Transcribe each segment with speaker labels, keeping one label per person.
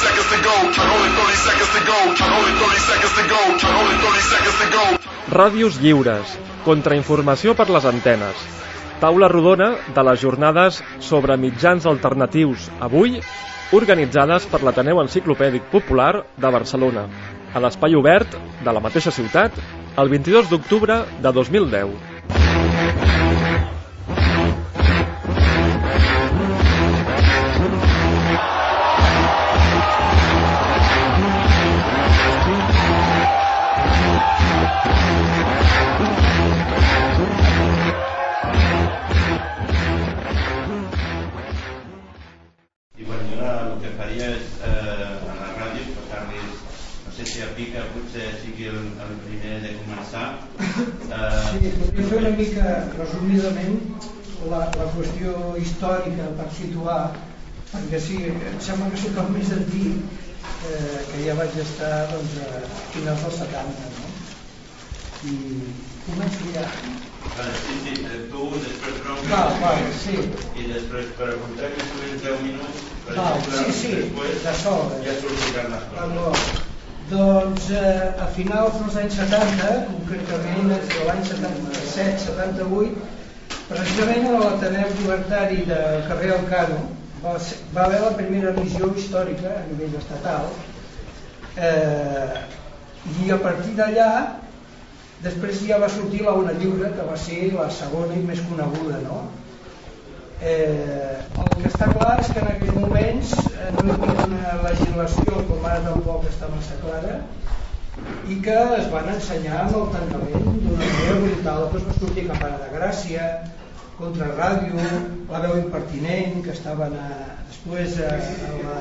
Speaker 1: seconds to go. Only 30 seconds to go. Only 30 seconds to go. Only 30 seconds to go.
Speaker 2: Ràdios lliures, contrainformació per les antenes. Taula rodona de les jornades sobre mitjans alternatius avui, organitzades per l'Ateneu Enciclopèdic Popular de Barcelona, a l'Espai Obert de la mateixa ciutat, el 22 d'octubre de 2010.
Speaker 3: Una mica resumidament la, la qüestió històrica per situar, perquè sí, em sembla que sóc el més antic, eh, que ja vaig estar doncs, a finals dels 70, no? I començo ja.
Speaker 4: vale, sí, sí, eh, tu després
Speaker 3: Val, val, sí.
Speaker 4: i després per apuntar o menys 10 minuts, per
Speaker 3: Val,
Speaker 4: exemple,
Speaker 3: sí, sí,
Speaker 4: després
Speaker 3: de sobre.
Speaker 4: ja sortiran les coses.
Speaker 3: Doncs eh, a finals dels anys 70, concretament entre l'any 77-78, precisament a l'Ateneu Llibertari del carrer Alcano va, ser, va haver la primera emissió històrica a nivell estatal eh, i a partir d'allà després ja va sortir la Ona Lliure que va ser la segona i més coneguda no? Eh, el que està clar és que en aquells moments eh, no hi havia una legislació com ara tampoc està massa clara i que es van ensenyar amb el tancament d'una manera brutal. Després va sortir Campana de Gràcia, Contra Ràdio, La veu impertinent, que estaven a, després a, a la,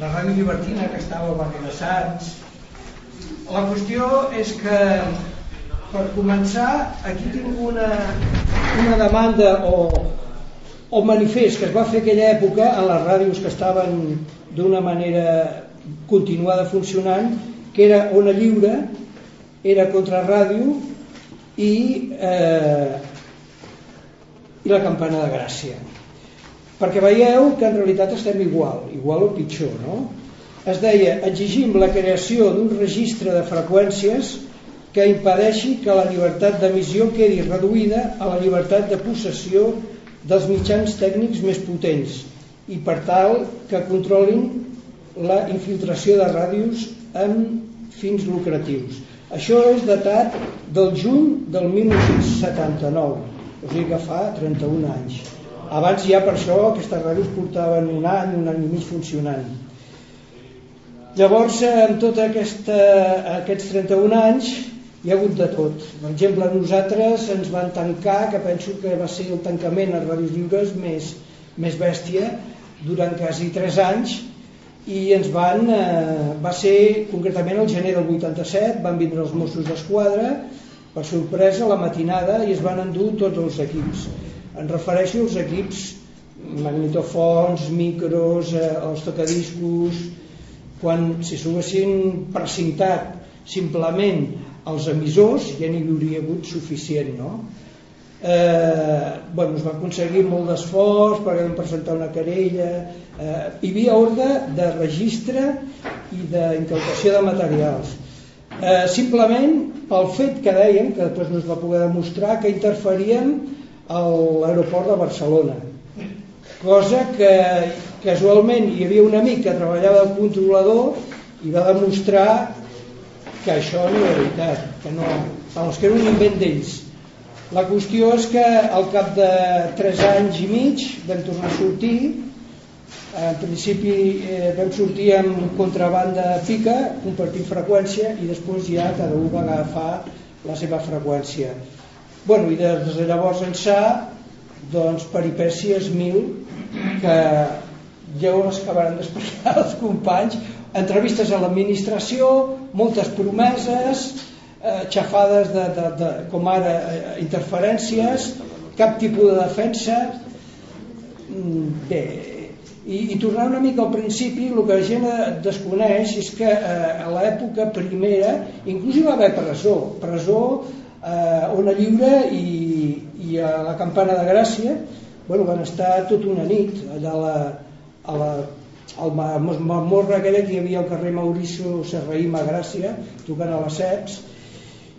Speaker 3: la Ràdio Llibertina, que estava al barri de Sants. La qüestió és que, per començar, aquí tinc una, una demanda o, o manifest que es va fer aquella època en les ràdios que estaven d'una manera continuada funcionant, que era Ona Lliure, era Contra Ràdio i, eh, i la Campana de Gràcia. Perquè veieu que en realitat estem igual, igual o pitjor, no? Es deia, exigim la creació d'un registre de freqüències que impedeixi que la llibertat d'emissió quedi reduïda a la llibertat de possessió dels mitjans tècnics més potents i per tal que controlin la infiltració de ràdios amb fins lucratius. Això és datat del juny del 1979, o sigui que fa 31 anys. Abans ja per això aquestes ràdios portaven un any, un any i mig funcionant. Llavors, en tots aquesta, aquests 31 anys, hi ha hagut de tot. Per exemple, nosaltres ens van tancar, que penso que va ser el tancament a Ràdios Lliures més, més bèstia, durant quasi 3 anys, i ens van, eh, va ser concretament el gener del 87, van vindre els Mossos d'Esquadra, per sorpresa, la matinada, i es van endur tots els equips. Em refereixo als equips magnetofons, micros, eh, els tocadiscos, quan si s'ho haguessin precintat simplement els emissors ja n'hi hauria hagut suficient no? eh, bueno, es va aconseguir molt d'esforç perquè vam presentar una querella eh, hi havia ordre de registre i d'incautació de materials eh, simplement pel fet que deien que després no es va poder demostrar que interferien a l'aeroport de Barcelona cosa que casualment hi havia un amic que treballava al controlador i va demostrar que això era veritat, que no, vamos, que era un invent d'ells. La qüestió és que al cap de 3 anys i mig vam tornar a sortir, en principi eh, vam sortir amb contrabanda pica, compartint freqüència i després ja cada un va agafar la seva freqüència. Bueno, i des de llavors ençà, doncs peripècies mil que ja us acabaran d'explicar els companys entrevistes a l'administració, moltes promeses, eh, xafades de, de, de, com ara eh, interferències, cap tipus de defensa. Mm, Bé, i, i tornar una mica al principi, el que la gent desconeix és que eh, a l'època primera inclús hi va haver presó, presó eh, ona lliure i, i a la campana de Gràcia, bueno, van estar tota una nit allà a la, a la el mamorra aquella que hi havia al carrer Mauricio Serraïm a Gràcia, tocant a les Ceps,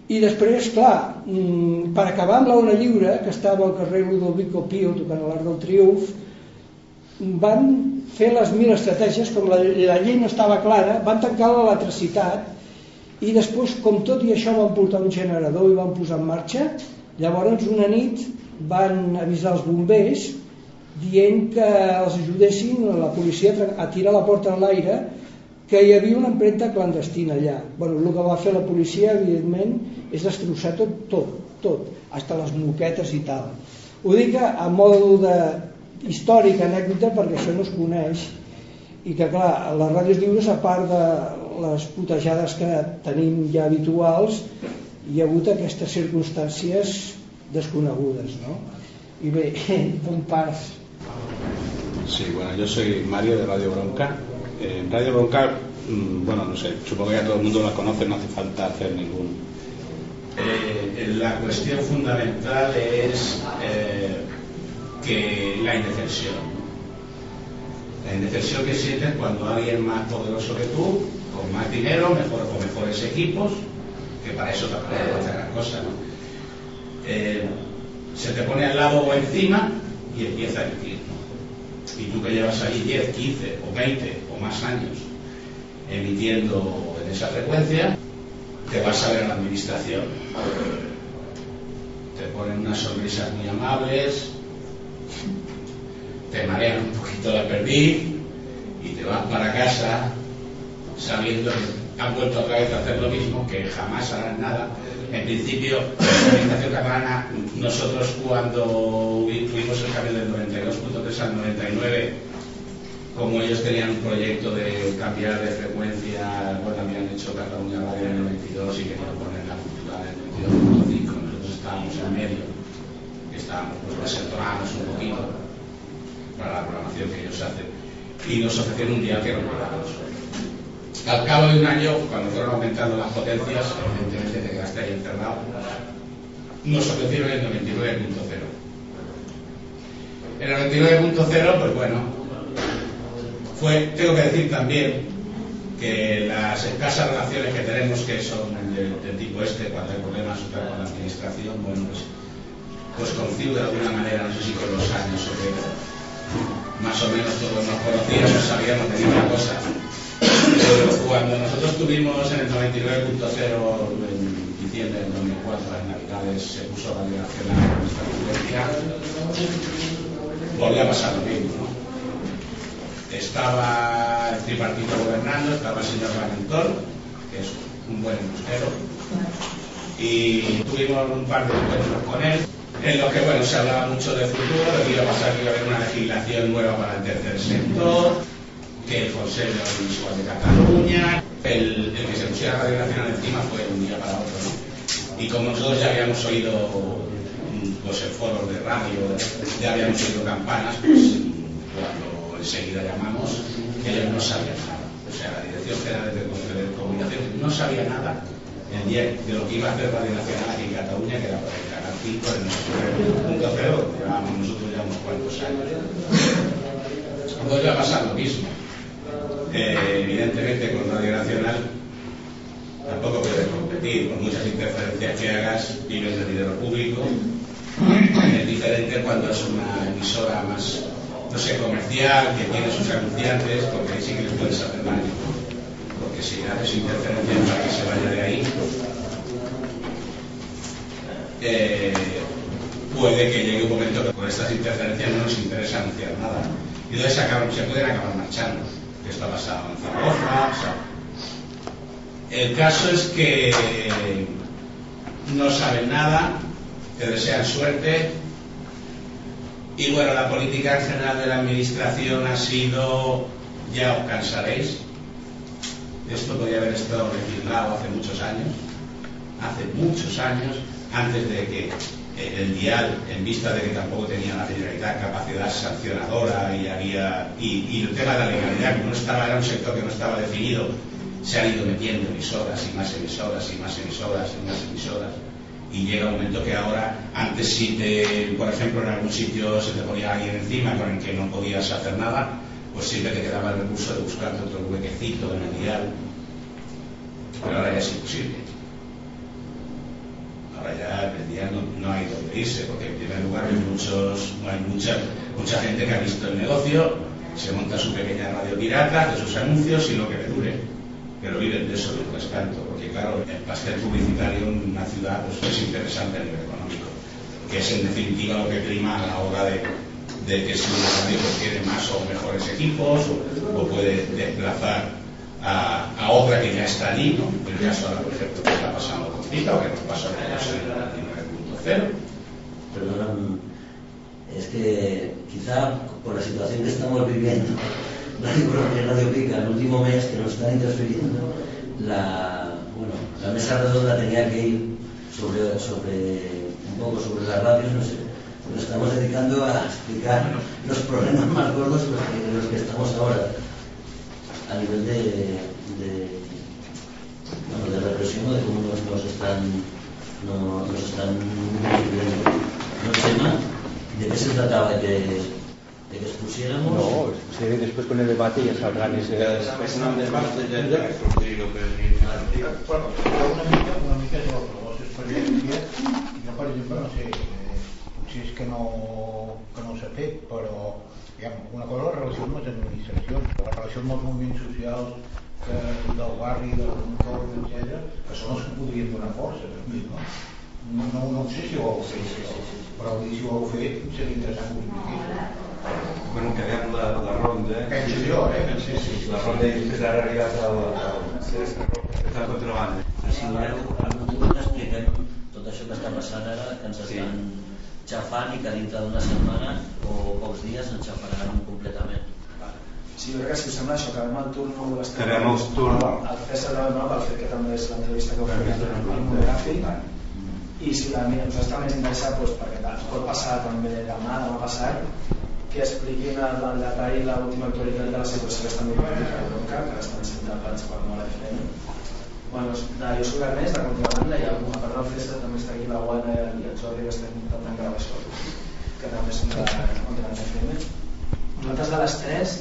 Speaker 3: i després, clar, mm, per acabar amb l'Ona Lliure, que estava al carrer Ludovico Pio, tocant a l'Arc del Triomf, van fer les mil estratègies, com la, la llei no estava clara, van tancar l'electricitat i després, com tot i això, van portar un generador i van posar en marxa. Llavors, una nit van avisar els bombers dient que els ajudessin la policia a tirar la porta en l'aire que hi havia una empremta clandestina allà. Bueno, el que va fer la policia, evidentment, és destrossar tot, tot, tot, hasta les moquetes i tal. Ho dic a modo de històric, anècdota, perquè això no es coneix i que, clar, les ràdios lliures, a part de les putejades que tenim ja habituals, hi ha hagut aquestes circumstàncies desconegudes, no? I bé, don pas.
Speaker 5: Sí, bueno, yo soy Mario de Radio Bronca. Eh, Radio Bronca, mm, bueno, no sé, supongo que ya todo el mundo la conoce, no hace falta hacer ningún...
Speaker 6: Eh, la cuestión fundamental es eh, que la indefensión. La indefensión que sientes cuando alguien más poderoso que tú, con más dinero, mejor o mejores equipos, que para eso tampoco puede hacer las cosas, ¿no? Eh, se te pone al lado o encima y empieza a emitir. Y tú que llevas ahí 10, 15 o 20 o más años emitiendo en esa frecuencia, te vas a ver a la administración. Te ponen unas sonrisas muy amables, te marean un poquito la perdiz y te vas para casa sabiendo que han vuelto otra vez a hacer lo mismo, que jamás harán nada. En principio, la administración catalana, nosotros cuando tuvimos el cambio del 92.3 al 99, como ellos tenían un proyecto de cambiar de frecuencia, bueno, habían hecho Cataluña Radio en el 92 y querían poner la cultura en el 22.5, nosotros estábamos en medio, estábamos, pues un poquito para la programación que ellos hacen, y nos ofrecieron un día que rompiéramos. Al cabo de un año, cuando fueron aumentando las potencias, evidentemente quedaste ahí encerrado, nos ofrecieron el 99.0. El 99.0, pues bueno, fue, tengo que decir también que las escasas relaciones que tenemos, que son del, tipo este, cuando hay problemas con la administración, bueno, pues, pues concibo de alguna manera, no sé si con los años o qué, más o menos todos nos conocíamos, sabíamos de una cosa. Pero cuando nosotros tuvimos en el 99.0 en diciembre del 2004, en Navidades, se puso Radio Nacional en nuestra volvió a pasar lo mismo, ¿no? estaba el tripartito gobernando, estaba el señor Valentor, que es un buen embustero, y tuvimos un par de encuentros con él, en los que bueno, se hablaba mucho de futuro, de que iba a pasar que iba a haber una legislación nueva para el tercer sector, que el Consejo Audiovisual de Cataluña, el, el que se pusiera Radio Nacional encima fue un día para otro, ¿no? Y como nosotros ya habíamos oído mm, pues, foros de radio, ya habíamos oído campanas, pues cuando enseguida llamamos, ellos no sabían nada. O sea, la Dirección General de Telecomunicaciones no sabía nada de lo que iba a hacer Radio Nacional aquí en Cataluña, que era por el Canal 5 en nuestro cero, llevábamos nosotros ya unos cuantos años. Vuelve a pasar lo mismo. Eh, evidentemente con Radio Nacional tampoco puedes competir, con muchas interferencias que hagas, vives de dinero público. Es diferente cuando es una emisora más no sé, comercial, que tiene sus anunciantes, porque ahí sí que les puedes hacer daño. Porque si haces interferencia para que se vaya de ahí, eh, puede que llegue un momento que con estas interferencias no nos interesa anunciar nada. Y entonces se, acaban, se pueden acabar marchando. Esto ha pasado en Zaragoza. El caso es que no saben nada, te desean suerte, y bueno, la política en general de la administración ha sido, ya os cansaréis, esto podría haber estado legislado hace muchos años, hace muchos años, antes de que el dial, en vista de que tampoco tenía la Generalitat capacidad sancionadora y había y, y el tema de la legalidad, como no estaba, era un sector que no estaba definido, se han ido metiendo emisoras y más emisoras y más emisoras y más emisoras y llega un momento que ahora, antes si te, por ejemplo, en algún sitio se te ponía alguien encima con el que no podías hacer nada, pues siempre te quedaba el recurso de buscarte otro huequecito en el. Pero ahora ya es imposible. Ahora ya el día no, no hay donde irse, porque en primer lugar hay, muchos, hay mucha, mucha gente que ha visto el negocio, se monta su pequeña radio pirata, de sus anuncios y lo que le dure. Pero viven de eso, del canto, porque claro, el pastel publicitario en una ciudad pues, es interesante a nivel económico, que es en definitiva lo que prima a la hora de, que si una radio tiene más o mejores equipos o, puede desplazar a, a, otra que ya está allí, ¿no? En el caso ahora, por ejemplo, que está pasando con Cita o que nos pasó con el 9.0.
Speaker 7: Perdona, es que quizá por la situación que estamos viviendo, Radio Radio Pica, el último mes que nos están interfiriendo, la, bueno, la mesa redonda tenía que ir sobre, sobre un poco sobre las radios, no sé, nos estamos dedicando a explicar los problemas más gordos los que, los que estamos ahora a nivel de, de, bueno, de represión o de cómo nos, nos están no, nos están viviendo. No tema de qué se trataba de de expusiéramos.
Speaker 8: No, y después con el debate ya saldrán ese.
Speaker 4: Després en el debat ja ja sortir el que diu
Speaker 9: Bueno, jo una mica, una mica és el que vostres experiències, jo per exemple no sé, eh, potser és que no, que no s'ha fet, però hi ha una cosa la relació amb les administracions, la relació amb els moviments socials que, del barri, del entorn, etc, que són els que podrien donar força, no? No, no, no sé si ho heu fet, sí, sí, sí. però vull dir, si ho heu fet seria interessant que ho expliquéssiu.
Speaker 4: Bueno, que aviam la, la ronda.
Speaker 9: Penso jo, eh? Sí, sí, sí.
Speaker 4: La ronda i després ara ha arribat al, al, està a contrabanda.
Speaker 7: Si voleu, al contingut expliquem tot això que està passant ara, que ens
Speaker 4: Sí.
Speaker 7: estan xafant i que dintre d'una setmana o pocs dies ens xafaran completament.
Speaker 10: Sí, jo crec que si us sembla això, acabem el turno de les
Speaker 4: Acabem el turno.
Speaker 10: El César de no, pel fet que també és l'entrevista que heu fet al monogràfic. I si la us està més interessat, doncs, perquè tal, pot passar també demà, demà passat, que expliquin el, el detall l'última actualitat de la situació que estan vivint a Bronca, que estan sent tapats per no la FM. Bueno, de jo soc l'Ernest, de contrabanda, i a part del César també està aquí la Guana i el Jordi, que estem intentant gravar això, que també són de, de FM. Nosaltres de les tres,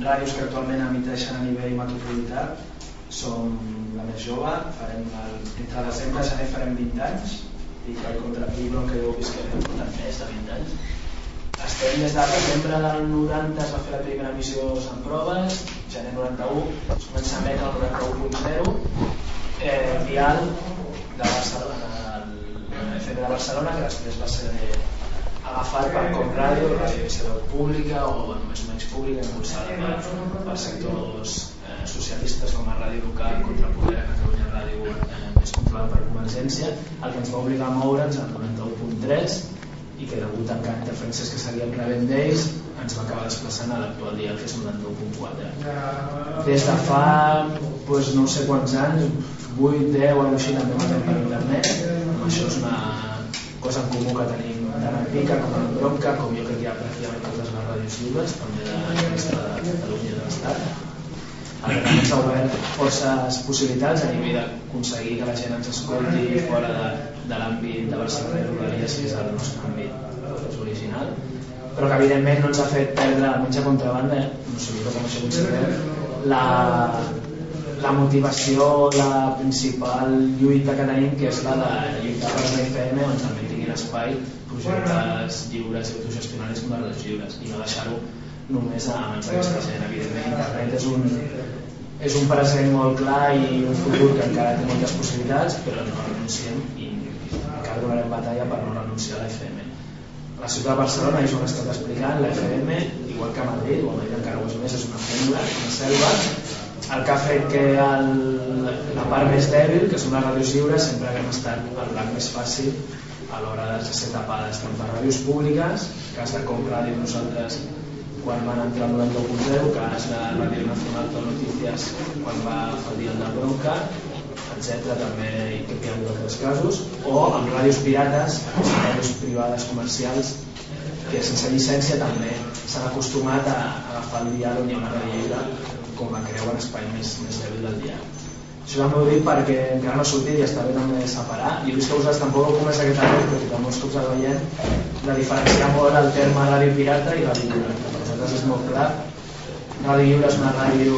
Speaker 10: ràdios que actualment emiteixen a nivell metropolità som la més jove, farem el, entre desembre i gener farem 20 anys i per contra i Obis que hem portat més de 20 anys. Estem des de desembre del 90 es va fer la primera emissió en proves, gener 91 es comença a emetre el 91.0 eh, Vial de Barcelona, el FM de Barcelona que després va ser agafat per Com Ràdio, ràdio pública o bueno, més o menys pública, impulsada per, per sectors socialistes com a Ràdio Local, Contrapoder, a Catalunya Ràdio, eh, més controlada per Convergència, el que ens va obligar a moure'ns al 91.3 i que degut a que interferències que seguien rebent d'ells ens va acabar desplaçant a l'actual dia que és 91.4 des de fa doncs, no sé quants anys 8, 10 o així també emetem per internet. Això és una cosa en comú que tenim tant en Pica com en Bronca com jo crec que hi ha pràcticament totes les ràdios lliures també de la resta de Catalunya i de l'Estat el que també ens ha obert forces possibilitats a nivell d'aconseguir que la gent ens escolti fora de, de l'àmbit de Barcelona i Rodalies que és el nostre àmbit original però que evidentment no ens ha fet perdre almenys a contrabanda, eh? no sé jo com això considerem, la, la motivació, la principal lluita que tenim, que és la de lluitar per la FM on també tinguin espai projectes lliures i autogestionaris com les lliures i no deixar-ho només a mans d'aquesta gent. Evidentment, internet és un, és un present molt clar i un futur que encara té moltes possibilitats, però no renunciem i encara donarem batalla per no renunciar a la FM. La ciutat de Barcelona on he estat explicant, la FM, igual que a Madrid, o a Madrid encara ho és més, és una fèmula, una selva, el que ha fet que el, la part més dèbil, que són les ràdios lliures, sempre haguem estat el blanc més fàcil a l'hora de ser tapades tant per ràdios públiques, cas de com ràdio nosaltres quan van entrar al 90.0, cas de Ràdio Nacional de Notícies quan va el dia de bronca, etc també hi que ha altres casos, o amb ràdios pirates, ràdios privades comercials, que sense llicència també s'han acostumat a, agafar el dial on hi ha una ràdio lliure com a creu en espai més, més dèbil del dial. Això també ho dic perquè encara no ha sortit i està bé també separar. He vist que vosaltres tampoc heu comès aquest error, però que molts cops el veiem, de diferenciar molt el terme ràdio pirata i ràdio lliure. Vosaltres és molt clar Ràdio Lliure és una ràdio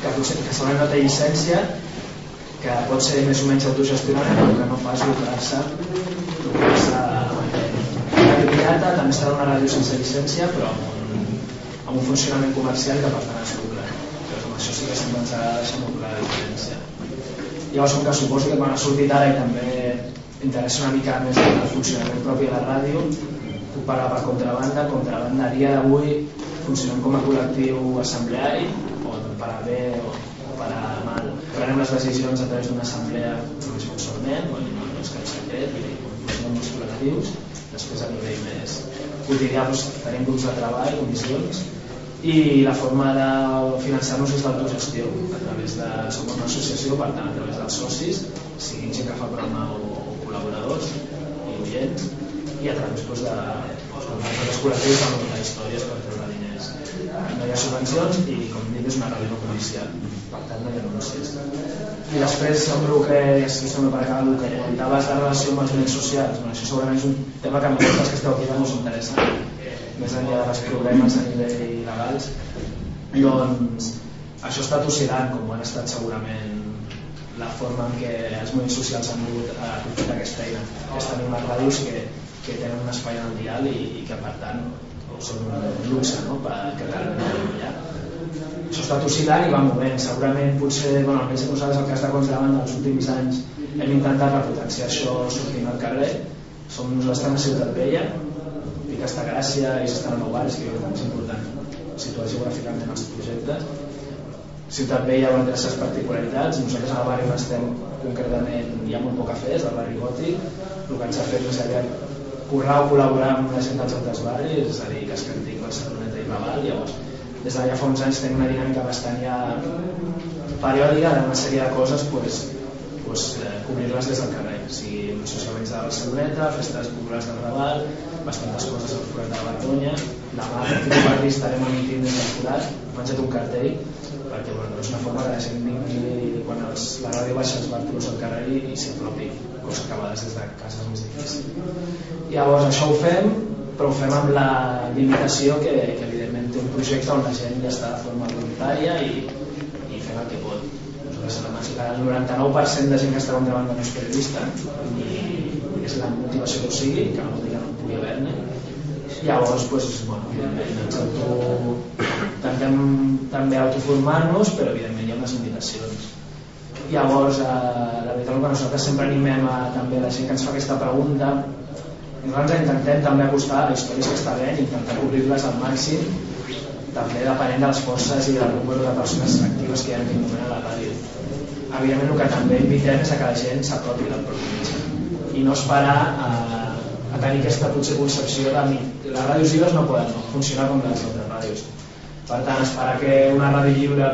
Speaker 10: que que segurament no té llicència, que pot ser més o menys autogestionada, però que no fa esgotar-se és Ràdio Pirata, també serà una ràdio sense llicència, però amb un, funcionament comercial que per tant es lucra. Però com això sí que sempre ens agrada deixar molt clara la diferència. Llavors, com que suposo que quan ha sortit ara i també interessa una mica més el funcionament propi de la ràdio, parlar per contrabanda. Contrabanda a dia d'avui funcionem com a col·lectiu assembleari, o per a bé o, per a mal. Prenem les decisions a través d'una assemblea només mensualment, o no, és cap secret, funcionem molts col·lectius. Després a nivell més quotidià doncs, tenim grups de treball, comissions, i la forma de finançar-nos és l'autogestió a través de, som una associació per tant a través dels socis siguin gent que fa programa o, o col·laboradors i oients i a través doncs, de, doncs, dels col·lectius van muntar històries per treure diners. No hi ha subvencions i com dic és una ràdio no comercial per tant no hi ha anuncis i després el que és que sembla per acabar el que comentaves de relació amb els drets socials. Bueno, això segurament és un tema que a nosaltres que esteu aquí no us interessa. Més enllà dels problemes a nivell legals doncs això estat oscil·lant com ho han estat segurament la forma en què els moviments socials han volgut aprofitar aquesta eina. Tenir unes ràdios que, que tenen un espai en el dial i, i que per tant són un luxe no? per, que realment no hi ha això estat oscil·lant i va movent. Segurament potser, bueno, almenys nosaltres el cas de Contrabanda dels últims anys. Hem intentat repotenciar això sortint al carrer. Som nosaltres a Ciutat Vella. Pic està Gràcia i s'estan Nou Barris que jo és important situar geogràficament els projectes. Ciutat Vella tenir les particularitats. Nosaltres al barri on estem concretament hi ha molt poc a fer, és el barri gòtic. El que ens ha fet és aviat currar o col·laborar amb la gent dels altres barris és a dir, que es cantic, Barceloneta i Raval llavors des d'allà fa uns anys tenim una dinàmica bastant ja periòdica d'una sèrie de coses pues, pues, eh, cobrir-les des del carrer. O sigui, socialaments de Barceloneta festes populars del Raval bastantes coses al forat de la Vergonya demà a partir barri estarem emitint des del forat menjat un cartell perquè bueno, és una forma que la gent vingui quan els, la ràdio baixa els bartros al carrer i, i s'hi apropi cosa que a vegades des de casa és més difícil. Llavors això ho fem però ho fem amb la limitació que, que evidentment té un projecte on la gent ja està de forma voluntària i, i fem el que pot. Nosaltres la màgica el 99% de gent que està davant no és periodista i és la motivació que ho sigui que no llavors pues, bueno, auto intentem també autoformar-nos però evidentment hi ha unes limitacions. Llavors eh, la veritat que nosaltres sempre animem a, també la gent que ens fa aquesta pregunta. Nosaltres intentem també acostar a històries que està bé intentar cobrir-les al màxim també depenent de les forces i del número de persones actives que hi ha en aquell moment a la ràdio. Evidentment el que també invitem és a que la gent s'apropi del propi mitjà i no esperar a, a tenir aquesta potser concepció de les ràdios lliures no poden funcionar com les altres ràdios. Per tant esperar que una ràdio lliure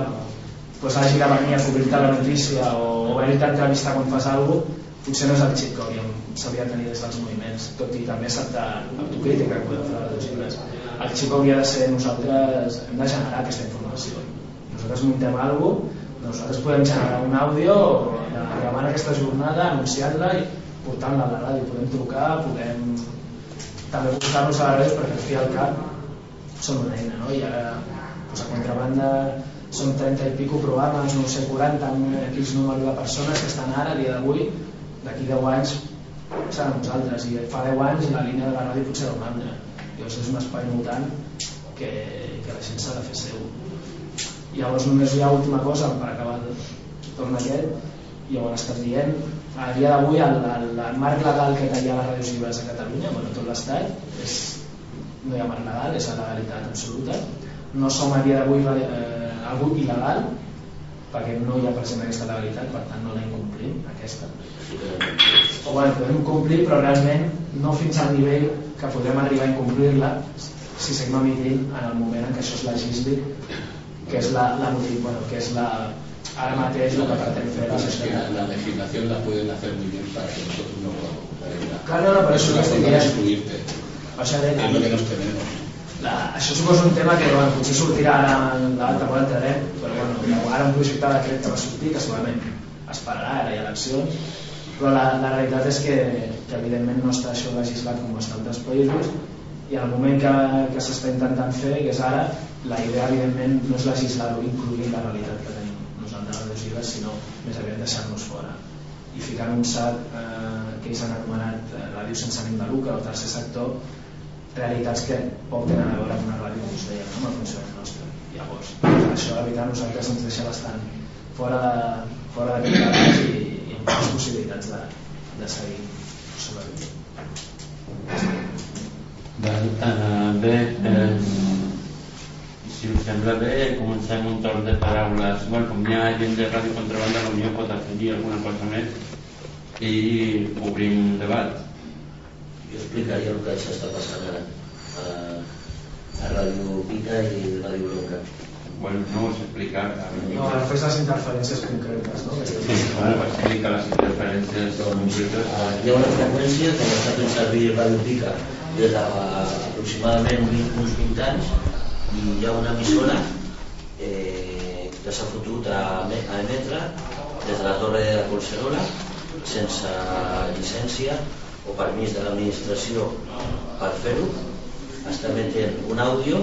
Speaker 10: pues, hagi de venir a cobrir-te la notícia o, o venir a entrevistar quan fas alguna cosa potser no és el xip que hauríem s'hauria de tenir des dels moviments tot i també acceptar autocrítica que podem fer les lliures. El xip hauria de ser nosaltres hem de generar aquesta informació. Nosaltres muntem alguna cosa nosaltres podem generar un àudio gravant aquesta jornada, anunciant-la i portant-la a la ràdio, podem trucar podem també portar-nos a la ràdio perquè al fi al cap som una eina no? i ara doncs, a contrabanda són 30 i pico programes, no sé, 40 amb X número de persones que estan ara a dia d'avui d'aquí 10 anys seran nosaltres i fa 10 anys la línia de la ràdio potser era una altra. Llavors és un espai mutant que, que la gent s'ha de fer seu. I llavors només hi ha última cosa per acabar el torn aquest i ho estàs dient. A dia d'avui el, el, el marc legal que hi ha a les ràdios lliures a Catalunya bueno, tot l'estat és, no hi ha marc legal és la legalitat absoluta. No som a dia d'avui eh, algú il·legal perquè no hi ha present aquesta legalitat per tant no la incomplim aquesta. O bueno, podem complir però realment no fins al nivell que podrem arribar a incomplir-la si seguim emitint en el moment en què això es legisli que és la, la bueno, que és la, ara mateix el que pretén fer
Speaker 11: la societat. La legislación la pueden hacer muy bien para que nosotros no podamos.
Speaker 10: Claro, no, pero eso que estic dient.
Speaker 11: O sea, es lo que nos tenemos.
Speaker 10: La, això suposa un tema que bueno, potser sortirà ara en debat, també l'entrarem, però bueno, ara un projecte de decret que va sortir, que segurament esperarà, ara hi ha eleccions, però la, la realitat és que, que evidentment no està això legislat com està altres països i en el moment que, que s'està intentant fer, que és ara, la idea evidentment no és legislar-ho incloent la realitat que tenim llibres sinó més aviat deixar-nos fora i ficar en un sac eh, que ells han anomenat eh, ràdio sense ànim de lucre o tercer sector realitats que poc tenen a veure amb una ràdio com us deia, no? amb el funcionament nostre llavors, això veritat nosaltres ens deixa bastant fora de, fora debat i, i amb les possibilitats de, de seguir sobrevivint
Speaker 12: bé, eh, si us sembla bé, comencem un torn de paraules. Bueno, com hi ha gent de Ràdio Contrabanda, potser pot afegir alguna cosa més i obrim un debat.
Speaker 13: Jo explicaria el que s'està passant ara a, a Ràdio Pica i Ràdio Bronca.
Speaker 12: Bueno, no us explicar.
Speaker 10: No, ara fes les interferències concretes, no?
Speaker 12: Sí, bueno, explica les interferències concretes.
Speaker 13: Uh, hi ha una freqüència que està fent servir Ràdio Pica des d'aproximadament uns 20 anys hi ha una emissora eh, que s'ha fotut a, a emetre des de la torre de Collserola sense llicència o permís de l'administració per fer-ho. Està emetent un àudio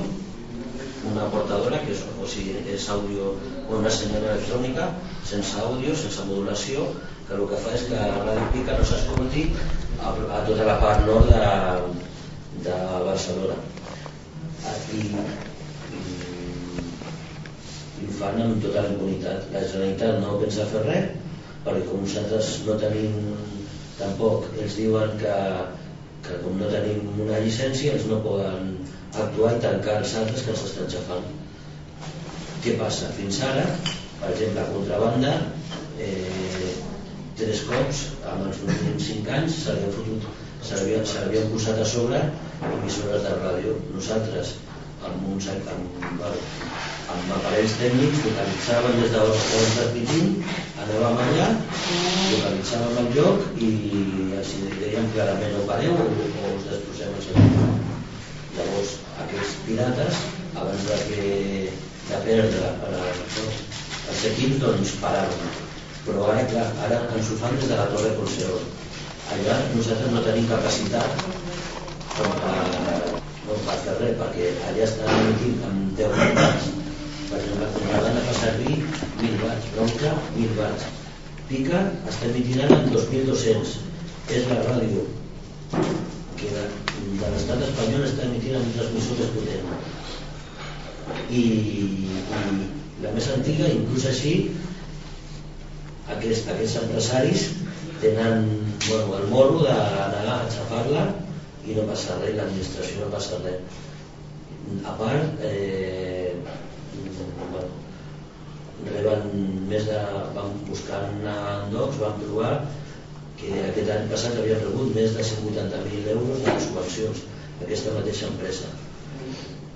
Speaker 13: una portadora que és, o sigui, és àudio o una senyal electrònica sense àudio, sense modulació que el que fa és que la Ràdio Pica no s'escolti a, a tota la part nord de, de Barcelona. I, i, fan amb tota la impunitat la Generalitat no pensa fer res perquè com nosaltres no tenim tampoc ells diuen que, que com no tenim una llicència ells no poden actuar i tancar els altres que ens estan xafant què passa? fins ara per exemple contrabanda eh, tres cops en els últims 5 anys s'havien fotut s'havien posat a sobre emissores de ràdio. Nosaltres, amb, uns, amb, bueno, amb aparells tècnics, localitzàvem des d'on estàvem transmitint, anàvem allà, localitzàvem el lloc i així dèiem clarament o pareu o, o us destrossem el servei. Llavors, aquests pirates, abans de, que, de perdre els equips, doncs paraven. Però ara, clar, ara ens ho fan des de la Torre Colserola allà nosaltres no tenim capacitat com per, no per fer res, perquè allà estan emitint amb 10 watts, per exemple, Contrabanda fa servir 1.000 watts, Bronca 1.000 watts, Pica emitint ara amb 2.200, és la ràdio que de, de l'estat espanyol està emitint amb un transmissor més potent. I, i la més antiga, inclús així, aquests, aquests empresaris tenen bueno, el morro d'anar a xafar-la i no passa res, l'administració no passa res. A part, eh, reben més de, van buscant endocs, van provar que aquest any passat havien rebut més de 180.000 euros de subvencions d'aquesta mateixa empresa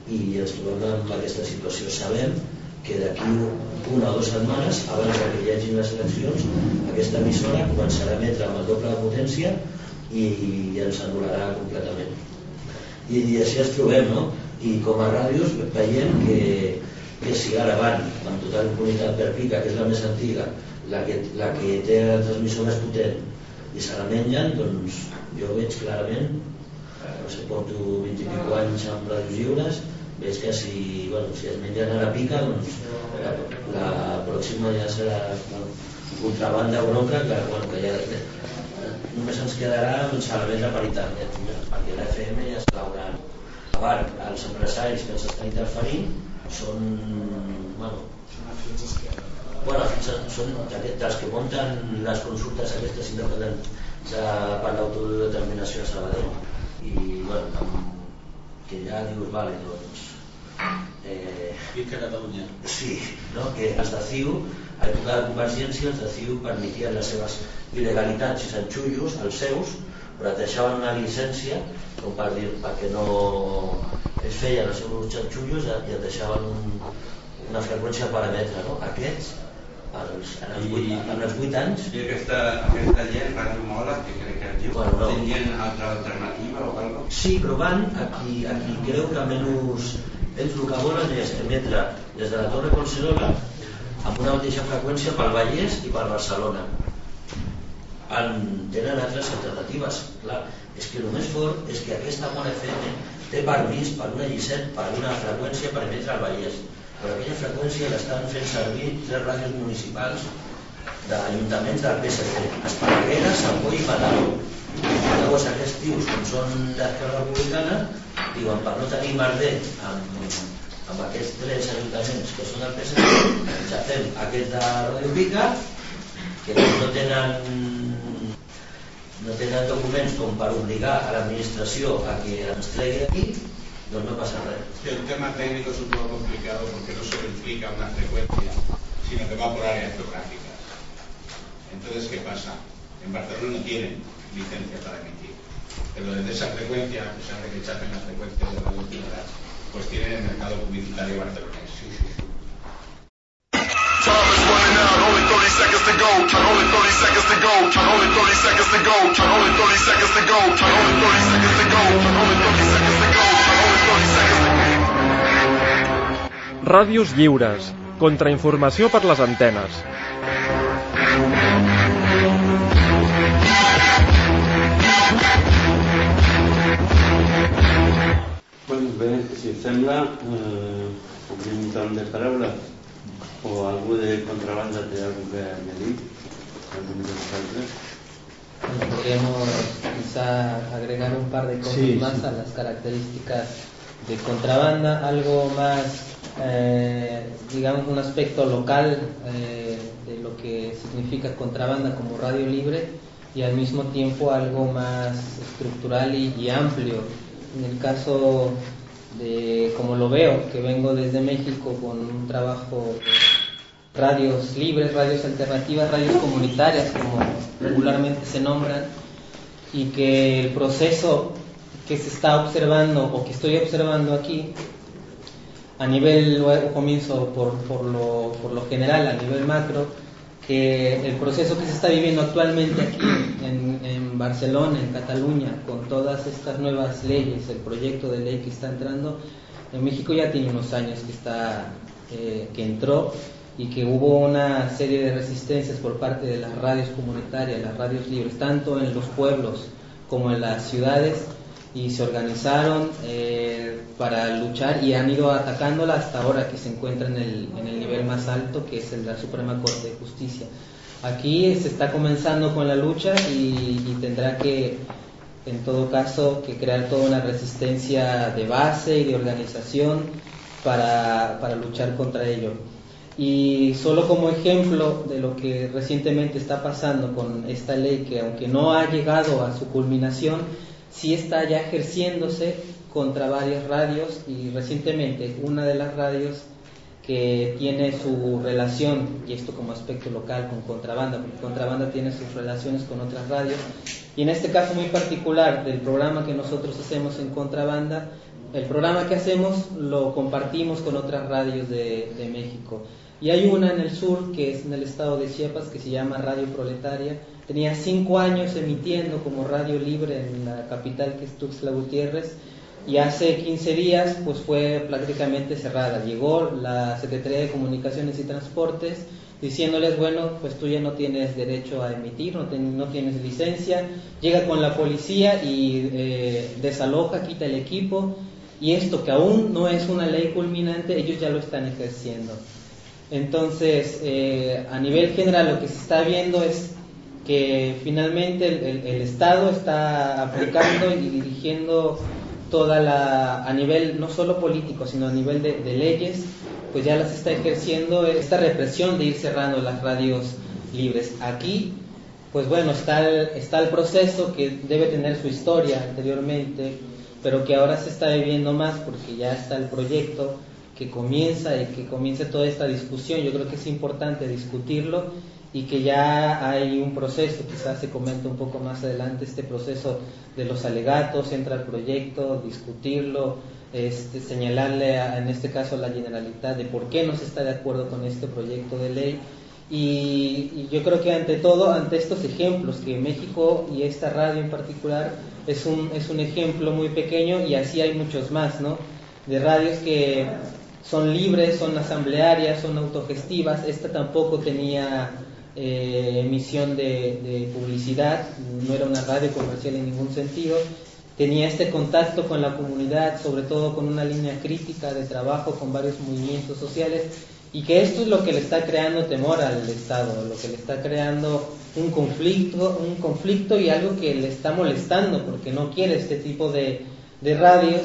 Speaker 13: i ens trobem amb aquesta situació sabem que d'aquí una o dues setmanes, abans que hi hagi les eleccions, aquesta emissora començarà a emetre amb el doble de potència i ens anul·larà completament. I, I així ens trobem, no? I com a ràdios veiem que, que si ara van amb total impunitat per Pica, que és la més antiga, la que, la que té el transmissor més potent, i se la mengen, doncs jo veig clarament, no sé, porto 20 i pico anys amb ràdios lliures, veig que si, bueno, si es mengen a la pica doncs la, la pròxima ja serà bueno, contrabanda bronca que, bueno, que ja només ens quedarà a la venda paritària perquè la FM ja es caurà a part, els empresaris que ens estan interferint són bueno, bueno, són dels que munten les consultes aquestes independents per l'autodeterminació a Sabadell i bueno, que ja dius, vale, doncs
Speaker 6: eh, Visca Catalunya.
Speaker 13: Sí, no? que els de CiU, a època de Convergència, els de CiU permetien les seves il·legalitats i sanxullos, els seus, però et deixaven una llicència com per dir, perquè no es feien els seus xanxullos i et deixaven un, una freqüència per emetre. No? Aquests, als, en, els 8, en els 8 anys...
Speaker 12: I aquesta, aquesta gent, Ràdio Mola, que crec que es diu, bueno, no. tenien altra alternativa o alguna cosa?
Speaker 13: Sí, però van a qui, a qui creu que menys ells el que volen és emetre des de la Torre Collserola amb una mateixa freqüència pel Vallès i per Barcelona. En, tenen altres alternatives. Clar, és que el més fort és que aquesta Mont FM
Speaker 7: té permís per una llicent per una freqüència per emetre al Vallès. Però aquella freqüència l'estan fent servir tres ràdios municipals d'ajuntaments del PSC Esparreguera, Sant Boi i Mataró. Llavors aquests tios com són d'Esquerra Republicana diuen per no tenir merder amb, amb aquests tres ajuntaments que són del PSC ja fem aquest de Radio Pica que no tenen no tenen documents com per obligar a l'administració a que ens tregui aquí, doncs no pasa res.
Speaker 6: El tema técnico es un poco complicado porque no solo implica una frecuencia, sino que va por áreas geográficas. Entonces, ¿qué pasa? En Barcelona no tienen licencia para emitir, pero desde esa frecuencia, a pesar de que echasen las frecuencias de radio ciudadanas, pues tienen el mercado publicitario barcelonés.
Speaker 1: Time to go. Count only 30 seconds to go. Count only 30 seconds to go. Count only 30 seconds to go. Only 30 seconds to go. Only 30 seconds to go. Only 30 seconds to go.
Speaker 2: Ràdios lliures. Contrainformació per les antenes.
Speaker 12: Bueno, bé, si et sembla, eh, obrim un torn de paraula o algú de contrabanda té algo que añadir. Algún de vosaltres?
Speaker 14: Bueno, podríamos quizá agregar un par de cosas
Speaker 8: Sí,
Speaker 14: más
Speaker 8: sí.
Speaker 14: a las características de contrabanda, algo más, eh, digamos, un aspecto local eh, de lo que significa contrabanda como radio libre y al mismo tiempo algo más estructural y, y amplio. En el caso de, como lo veo, que vengo desde México con un trabajo radios libres, radios alternativas, radios comunitarias, como regularmente se nombran, y que el proceso que se está observando o que estoy observando aquí, a nivel, luego comienzo por, por, lo, por lo general, a nivel macro, que el proceso que se está viviendo actualmente aquí en, en Barcelona, en Cataluña, con todas estas nuevas leyes, el proyecto de ley que está entrando, en México ya tiene unos años que está eh, que entró y que hubo una serie de resistencias por parte de las radios comunitarias, las radios libres, tanto en los pueblos como en las ciudades, y se organizaron eh, para luchar y han ido atacándola hasta ahora que se encuentra en el, en el nivel más alto, que es el de la Suprema Corte de Justicia. Aquí se está comenzando con la lucha y, y tendrá que, en todo caso, que crear toda una resistencia de base y de organización para, para luchar contra ello. Y solo como ejemplo de lo que recientemente está pasando con esta ley, que aunque no ha llegado a su culminación, sí está ya ejerciéndose contra varias radios y recientemente una de las radios que tiene su relación, y esto como aspecto local, con contrabanda, porque contrabanda tiene sus relaciones con otras radios, y en este caso muy particular del programa que nosotros hacemos en contrabanda, el programa que hacemos lo compartimos con otras radios de, de México. Y hay una en el sur, que es en el estado de Chiapas, que se llama Radio Proletaria. Tenía cinco años emitiendo como radio libre en la capital, que es Tuxtla Gutiérrez, y hace 15 días pues fue prácticamente cerrada. Llegó la Secretaría de Comunicaciones y Transportes diciéndoles, bueno, pues tú ya no tienes derecho a emitir, no, no tienes licencia, llega con la policía y eh, desaloja, quita el equipo, y esto que aún no es una ley culminante, ellos ya lo están ejerciendo. Entonces, eh, a nivel general lo que se está viendo es que finalmente el, Estado está aplicando y dirigiendo toda la, a nivel no solo político, sino a nivel de, de leyes, pues ya las está ejerciendo esta represión de ir cerrando las radios libres. Aquí, pues bueno, está el, está el proceso que debe tener su historia anteriormente, pero que ahora se está viviendo más porque ya está el proyecto que comienza y que comience toda esta discusión. Yo creo que es importante discutirlo y que ya hay un proceso, quizás se comente un poco más adelante este proceso de los alegatos, entra al proyecto, discutirlo, este, señalarle a- en este caso a la Generalitat de por qué no se está de acuerdo con este proyecto de ley. Y, y yo creo que ante todo, ante estos ejemplos, que México y esta radio en particular es un, es un ejemplo muy pequeño y así hay muchos más, ¿no? De radios que son libres, son asamblearias, son autogestivas. Esta tampoco tenía eh, emisión de, publicidad, no era una radio comercial en ningún sentido. tenía este contacto con la comunidad, sobre todo con una línea crítica de trabajo con varios movimientos sociales, y que esto es lo que le está creando temor al Estado, lo que le está creando un conflicto, un conflicto y algo que le está molestando, porque no quiere este tipo de radios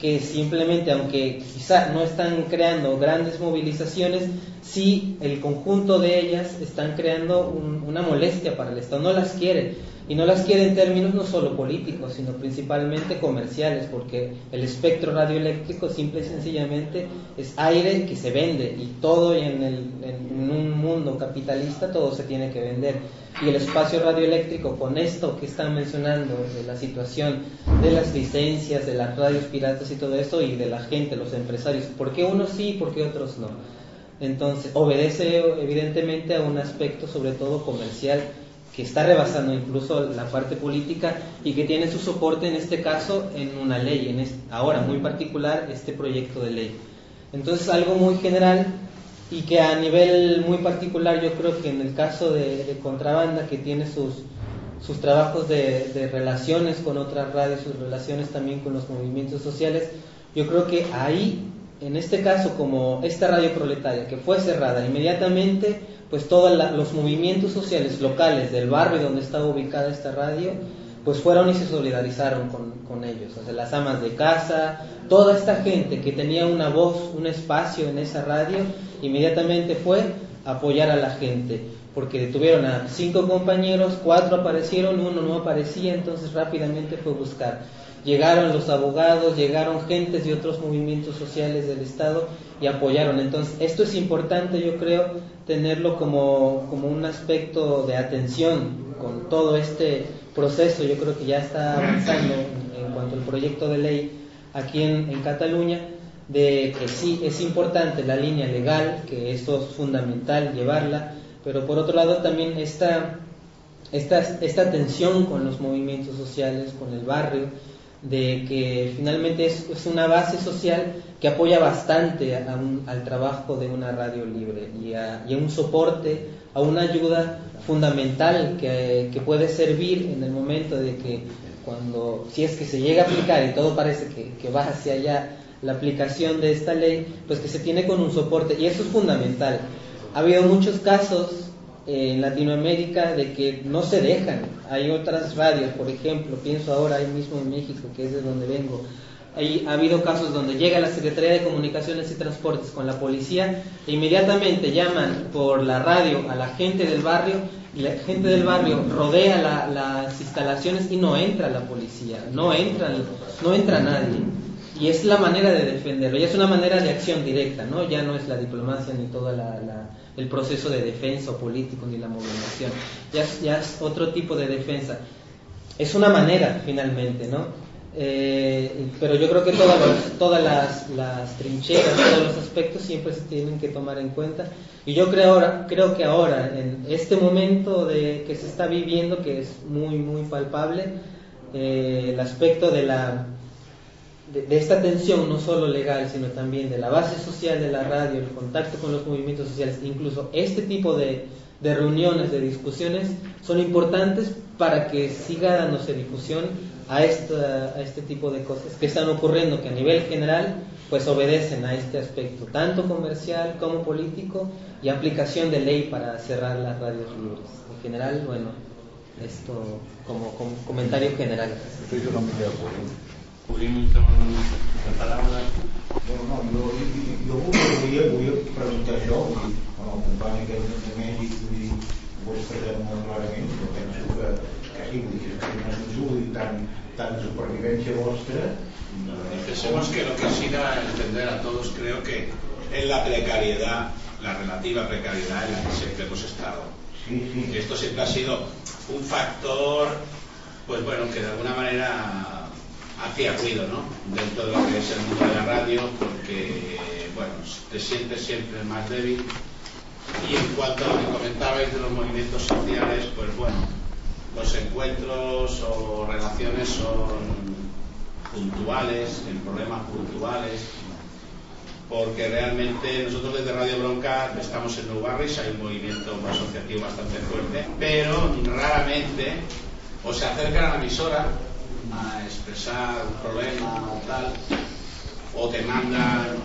Speaker 14: que simplemente, aunque quizá no están creando grandes movilizaciones, sí el conjunto de ellas están creando un- una molestia para el Estado, no las quiere. Y no las quiere en términos no solo políticos, sino principalmente comerciales, porque el espectro radioeléctrico simple y sencillamente es aire que se vende y todo en, el- en un mundo capitalista todo se tiene que vender. Y el espacio radioeléctrico con esto que están mencionando, de la situación de las licencias, de las radios piratas y todo eso, y de la gente, los empresarios, ¿por qué unos sí y por qué otros no? Entonces, obedece evidentemente a un aspecto sobre todo comercial que está rebasando incluso la parte política y que tiene su soporte en este caso en una ley, en es- ahora muy particular este proyecto de ley. Entonces algo muy general y que a nivel muy particular yo creo que en el caso de, de contrabanda que tiene sus, sus trabajos de, de relaciones con otras radios, sus relaciones también con los movimientos sociales, yo creo que ahí, en este caso, como esta radio proletaria que fue cerrada inmediatamente, pues todos los movimientos sociales locales del barrio donde estaba ubicada esta radio, pues fueron y se solidarizaron con, con ellos, o sea, las amas de casa, toda esta gente que tenía una voz, un espacio en esa radio, inmediatamente fue a apoyar a la gente, porque detuvieron a cinco compañeros, cuatro aparecieron, uno no aparecía, entonces rápidamente fue a buscar. Llegaron los abogados, llegaron gentes de otros movimientos sociales del Estado y apoyaron. Entonces, esto es importante, yo creo, tenerlo como, como un aspecto de atención con todo este proceso. Yo creo que ya está avanzando en, cuanto al proyecto de ley aquí en, en Cataluña, de que sí es importante la línea legal, que esto es fundamental llevarla, pero por otro lado también esta, esta, esta tensión con los movimientos sociales, con el barrio, de que finalmente es, una base social que apoya bastante a un- al trabajo de una radio libre y a, un soporte, a una ayuda fundamental que, que puede servir en el momento de que cuando, si es que se llega a aplicar y todo parece que, que va hacia allá la aplicación de esta ley, pues que se tiene con un soporte y eso es fundamental. Ha habido muchos casos en Latinoamérica de que no se dejan. Hay otras radios, por ejemplo, pienso ahora ahí mismo en México, que es de donde vengo. Ha habido casos donde llega la Secretaría de Comunicaciones y Transportes con la policía e inmediatamente llaman por la radio a la gente del barrio y la gente del barrio rodea la- las instalaciones y no entra la policía, no entra, no entra nadie. Y es la manera de defenderlo, y es una manera de acción directa, ¿no? Ya no es la diplomacia ni todo el proceso de defensa o político ni la movilización, ya, es- otro tipo de defensa. Es una manera, finalmente, ¿no? Eh, pero yo creo que todas, las- todas las, las trincheras, todos los aspectos siempre se tienen que tomar en cuenta. Y yo creo, ahora, creo que ahora, en este momento de, que se está viviendo, que es muy, muy palpable, eh, el aspecto de la de, esta tensión no solo legal, sino también de la base social de la radio, el contacto con los movimientos sociales, incluso este tipo de, de reuniones, de discusiones, son importantes para que siga dándose difusión a, esta, a este tipo de cosas que están ocurriendo, que a nivel general pues obedecen a este aspecto, tanto comercial como político, y aplicación de ley para cerrar las radios libres. En general, bueno, esto como, como comentario general.
Speaker 9: Estoy totalmente de acuerdo.
Speaker 12: Segon de paraula.
Speaker 9: No, no, jo, jo volia, volia preguntar això, vull dir, bueno, el company aquest de Mèxic, vull dir, ho he expressat molt clarament, jo penso que, que sí, vull dir, que és una ajuda i tant, tant supervivència vostra,
Speaker 6: Pensemos que lo que sí da a entender a todos creo que es la precariedad, la relativa precariedad en la que siempre hemos estado. Y esto siempre ha sido un factor, pues bueno, que de alguna manera hacía ruido, ¿no? Dentro de lo que es el mundo de la radio, porque, bueno, te sientes siempre más débil. Y en cuanto a lo que comentabais de los movimientos sociales, pues bueno, los encuentros o relaciones son puntuales, en problemas puntuales, porque realmente nosotros desde Radio Bronca estamos en Nou Barris, hay un movimiento asociativo bastante fuerte, pero raramente o se acercan a la emisora a expresar un problema o tal, o te mandan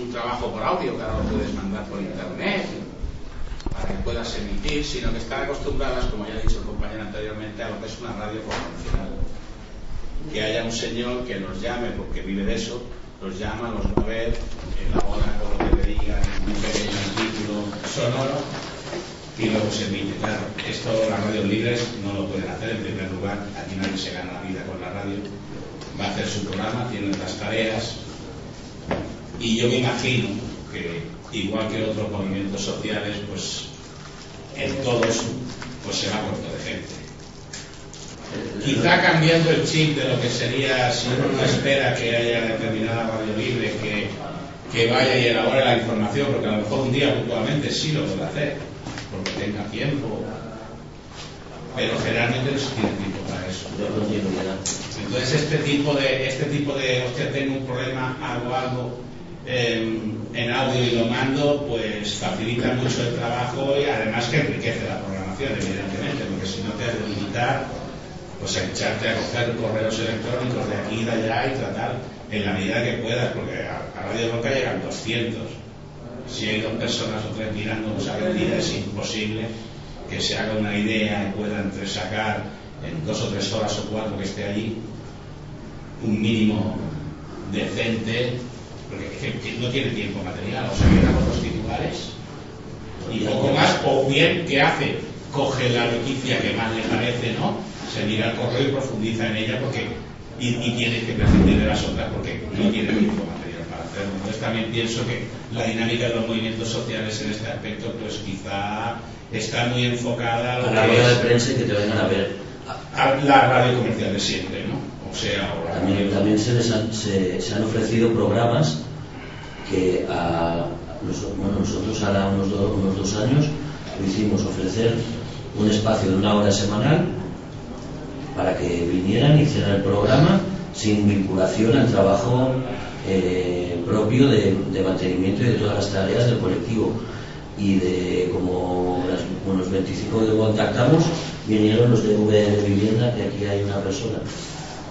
Speaker 6: un trabajo por audio que ahora lo puedes mandar por internet para que puedas emitir, sino que están acostumbradas, como ya ha dicho el compañero anteriormente, a lo que es una radio convencional. Que haya un señor que los llame, porque vive de eso, los llama, los va a ver, elabora con lo que le digan, un pequeño artículo sonoro y luego se emite. Claro, esto las radios libres no lo pueden hacer. En primer lugar, aquí nadie se gana la vida con la radio. Va a hacer su programa, tiene otras tareas. Y yo me imagino que, igual que otros movimientos sociales, pues en todos pues se va corto de gente. Quizá cambiando el chip de lo que sería si uno espera que haya determinada radio libre que, que vaya y elabore la información, porque a lo mejor un día puntualmente sí lo puede hacer, porque tenga tiempo, pero generalmente no se tiene tiempo para eso. Entonces este tipo de, este tipo de, hostia, tengo un problema, hago algo eh, en audio y lo mando, pues facilita mucho el trabajo y además que enriquece la programación, evidentemente, porque si no te has de limitar pues a echarte a coger correos electrónicos de aquí y de allá y tratar en la medida que puedas, porque a, a Radio Roca llegan 200. Si hay dos personas o tres mirando esa vendida es imposible que se haga una idea y pueda sacar en dos o tres horas o cuatro que esté allí un mínimo decente, porque no tiene tiempo material, o sea, queda con los titulares y poco más, o bien, ¿qué hace? Coge la noticia que más le parece, ¿no? Se mira el correo y profundiza en ella porque y, y tiene que prescindir de las otras porque no tiene tiempo material. Entonces también pienso que la dinámica de los movimientos sociales en este aspecto pues quizá está muy enfocada a, lo
Speaker 13: la rueda de prensa y que te vengan a ver.
Speaker 6: a la radio comercial de siempre, ¿no? O sea, ahora
Speaker 13: También, también se, les han, se, se han ofrecido programas que a, bueno, nosotros ahora unos, do- unos dos años lo hicimos ofrecer un espacio de una hora semanal para que vinieran y hicieran el programa sin vinculación al trabajo eh, propio de, mantenimiento y de todas las tareas del colectivo. Y de como las, los 25 que contactamos, vinieron los de V de Vivienda, que aquí hay una persona.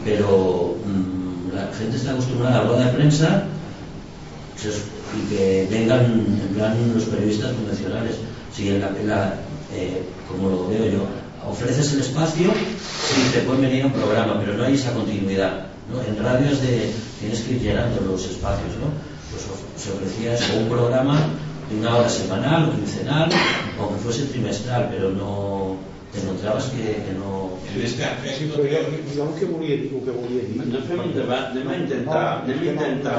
Speaker 13: Pero mm, la gente está acostumbrada a la rueda de prensa se- y que vengan en plan los periodistas convencionales. Si en la, en eh, como lo veo yo, ofreces el espacio, sí, te pueden venir a un programa, pero no hay esa continuidad. ¿No? En radios de, tienes que ir llenando los espacios. ¿no? Pues se ofrecía eso, un programa de una hora semanal o quincenal, o que fuese trimestral, pero no te encontrabas que, que no...
Speaker 6: Este
Speaker 9: el que volia dir, el que volia dir...
Speaker 12: No fem un debat, anem a intentar,
Speaker 9: No,
Speaker 12: anem a intentar...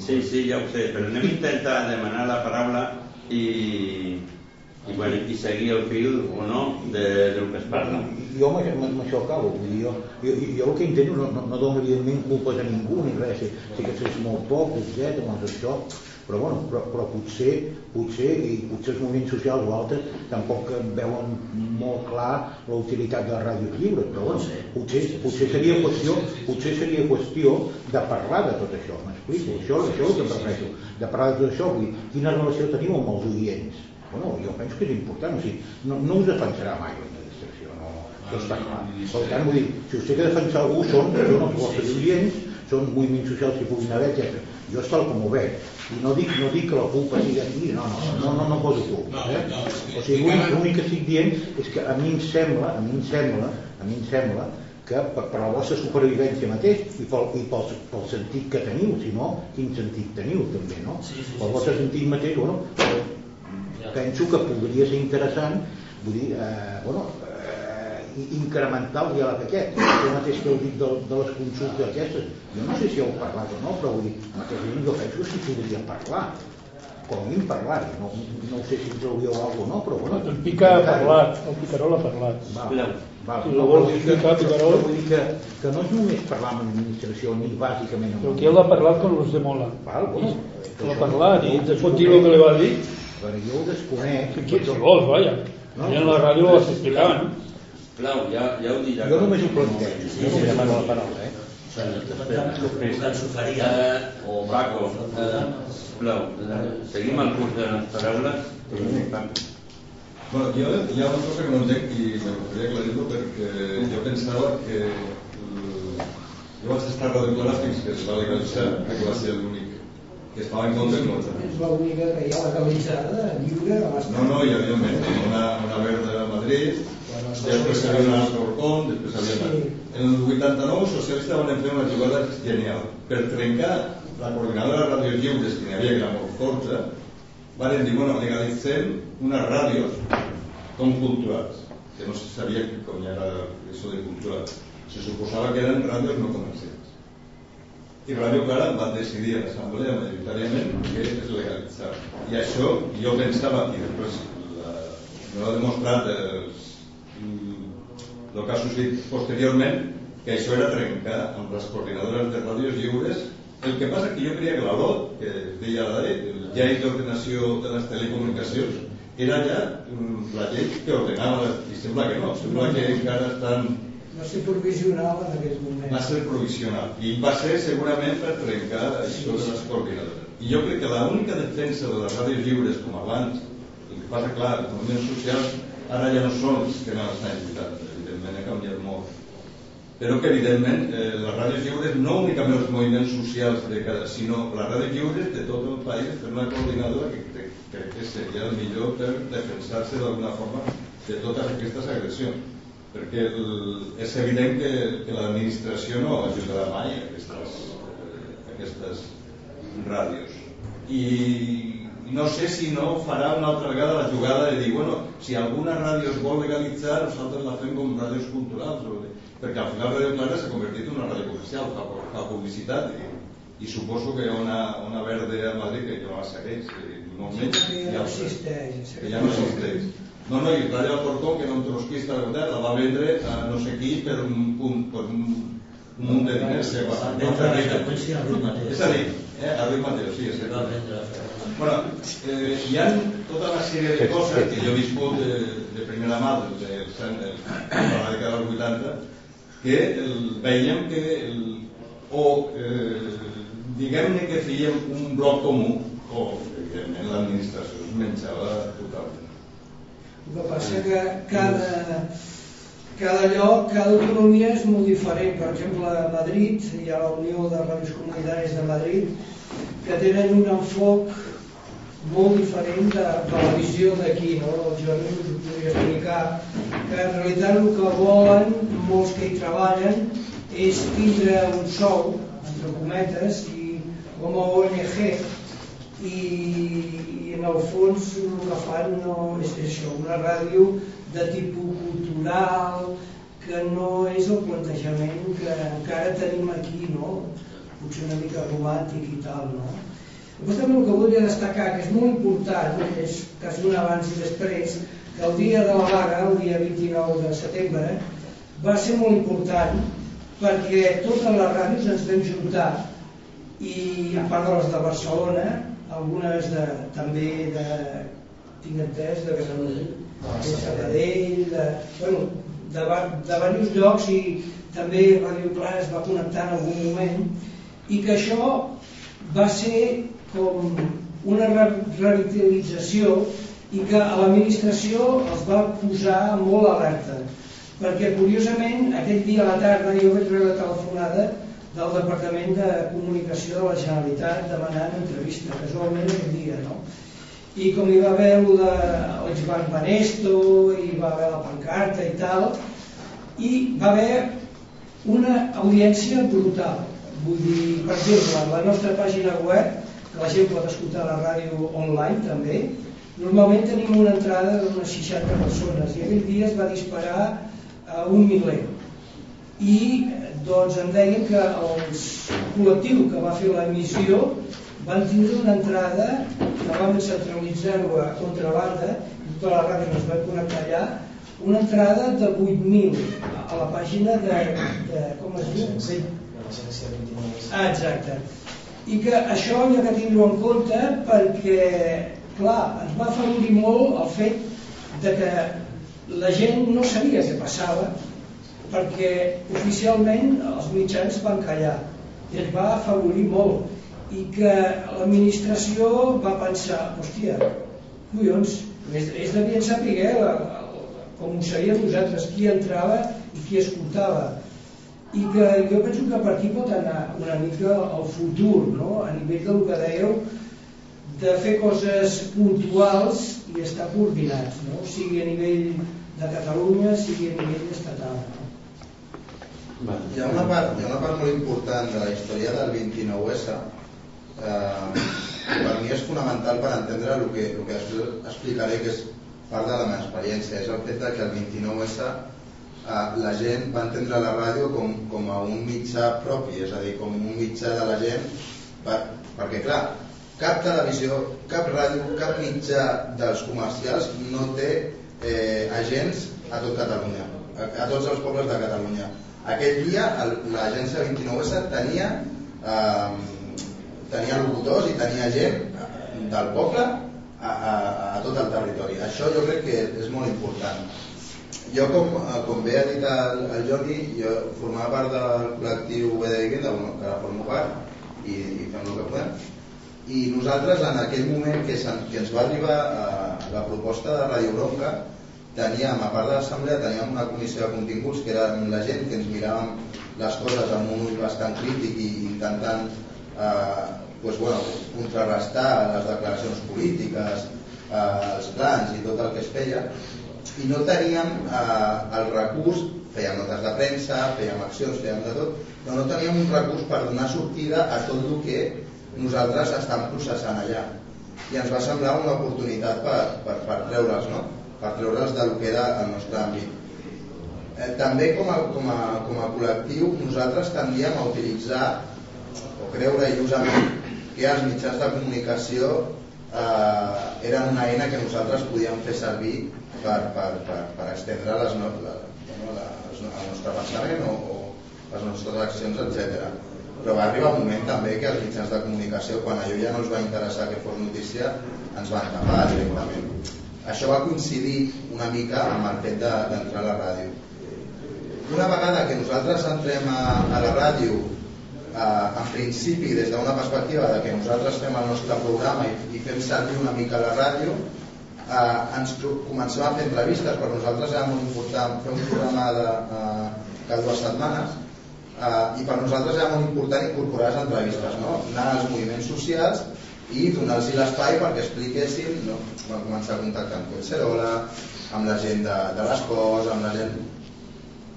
Speaker 12: Sí, sí, ja ho sé, però anem a intentar demanar la paraula i, i, bueno, i seguir el fil o no de, del que es parla.
Speaker 9: jo amb, això acabo vull dir, jo, jo, jo el que intento no, no, no dono evidentment culpes a ningú ni res sí, sí que és molt poc, etc, doncs això però, bueno, però, però potser, potser i potser els moviments socials o altres tampoc veuen molt clar la utilitat de les ràdios lliures però bueno, potser, potser seria qüestió potser seria qüestió de parlar de tot això m'explico, això, això és el que em refereixo de parlar de tot això, vull dir, quina relació tenim amb els oients bueno, jo penso que és important o sigui, no, no us defensarà mai l'administració no, això està clar per tant, vull dir, si us té que defensar algú són, són els vostres oients són moviments socials que puguin haver, etc. Jo és tal com ho veig. I no dic, no dic que la culpa sigui aquí, no, no, no, no, no poso culpa. Eh? O sigui, l'únic que estic dient és que a mi em sembla, a mi em sembla, a mi em sembla que per, per la vostra supervivència mateix i pel, i pel, pel sentit que teniu, si no, quin sentit teniu també, no?
Speaker 13: Sí, sí, sí,
Speaker 9: pel vostre
Speaker 13: sí.
Speaker 9: sentit mateix, bueno, penso que podria ser interessant, vull dir, eh, bueno, eh, incrementar el diàleg aquest. Jo mateix que heu dit de, de les consultes aquestes, jo no sé si heu parlat o no, però vull dir, amb aquest gent jo penso que s'hi podria parlar com a mínim parlar no, no sé si ens hauríeu alguna o no, però bueno
Speaker 15: El Pica ha parlat, el Picarol ha parlat.
Speaker 9: Va, va,
Speaker 15: Si
Speaker 9: no,
Speaker 15: vols
Speaker 9: vull dir que,
Speaker 15: explicar,
Speaker 9: però
Speaker 15: Picarol.
Speaker 9: vull dir que, que no és només parlar amb l'administració ni bàsicament amb
Speaker 15: Però que ell ha parlat con los de Mola.
Speaker 9: Val, bueno,
Speaker 15: Ell ha parlat i te pot dir el que li va dir.
Speaker 9: Però jo ho desconec.
Speaker 15: Qui- si vols, vaja.
Speaker 9: No,
Speaker 15: Ja en la ràdio ho no?
Speaker 12: Clau, ja, ja ho dirà.
Speaker 9: Jo només ho plantejo.
Speaker 12: Sí, sí,
Speaker 9: només
Speaker 12: demano la
Speaker 9: paraula, eh?
Speaker 13: Buscant s'oferia
Speaker 12: Eh,
Speaker 13: o
Speaker 12: Paco, sisplau, eh, seguim el curs de les paraules.
Speaker 16: Bueno, jo, hi ha una cosa que no entenc i me gustaría aclarir-lo perquè jo pensava que el, jo vaig estar a Radio Claràstics que es va legalitzar, que va ser l'únic que estava en contra en contra.
Speaker 3: És l'única que hi ha legalitzada, lliure, a l'estat.
Speaker 16: No, no, hi havia menys. Una, una verda a Madrid, després hi havia una altra a Orcón, després hi havia una... En el 89 els socialistes van fer una jugada genial. Per trencar la coordinadora de ràdios lliures, que n'hi havia que era molt forta, van dir, bueno, legalitzem unes ràdios com culturals, que no se sabia com era això de culturals. Se suposava que eren ràdios no comercials. I Ràdio Clara va decidir a l'Assemblea majoritàriament que es legalitzava. I això jo pensava, i després la, l'ha demostrat els, el que ha succeït posteriorment, que això era trencar amb les coordinadores de ràdios lliures. El que passa que jo creia que la LOT, que deia la llei, el llei d'ordenació de les telecomunicacions, era ja mm, la llei que ordenava, i sembla que no, sembla que encara estan
Speaker 3: Va ser provisional en aquell moment.
Speaker 16: va ser provisional i va ser segurament per trencar això de les coordinadores. I jo crec que l'única defensa de les ràdios lliures com abans, el que passa clar, els moviments socials ara ja no són els que no estan lluitant, evidentment ha canviat molt. Però que evidentment eh, les ràdios lliures, no únicament els moviments socials de cada, sinó les ràdios lliures de tot el país, fer una coordinadora que crec, crec que seria el millor per defensar-se d'alguna forma de totes aquestes agressions perquè el, és evident que, que l'administració no ajudarà mai aquestes, aquestes ràdios. I, no sé si no farà una altra vegada la jugada de dir, bueno, si alguna ràdio es vol legalitzar, nosaltres la fem com ràdios culturals perquè al final Radio Clara s'ha convertit en una ràdio comercial, fa, fa publicitat i, i suposo que hi ha una, una verde a Madrid que jo no la segueix i molt menys
Speaker 3: que ja no
Speaker 16: que ja no existeix no, no, i Ràdio Alcorcón, que era un trotskista de veritat, la va vendre a no sé qui per un, un, per un, un munt de diners. Se va,
Speaker 7: no, freqüència a Ruiz Mateo.
Speaker 16: És a dir, eh, a Ruiz Mateo, sí, és
Speaker 7: Va vendre
Speaker 16: Bueno, eh, hi ha tota una sèrie de coses que jo he viscut de, de primera mà de, de, la dècada dels 80 que el, veiem que el, o eh, diguem-ne que fèiem un bloc comú o evidentment l'administració es menjava totalment
Speaker 3: el que passa que cada, cada lloc, cada autonomia és molt diferent. Per exemple, a Madrid hi ha la Unió de Ràdios Comunitaris de Madrid que tenen un enfoc molt diferent de, de la visió d'aquí, no? El Joan us ho podria explicar, que en realitat el que volen molts que hi treballen és tindre un sou, entre cometes, i com a ONG, i, en el fons el que fan no és això, una ràdio de tipus cultural que no és el plantejament que encara tenim aquí, no? potser una mica romàntic i tal. No? Després també el que voldria destacar, que és molt important, és quasi un abans i després, que el dia de la vaga, el dia 29 de setembre, va ser molt important perquè totes les ràdios ens vam juntar i a part de les de Barcelona algunes de, també de tinc entès de Catalunya de Sabadell de, bueno, de, de, diversos llocs i també Radio Clara es va connectar en algun moment i que això va ser com una revitalització i que a l'administració els va posar molt alerta. Perquè curiosament aquell dia a la tarda jo vaig rebre la telefonada del Departament de Comunicació de la Generalitat demanant entrevista, casualment aquell dia, no? I com hi va haver el de l'Exbanc Banesto, i va haver la pancarta i tal, i va haver una audiència brutal. Vull dir, per exemple, la nostra pàgina web, que la gent pot escoltar a la ràdio online també, normalment tenim una entrada d'unes 60 persones i aquell dia es va disparar a un miler i doncs em deien que el col·lectiu que va fer l'emissió van tindre una entrada que vam centralitzar-ho a contrabanda i tota la ràdio ens va connectar allà una entrada de 8.000 a la pàgina de, de com es diu?
Speaker 10: Sí, de l'agència 29.
Speaker 3: Ah, exacte. I que això hi ha que tindre en compte perquè, clar, ens va afavorir molt el fet de que la gent no sabia què passava perquè oficialment els mitjans van callar i es va afavorir molt i que l'administració va pensar hòstia, collons, ells, devien saber la, com ho sabíem nosaltres, qui entrava i qui escoltava. I que jo penso que per aquí pot anar una mica al futur, no? a nivell del que dèieu, de fer coses puntuals i estar coordinats, no? sigui a nivell de Catalunya, sigui a nivell estatal.
Speaker 17: Hi ha, una part, hi ha una part molt important de la història del 29S eh, per mi és fonamental per entendre el que, el que explicaré que és part de la meva experiència. És el fet que el 29S eh, la gent va entendre la ràdio com, com a un mitjà propi és a dir, com un mitjà de la gent per, perquè clar cap televisió, cap ràdio, cap mitjà dels comercials no té eh, agents a tot Catalunya a, a tots els pobles de Catalunya aquell dia l'agència 29S tenia, eh, tenia locutors i tenia gent del poble a, a, a tot el territori. Això jo crec que és molt important. Jo, com, com bé ha dit el, el Jordi, jo formava part del col·lectiu B de bueno, que ara formo part, i, i fem el que podem. I nosaltres, en aquell moment que, que ens va arribar eh, la proposta de Radio Bronca, teníem, a part de l'assemblea, teníem una comissió de continguts que eren la gent que ens miràvem les coses amb un ull bastant crític i intentant eh, pues, bueno, contrarrestar les declaracions polítiques, eh, els plans i tot el que es feia, i no teníem eh, el recurs, fèiem notes de premsa, fèiem accions, fèiem de tot, però no teníem un recurs per donar sortida a tot el que nosaltres estem processant allà. I ens va semblar una oportunitat per, per, per treure'ls, no? Per treure'ls del que era el nostre àmbit. Eh, també com a, com, a, com a col·lectiu nosaltres tendíem a utilitzar o creure il·lusament que els mitjans de comunicació eh, eren una eina que nosaltres podíem fer servir per, per, per, per estendre les no, la, bueno, les, el nostre pensament o, o les nostres accions, etc. Però va arribar un moment també que els mitjans de comunicació, quan allò ja no els va interessar que fos notícia, ens van tapar directament això va coincidir una mica amb el fet d'entrar a la ràdio. Una vegada que nosaltres entrem a, a la ràdio, eh, en principi des d'una perspectiva de que nosaltres fem el nostre programa i, i fem servir una mica la ràdio, eh, ens comencem a fer entrevistes, per nosaltres era molt important fer un programa de, eh, cada dues setmanes, eh, i per nosaltres era molt important incorporar les entrevistes, no? anar als moviments socials i donar-los l'espai perquè expliquessin, no? vam començar a contactar amb Collserola, amb la gent de, de les Cos, amb la gent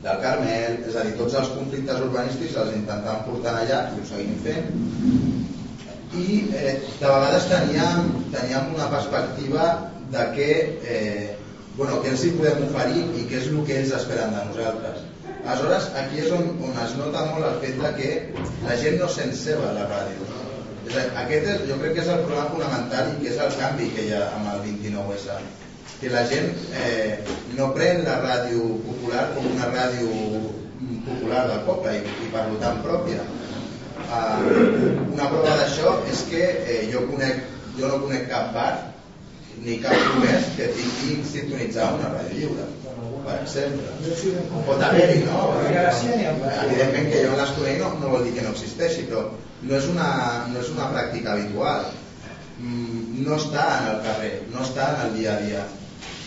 Speaker 17: del Carmel, és a dir, tots els conflictes urbanístics els intentàvem portar allà i ho seguim fent. I eh, de vegades teníem, teníem una perspectiva de que eh, bueno, què els hi podem oferir i què és el que ells esperen de nosaltres. Aleshores aquí és on, on es nota molt el fet de que la gent no sent seva la ràdio aquest és, jo crec que és el problema fonamental i que és el canvi que hi ha amb el 29S que la gent eh, no pren la ràdio popular com una ràdio popular del poble i, i per tant pròpia. Uh, una prova d'això és que eh, jo, conec, jo no conec cap bar ni cap només que tingui sintonitzar una ràdio lliure per exemple. Pot haver-hi no? evidentment que jo les conec no, no vol dir que no existeixi però no és una, no és una pràctica habitual mm, no està en el carrer no està en el dia a dia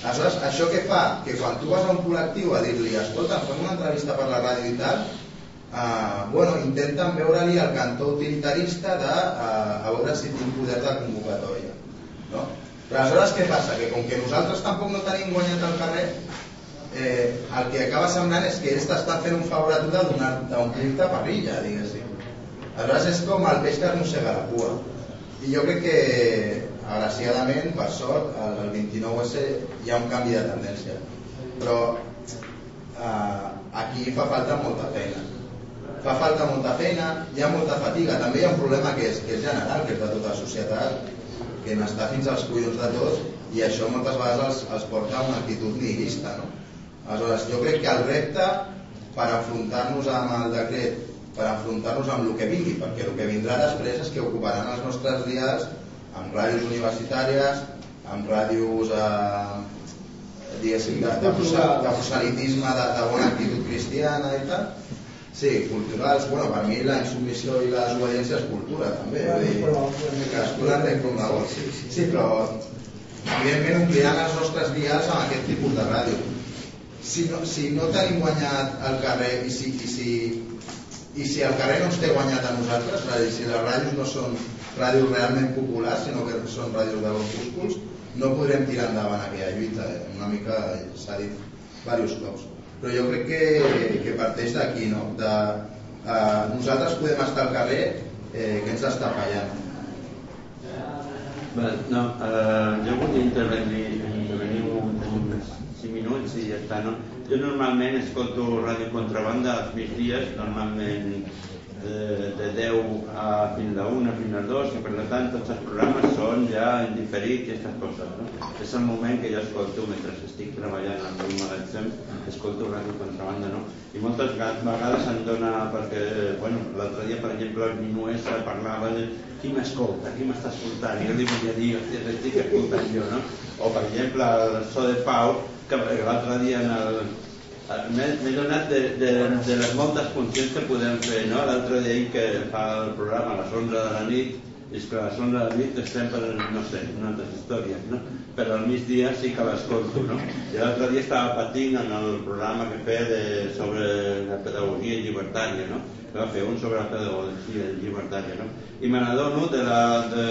Speaker 17: Aleshores, això què fa? Que quan tu vas a un col·lectiu a dir-li escolta, fem una entrevista per la ràdio i tal eh, bueno, intenten veure-li el cantó utilitarista de eh, a veure si tinc poder de convocatòria no? però aleshores què passa? Que com que nosaltres tampoc no tenim guanyat al carrer eh, el que acaba semblant és que ells t'estan fent un favor a tu d'omplir-te parrilla, diguéssim Aleshores és com el peix que es mossega la cua. I jo crec que, agraciadament, per sort, el 29S hi ha un canvi de tendència. Però eh, aquí fa falta molta feina. Fa falta molta feina, hi ha molta fatiga. També hi ha un problema que és, que és general, que és de tota la societat, que n'està fins als collons de tots, i això moltes vegades els, els porta a una actitud nihilista. No? Aleshores, jo crec que el repte per enfrontar-nos amb el decret per enfrontar-nos amb el que vingui, perquè el que vindrà després és que ocuparan els nostres dies amb ràdios universitàries, amb ràdios eh, diguéssim, de, de, de proselitisme, de, de bona actitud cristiana i tal. Sí, culturals, bueno, per mi la insubmissió i la és cultura també, vull dir, cadascú l'entén com la vol. Sí, però evidentment ompliran les nostres vies amb aquest tipus de ràdio. Si no, si no tenim guanyat al carrer i si, i si, i si el carrer no ens té guanyat a nosaltres, és a dir, si les ràdios no són ràdios realment populars, sinó que són ràdios de grupúsculs, no podrem tirar endavant aquella lluita. Eh? Una mica s'ha dit diversos cops. Però jo crec que, que parteix d'aquí, no? De, eh, nosaltres podem estar al carrer, eh, que ens està fallant.
Speaker 12: Bé, no, eh, jo vull intervenir, intervenir un, uns 5 minuts i ja està, no? Jo normalment escolto Ràdio Contrabanda als migdies, normalment de, de 10 a fins a 1, fins a 2 i per tant tots els programes són ja en diferit i aquestes coses no? és el moment que jo escolto mentre estic treballant al meu magatzem escolto ràdio contrabanda no? i moltes vegades em dona perquè bueno, l'altre dia per exemple el Minuesa parlava de qui m'escolta, qui m'està escoltant i jo li volia dir, hòstia, estic escoltant jo no? o per exemple el So de Pau que l'altre dia en el, m'he donat de, de, de les moltes funcions que podem fer no? l'altre dia que fa el programa a les 11 de la nit és que a les 11 de la nit estem per, no sé, en altres històries no? però al migdia sí que l'escolto no? i l'altre dia estava patint en el programa que feia de, sobre la pedagogia llibertària no? que va fer un sobre la pedagogia llibertària no? i me n'adono de la de,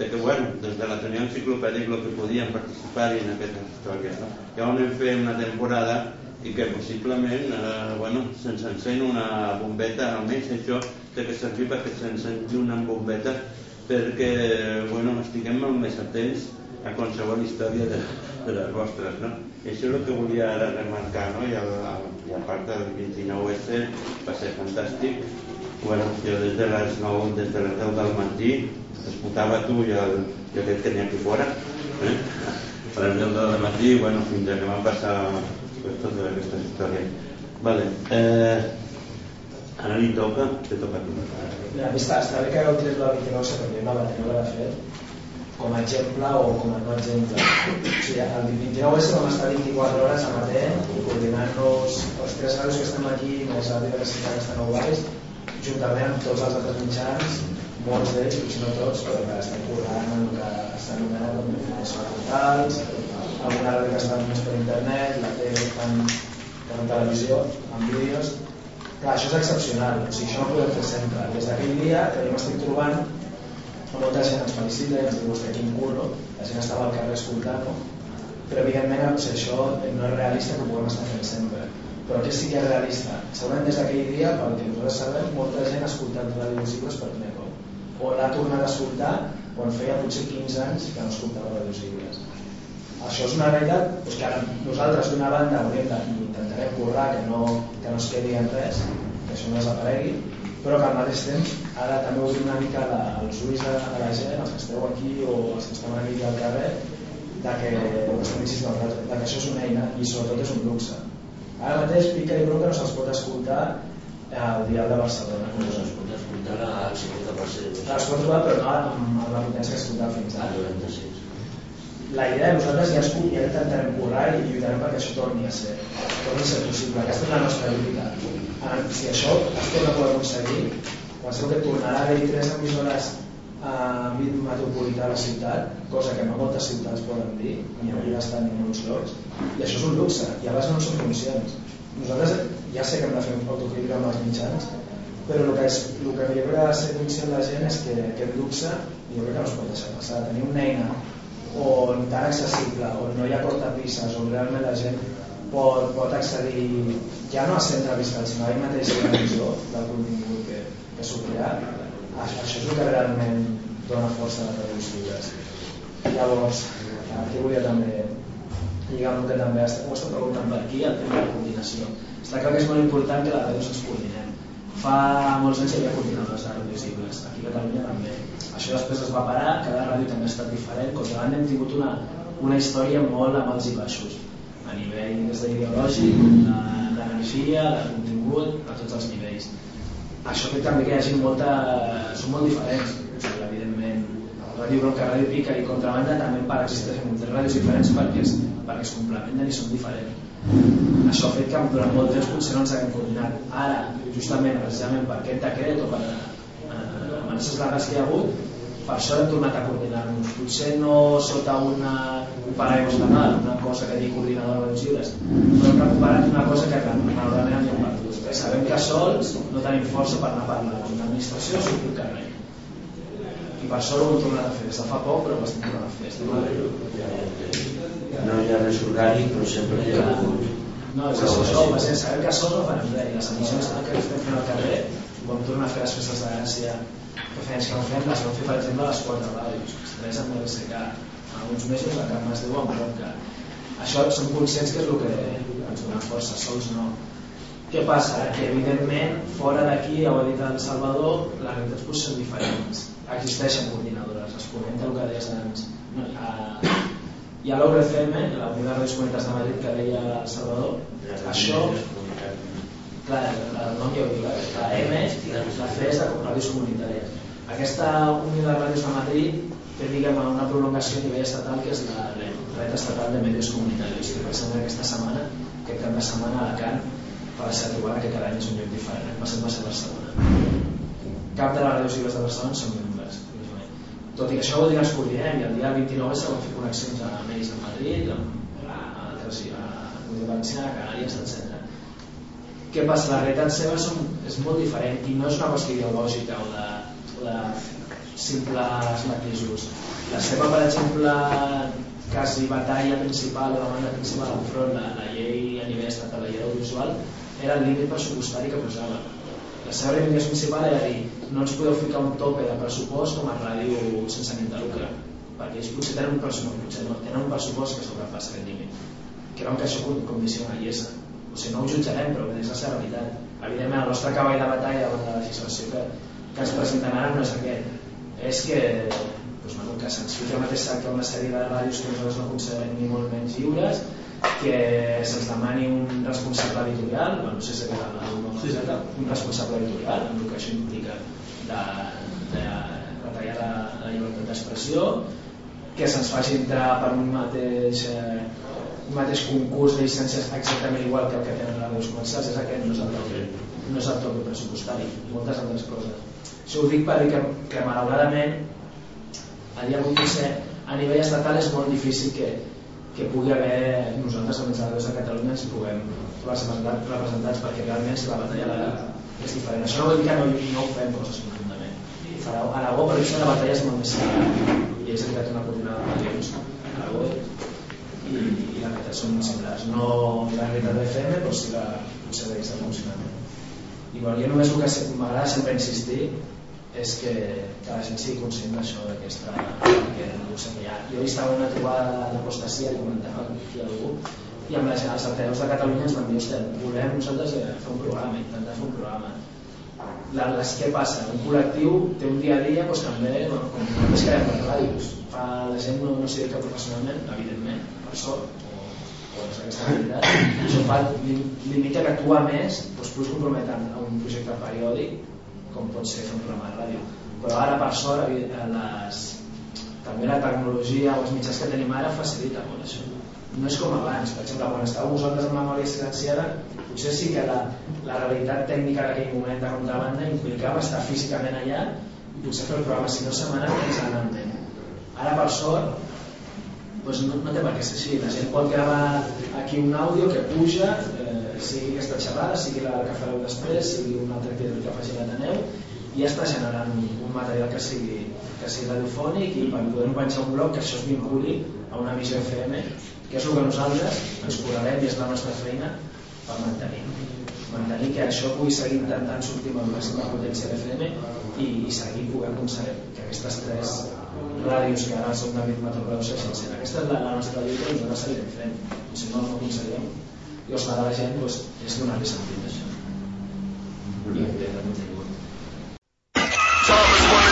Speaker 12: de que, bueno, des de l'Ateneu Enciclopèdic el que podien participar en aquestes històries. No? Ja vam fer una temporada i que possiblement eh, bueno, se'ns encén una bombeta, almenys això té que servir perquè se'ns encén una bombeta perquè bueno, estiguem molt més atents a qualsevol història de, de les vostres. No? I això és el que volia ara remarcar, no? I, el, i a part del 29S va ser fantàstic. Bueno, jo des de les 9, des de les 10 del matí escoltava tu i, el, i aquest que ha aquí fora, eh? a les 10 del matí, bueno, fins que van passar totes aquestes històries. Vale. Eh, ara li toca, te toca a tu.
Speaker 10: Mira, està, està bé que hagueu tret la 29 perquè no la teniu de fet com a exemple o com a no exemple. O sigui, el 29S vam estar 24 hores amatent i coordinant-nos els tres ràdios que estem aquí, més la diversitat que estan oberts, juntament amb tots els altres mitjans, molts d'ells, potser no tots, però que estan currant en el que s'anomena com informació portals, alguna ràdio que estan més per internet, la que fan, que fan televisió, amb vídeos. Clar, això és excepcional, o sigui, això no ho podem fer sempre. Des d'aquell dia que jo m'estic trobant molta gent ens felicita i ens diu vostè quin curro, la gent estava al carrer escoltant no? però evidentment o sigui, això no és realista que ho puguem estar fent sempre però què sí que és realista? segurament des d'aquell dia, pel que nosaltres sabem molta gent ha escoltat ràdio lliures per primer o l'ha tornat a escoltar quan feia potser 15 anys que no escoltava ràdios lliures això és una realitat doncs que ara nosaltres d'una banda hauríem de, intentarem currar que no, que no es quedi en res que això no desaparegui però que al mateix temps ara també obrim una mica la, els ulls a, la gent, els que esteu aquí o els que esteu aquí al carrer, de que, de que això és una eina i sobretot és un luxe. Ara mateix Pica i Bronca no se'ls pot escoltar al Dial de Barcelona.
Speaker 7: No se'ls pot escoltar al 50%.
Speaker 10: Es pot trobar, però no amb, amb la potència que escoltava fins ara. La idea de nosaltres ja, escull, ja intentarem currar i lluitarem perquè això torni a ser, torni a ser possible. Aquesta és la nostra lluita. Si això es torna a poder aconseguir, Penseu que tornarà a haver-hi tres emissores a àmbit metropolità a la ciutat, cosa que no moltes ciutats poden dir, ni hauria d'estar en molts llocs, i això és un luxe, i a vegades no en som conscients. Nosaltres ja sé que hem de fer un autocrítica amb els mitjans, però el que, és, el que jo crec que ha de ser conscient la gent és que aquest luxe jo crec que no es pot deixar passar. Tenir una eina on tan accessible, on no hi ha cortapisses, on realment la gent pot, pot accedir ja no a ser entrevistat, sinó a ell mateix a l'emissió del contingut que, que sortirà, això és el que realment dona força a ràdios lliures. Llavors, aquí volia també lligar amb el que també ho estat preguntant per aquí, el tema de la coordinació. Està clar que és molt important que les ràdios ens coordinem. Fa molts anys hi havia coordinadors de ràdios lliures, aquí a Catalunya també. Això després es va parar, cada ràdio també ha estat diferent, Contrabanda hem tingut una, una història molt amb alts i baixos a nivell des de, d'energia, de contingut, a tots els nivells. Això que també que hi hagi molta... són molt diferents, o evidentment. Ràdio Bronca, Ràdio Pica i Contrabanda també per existeixen entre ràdios diferents perquè es, perquè es complementen i són diferents. Això ha fet que durant molt temps potser no ens haguem coordinat. Ara, justament, precisament per aquest decret o per eh, amenaces legals que hi ha hagut, per això hem tornat a coordinar-nos. Potser no sota una un paraigua legal, una cosa que digui coordinador de les lliures però hem recuperat una cosa que malauradament hem perdut sabem que sols no tenim força per anar parlar amb l'administració o al carrer i per això ho hem tornat a fer. Des de fa poc però ho estem tornant a fer. Estem a
Speaker 7: no hi ha res orgànic però sempre hi ha hagut
Speaker 10: no, és això, això, va ser, sabem que sols no farem res. I les emissions que estem fent al carrer ho vam tornar a fer les festes de Gràcia que feien que fem, les vam fer per exemple a les quatre ràdios, les tres amb l'LSK a uns mesos a Can Masdeu amb Bronca. Això som conscients que és el que ens dona força, sols no. Què passa? Que evidentment fora d'aquí, ja ho ha dit el Salvador les realitats pues, són diferents. Existeixen coordinadores, es comenta el que deies abans no, a, hi ha l'ORFM, la Unió de Ràdios Comunitats de Madrid que deia el Salvador això clar, el nom ja ho diu, la M, la C és de ràdios comunitàries. Aquesta Unió de Ràdios de Madrid té diguem, una prolongació a nivell estatal que és la Red Estatal de Medios Comunitaris que precisament aquesta setmana, aquest cap de setmana a Alacant per la seva trobada que any és un lloc diferent, va ser, va ser Barcelona. Cap de les ràdios lliures de Barcelona són. Tot i que això vol dir que ens i el dia 29 se van fer connexions a Medis a Madrid, a, a altres a, a Comunitat Valenciana, a Canàries, etc què passa? La realitat seva són, és molt diferent i no és una qüestió ideològica o de, de simples matisos. La seva, per exemple, quasi batalla principal o demanda principal enfront la, la llei a nivell estatal, la llei audiovisual, era el límit pressupostari que posava. La seva reivindicació principal era dir no ens podeu ficar un tope de pressupost com a ràdio sense ànim de lucre, perquè ells potser tenen un pressupost, potser no, tenen un pressupost que sobrepassa aquest límit. Creu que això condiciona és o sigui, no ho jutjarem, però és la seva realitat. Evidentment, el nostre cavall de batalla davant de la legislació que, que ens presenten ara no és aquest. És que, doncs, bueno, que se'ns fica al mateix sac una sèrie de ràdios que nosaltres no considerem ni molt menys lliures, que se'ns demani un responsable editorial, bueno, no sé si és el nom sí, un responsable editorial, amb el que això implica de, de retallar la, la llibertat d'expressió, que se'ns faci entrar per un mateix eh, un mateix concurs de llicències exactament igual que el que tenen ràdios comercials és aquest, no és el tope, no és el tope pressupostari i moltes altres coses. Això ho dic per dir que, que malauradament a dia 27 a nivell estatal és molt difícil que, que pugui haver nosaltres els ràdios de Catalunya ens puguem trobar representats perquè realment si la batalla la, és diferent. Això no vol dir que no, no ho fem coses conjuntament Aragó per això la batalla és molt més similar i és veritat una coordinada de ràdios Aragó i, i la realitat són similars. No la realitat de FM, però sí la procedeix de funcionament. I bueno, jo només el que m'agrada sempre insistir és que, que la gent sigui conscient d'això, d'aquesta... sé que hi. Jo estava una trobada d'apostasia, li comentava aquí algú, i amb gent, els altaveus de Catalunya ens van dir, volem nosaltres fer un programa, intentar fer un programa. La, les què passa? Un col·lectiu té un dia a dia doncs, també, bueno, com nosaltres que per ràdios. Fa, la gent no, no s'hi dedica professionalment, evidentment, per sort, o, o és aquesta realitat. Això fa, limita que tu a més doncs, puguis comprometre a un projecte periòdic com pot ser un programa de ràdio. Però ara, per sort, les, també la tecnologia o els mitjans que tenim ara facilita molt això. No és com abans, per exemple, quan estàveu vosaltres en memòria silenciada, potser sí que la, la realitat tècnica d'aquell moment de contrabanda implicava estar físicament allà i potser fer el programa, si no setmanal, quinzenalment. Ara, per sort, doncs no, no té per què ser així. La gent pot gravar aquí un àudio que puja, eh, sigui aquesta xerrada, sigui la que fareu després, sigui un altre activitat que faci l'Ateneu, i ja està generant un, material que sigui, que sigui radiofònic i per poder penjar un blog que això es vinculi a una emissió FM que és el que nosaltres ens curarem i és la nostra feina per mantenir mantenir que això pugui seguir intentant sortir amb la màxima potència d'FM i, i seguir poder aconseguir que aquestes tres ràdios que ara són d'àmbit metropolità segueixin sent aquesta és la, la nostra lluita i nosaltres seguirem fent si no, no ho aconseguirem i els farà la gent doncs, és donar-li sentit això i entendre contingut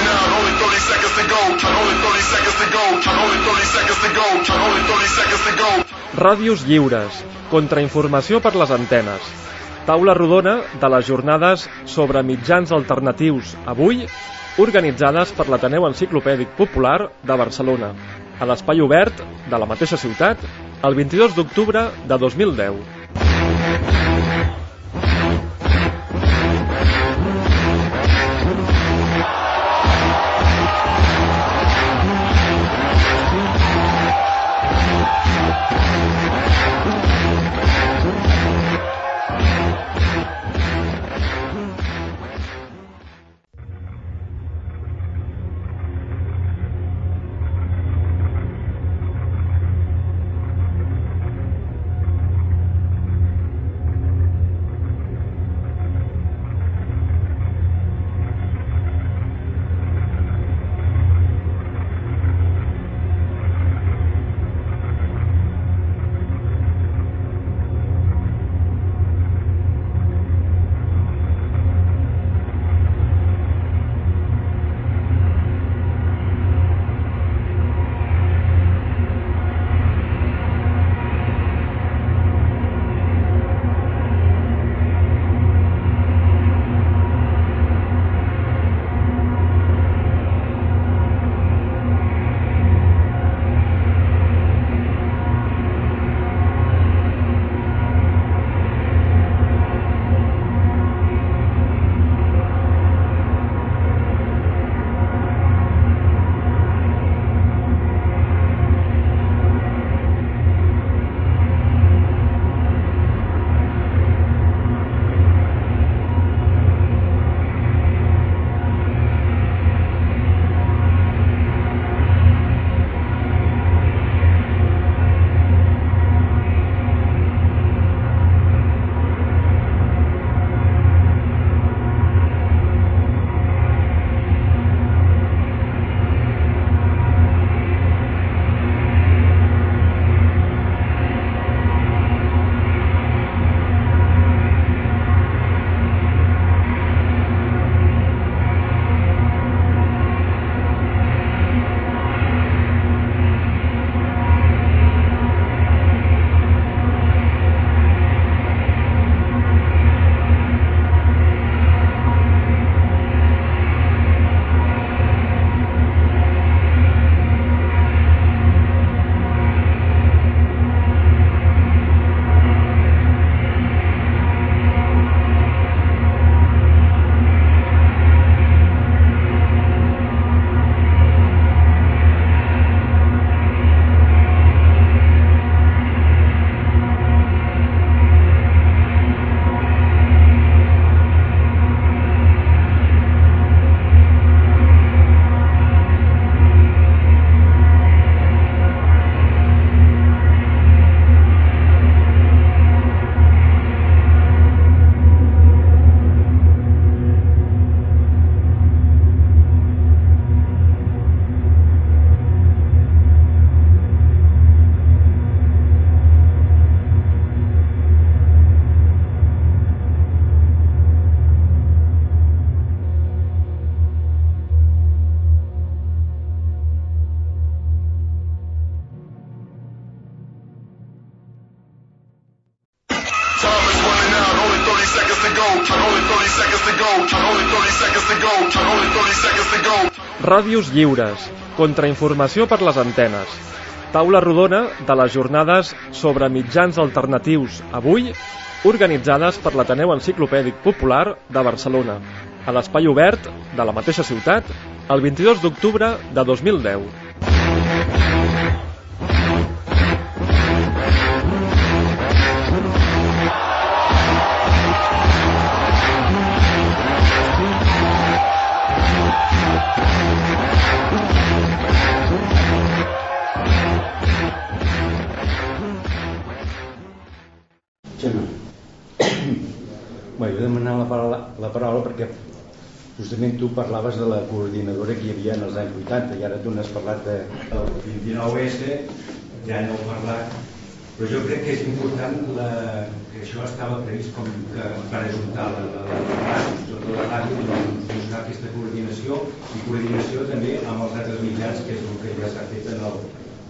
Speaker 1: out, only 30 seconds to go. Only 30 seconds to go. Only 30 seconds to go. Only 30 seconds to go.
Speaker 2: Ràdios lliures. Contrainformació per les antenes. Taula rodona de les jornades sobre mitjans alternatius avui, organitzades per l'Ateneu Enciclopèdic Popular de Barcelona, a l'espai obert de la mateixa ciutat, el 22 d'octubre de 2010. Ràdios lliures, contrainformació per les antenes. Taula rodona de les jornades sobre mitjans alternatius avui, organitzades per l'Ateneu Enciclopèdic Popular de Barcelona, a l'espai obert de la mateixa ciutat, el 22 d'octubre de 2010.
Speaker 18: Demanava la paraula, la paraula perquè justament tu parlaves de la coordinadora que hi havia en els anys 80 i ara tu n'has parlat de...
Speaker 8: El 29S ja no heu parlat, però jo crec que és important la, que això estava previst com que per ajuntar la, la, la, la tota la ràdio, doncs, buscar aquesta coordinació i coordinació també amb els altres mitjans, que és el que ja s'ha fet en el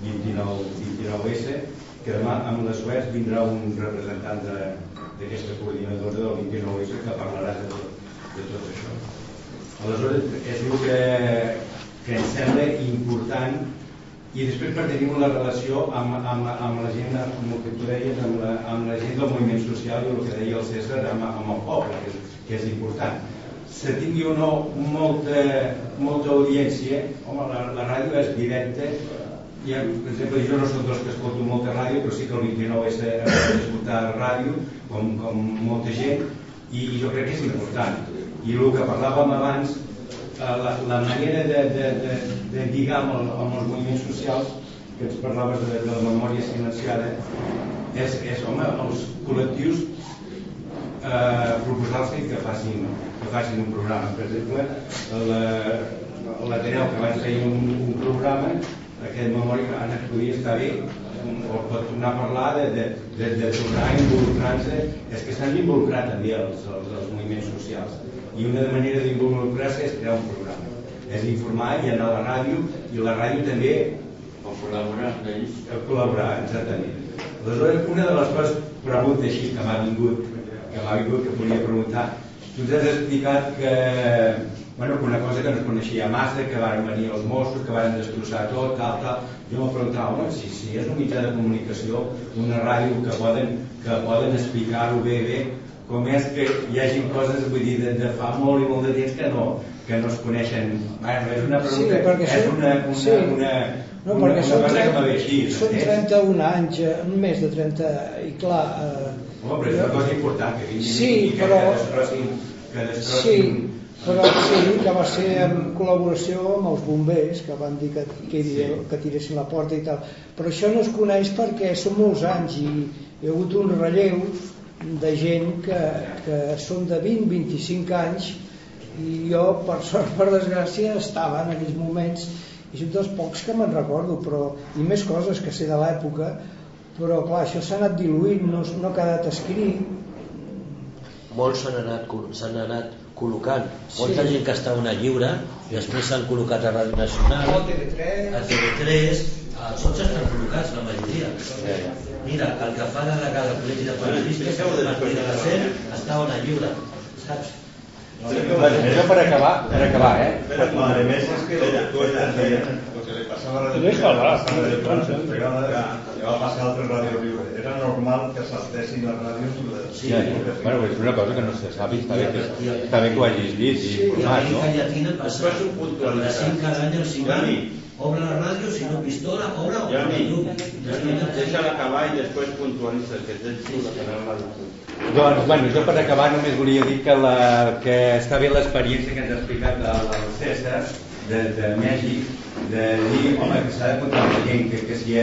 Speaker 8: 29, 29S, que demà amb les webs vindrà un representant de- d'aquesta coordinadora del 29S que parlarà de, tot- de tot això. Aleshores, és el que, que ens sembla important i després per tenir una relació amb, amb, amb la gent, amb el que tu deies, amb la, amb la gent del moviment social i el que deia el César, amb, amb el poble, que és, que és important. Se tingui o no molta, molta audiència, home, la, la ràdio és directa, ja, per exemple, jo no soc dels que escolto molta ràdio, però sí que el 29 és d'escoltar ràdio, com, com molta gent, i jo crec que és important. I el que parlàvem abans, eh, la, la manera de, de, de, de lligar amb, el, amb els moviments socials, que ens parlaves de, de la memòria silenciada, és, és home, els col·lectius eh, proposar-los que facin, que facin un programa. Per exemple, la- l'Ateneu que abans feia un, un programa, aquest memòria que ara podria estar bé, o pot tornar a parlar de, de, de, de tornar a involucrar-se, és que s'han d'involucrar també els, els, els moviments socials. I una manera d'involucrar-se és crear un programa. És informar i anar a la ràdio, i la ràdio també
Speaker 19: O col·laborar amb ells.
Speaker 8: col·laborar, exactament. Aleshores, una de les coses, pregunta així que m'ha vingut, que m'ha vingut, que volia preguntar, tu ens has explicat que, bueno, que una cosa que no es coneixia massa, que van venir els Mossos, que van destrossar tot, tal, tal. Jo m'ho preguntava, home, si, si és un mitjà de comunicació, una ràdio que poden, que poden explicar-ho bé, bé, com és que hi hagi coses, vull dir, de, de fa molt i molt de temps que no, que no es coneixen. Bueno, és una
Speaker 3: Sí,
Speaker 8: pregunta,
Speaker 3: perquè
Speaker 8: és una, una,
Speaker 3: sí.
Speaker 8: una,
Speaker 3: No,
Speaker 8: una,
Speaker 3: perquè
Speaker 8: una
Speaker 3: són,
Speaker 8: cosa que m'ha ve
Speaker 3: 30,
Speaker 8: així.
Speaker 3: són
Speaker 8: saps?
Speaker 3: 31 anys, eh, més de 30, i clar... Eh,
Speaker 8: Home, però és una cosa important, que vinguin
Speaker 3: Sí,
Speaker 8: i que,
Speaker 3: però...
Speaker 8: que destrossin, que
Speaker 3: Sí,
Speaker 8: destrossin
Speaker 3: però sí, que va ser en col·laboració amb els bombers que van dir que, que, sí. que tiressin la porta i tal. Però això no es coneix perquè són molts anys i hi ha hagut un relleu de gent que, que són de 20-25 anys i jo, per sort, per desgràcia, estava en aquells moments i soc dels pocs que me'n recordo, però i més coses que sé de l'època, però clar, això s'ha anat diluint, no, no ha quedat escrit,
Speaker 13: molts s'han anat, anat col·locant
Speaker 3: Sí.
Speaker 13: molta gent que estava una lliure després s'han col·locat a Ràdio Nacional
Speaker 3: A TV3.
Speaker 13: a TV3 els sots estan col·locats la majoria mira, el que fa de delegada al col·legi de periodistes Martí de la Ser està a una lliure saps?
Speaker 18: Bueno, això per acabar, per acabar, eh?
Speaker 16: Madre mía, es que lo que le pasaba a la pegada, ya va a pasar a altres ràdios lliures. Era normal que saltessin les ràdios i les...
Speaker 18: Sí. Bueno, però és una cosa que no se sap i està bé que, està bé que ho hagis dit i informat, no?
Speaker 13: l'Amèrica Llatina passa de 5 cada any al 5
Speaker 12: Jani.
Speaker 13: Obre la ràdio, si no pistola, obre o
Speaker 12: Jani,
Speaker 13: llum
Speaker 12: Jani, deixa'l acabar i després puntualitza, que tens tu la paraula.
Speaker 18: Doncs, bueno, jo per acabar només volia dir que, la, que està bé l'experiència que ens ha explicat el, el César de, de Mèxic, de dir, home, que s'ha de comptar amb la gent, que, que si,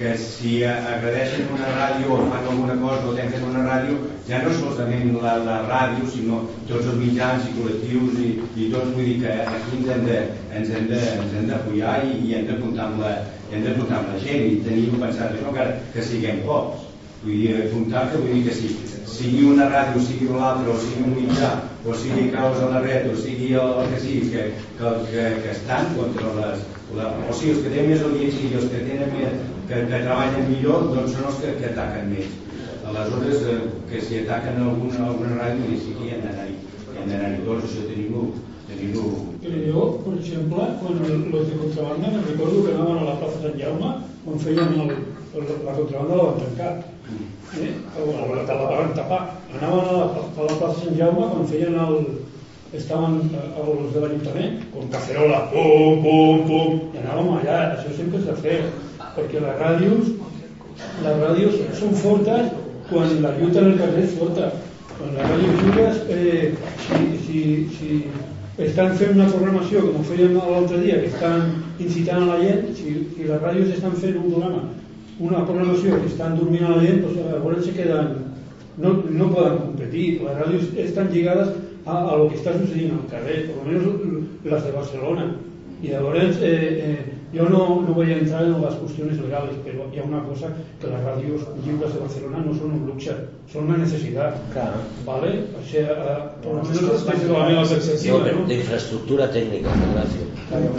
Speaker 18: que si agradeixen una ràdio o fan alguna cosa o tanquen una ràdio, ja no solament la, la ràdio, sinó tots els mitjans i col·lectius i, i tots, vull dir que aquí ens hem de, ens hem de, ens hem d'apoyar i, i hem de comptar amb la, hem de comptar amb la gent i tenir-ho pensat, no que, que siguem pocs. Vull dir, comptar que vull dir que sí, sigui una ràdio, sigui una altra, o sigui un mitjà, o sigui Caus a la red, o sigui el, el que sigui, que, que, que, que estan contra les... La, o sigui, els que tenen més audiència i els que tenen més, que, que treballen millor, doncs són els que, que ataquen més.
Speaker 8: aleshores eh, que si ataquen alguna, alguna ràdio i sí que hi han d'anar-hi hi han d'anar-hi tots, això tenim-ho tenim-ho
Speaker 15: Però jo, per exemple, quan los de contrabanda me'n recordo que anaven a la plaça Sant Jaume quan feien el, el, la contrabanda la van tancar eh? o la, la, la van tapar anaven a la, a la plaça Sant Jaume quan feien el estaven eh, els de l'Ajuntament con cacerola, pum, pum, pum i anàvem allà, això sempre s'ha fet perquè les ràdios les ràdios són fortes quan la lluita en el carrer és forta. Quan les ràdios lliures eh, si, si, si estan fent una programació com ho feien l'altre dia que estan incitant a la gent si, si les ràdios estan fent un programa una programació que estan dormint a la gent doncs llavors se queden no, no poden competir. Les ràdios estan lligades a, a lo que està succeint al carrer per almenys les de Barcelona. I llavors eh, eh, jo no, no voy a entrar en las cuestiones legales, pero hi ha una cosa que les ràdios lliures de Barcelona no són un luxe, són una necessitat.
Speaker 13: Claro.
Speaker 15: ¿Vale? O sea, por lo menos desde la meva perspectiva,
Speaker 13: No,
Speaker 15: ¿no?
Speaker 13: de infraestructura técnica, Ignacio.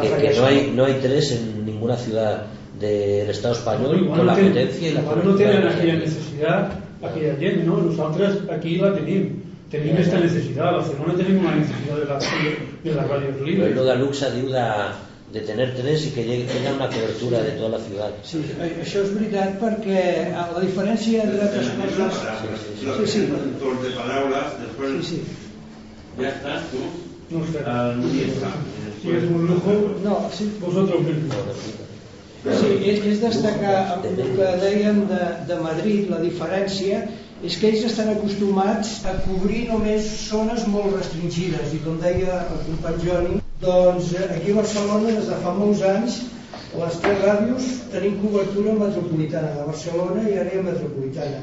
Speaker 13: Que, que no, hay, no hay tres en ninguna ciudad del Estado español
Speaker 15: Igual
Speaker 13: con la
Speaker 15: no ten-
Speaker 13: potencia y la
Speaker 15: igual no tenen aquella necessitat, aquella gent, no? Nosaltres aquí la tenim. Tenim esta necessitat. A Barcelona tenim una necessitat de, la, de les ràdios
Speaker 13: Pero
Speaker 15: libres.
Speaker 13: no da luxa diu de, de tener tres y que tenga una cobertura de toda la ciudad.
Speaker 3: Sí, a- això és veritat perquè eh, la diferència entre altres coses... Sí, sí.
Speaker 12: Torn de paraules, després...
Speaker 3: Sí, sí.
Speaker 12: Ja estàs, tu?
Speaker 15: No
Speaker 12: està.
Speaker 15: Si es un lujo,
Speaker 3: no, sí.
Speaker 15: vosotros mismos.
Speaker 3: Sí, és, és destacar el que dèiem de, de Madrid, la diferència és que ells estan acostumats a cobrir només zones molt restringides i com deia el company Joni, doncs eh, aquí a Barcelona des de fa molts anys les tres ràdios tenim cobertura metropolitana de Barcelona i àrea metropolitana.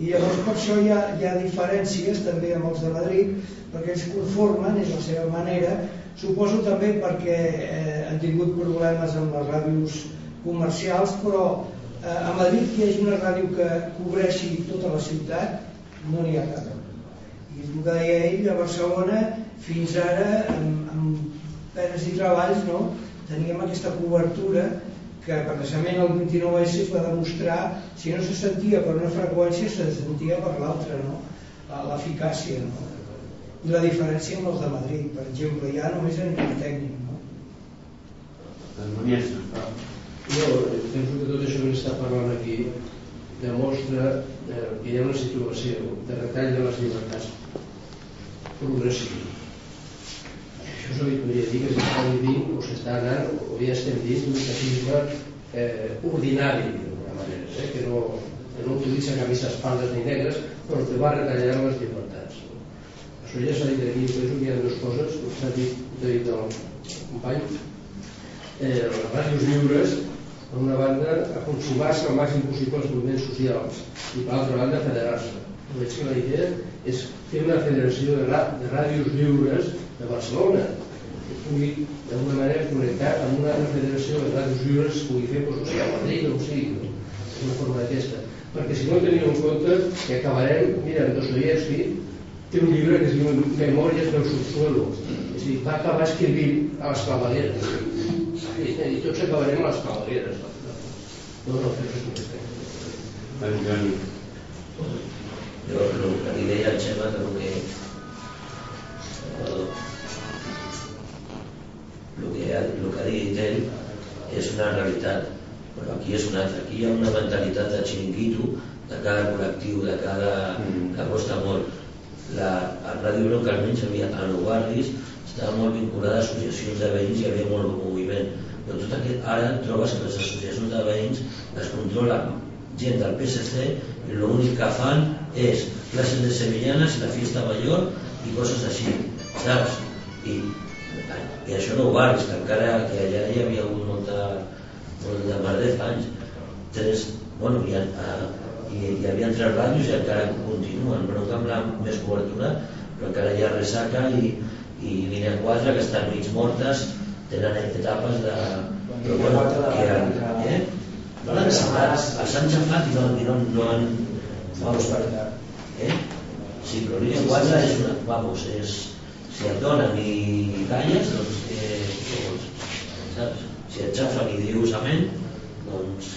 Speaker 3: I llavors per això hi ha, hi ha diferències també amb els de Madrid perquè ells conformen, és la seva manera suposo també perquè eh, han tingut problemes amb les ràdios comercials però eh, a Madrid que hi hagi una ràdio que cobreixi tota la ciutat no n'hi ha cap. I el que deia ell a Barcelona fins ara amb, amb penes i treballs no, teníem aquesta cobertura que precisament el 29S es va demostrar si no se sentia per una freqüència se sentia per l'altra no? La- l'eficàcia no? i la diferència amb els de Madrid per exemple ja només a nivell tècnic no?
Speaker 20: El Núria està.
Speaker 21: Jo penso que tot això que està parlant aquí demostra eh, que hi ha una situació de retall de les llibertats progressiu. Això el que podria dir que s'està vivint o s'està anant o ja estem dins d'un capitalisme eh, ordinari d'alguna manera, eh, que, no, que no utilitza camises pardes ni negres però que va retallar les llibertats. Això ja s'ha dit aquí, penso que hi ha dues coses, s'ha dit, dit el company, eh, les ràdios lliures per una banda aproximar-se al màxim possible als moviments socials i per altra banda federar-se veig que la idea és fer una federació de, de ràdios lliures de Barcelona que pugui d'alguna manera connectar amb una altra federació de ràdios lliures que pugui fer doncs, o sigui, a Madrid o sigui no? una forma d'aquesta perquè si no teniu en compte que acabarem mira, Dostoyevsky té un llibre que es diu Memòries del subsuelo és a dir, va acabar escrivint a les clavegueres i, tots acabarem a les clavegueres no, no, però és un
Speaker 20: El Joni.
Speaker 13: Jo el que li deia al Xema que el perdó, el que, el que ha dit ell és una realitat. Però aquí és una altra aquí hi ha una mentalitat de xiringuito de cada col·lectiu, de cada que costa molt. La, a Ràdio Bronca almenys havia, a nou barris estava molt vinculada a associacions de veïns i hi havia molt moviment. Però tot aquest, ara trobes que les associacions de veïns es controlen gent del PSC i l'únic que fan és classes de sevillanes i la fiesta mayor i coses així, saps? I, i això no ho barris, que encara que allà hi havia hagut molta, molt de merder fa anys. Tres, bueno, hi, ha, hi, hi havia tres ràdios i encara continuen, però que amb la més cobertura, però encara hi ha ressaca i, i línia 4 que estan mig mortes, tenen etapes de... Però bueno, que, eh? No l'han xafat, els han xafat i no, i no, no han... Vamos, eh? Sí, però línia 4 és una... Vamos, és... Si et donen i calles, doncs què, què vols? Saps? Si et xafen i dius amén, doncs...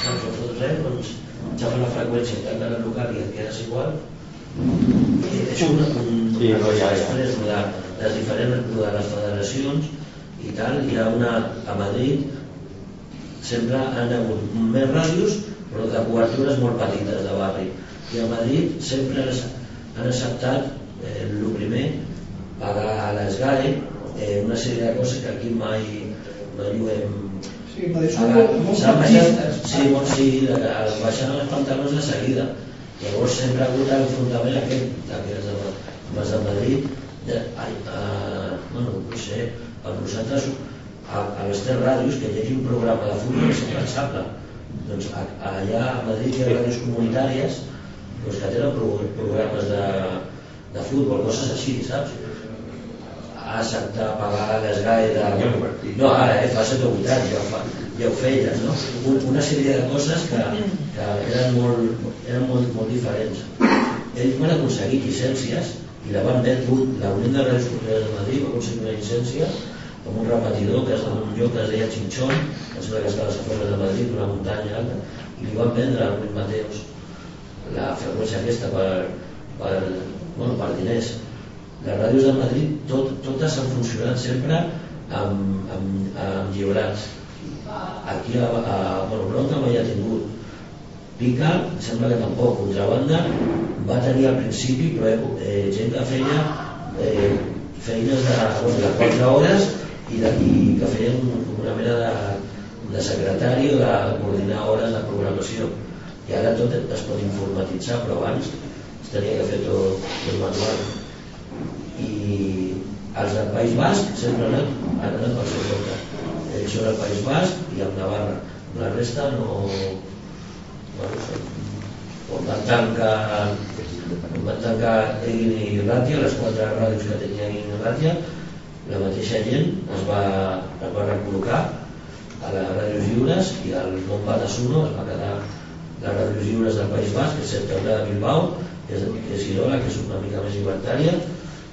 Speaker 13: No fots res, doncs... xafa la freqüència que cada local i et quedes igual eh, és un, un
Speaker 8: Sí, no, ja, ja.
Speaker 13: després de les diferents de les federacions i tal, hi ha una a Madrid sempre han hagut més ràdios però de cobertures molt petites de barri i a Madrid sempre han acceptat eh, el primer pagar a l'ESGAE eh, una sèrie de coses que aquí mai, mai ho hem
Speaker 3: Sí, molt- molt
Speaker 13: S'han baixat, sí, molt, sí, baixant els pantalons de seguida. Llavors sempre ha hagut l'enfrontament aquest d'aquests de, els de Madrid de, a, a, bueno, no sé a nosaltres a, a les tres ràdios que hi hagi un programa de futbol és impensable. Doncs a, allà a Madrid hi ha ràdios comunitàries doncs, que tenen pro, programes de, de futbol, coses així, saps? A pagar l'ESGAE de... No, ara, eh, fa 7 o 8 anys ja ho, fa, ja ho feien, no? Un, una sèrie de coses que, que eren, molt, eren molt, molt diferents. Ells van aconseguir llicències i la van vendre, la Unió de Ràdios Comunitàries de Madrid va aconseguir una llicència amb un repetidor que és d'un lloc que es deia Chinchón, que sembla que està a les de Madrid, una muntanya alta, i li van vendre a Luis Mateos la freqüència aquesta per, per, bueno, per diners les ràdios de Madrid tot, totes han funcionat sempre amb, amb, amb lliurats. Aquí a, a bueno, Bronca mai ha tingut. Pica, sembla que tampoc contrabanda va tenir al principi però, eh, gent que feia eh, feines de, bueno, de 4 hores i, de, i que feien una mena de, de secretari o de coordinar hores de programació. I ara tot es pot informatitzar però abans es tenia que fer tot, tot manual i els del País Basc sempre anat, anat pel seu compte. Ells són el País Basc i amb Navarra. La resta no bueno, són, quan van tancar quan van tancar Egin i Ràtia les quatre ràdios que tenia Egin i Ràtia la mateixa gent es va, es va recol·locar a les ràdios lliures i el nom Batasuno es va quedar les ràdios lliures del País Basc excepte una de Bilbao que és, que és Girola que és una mica més llibertària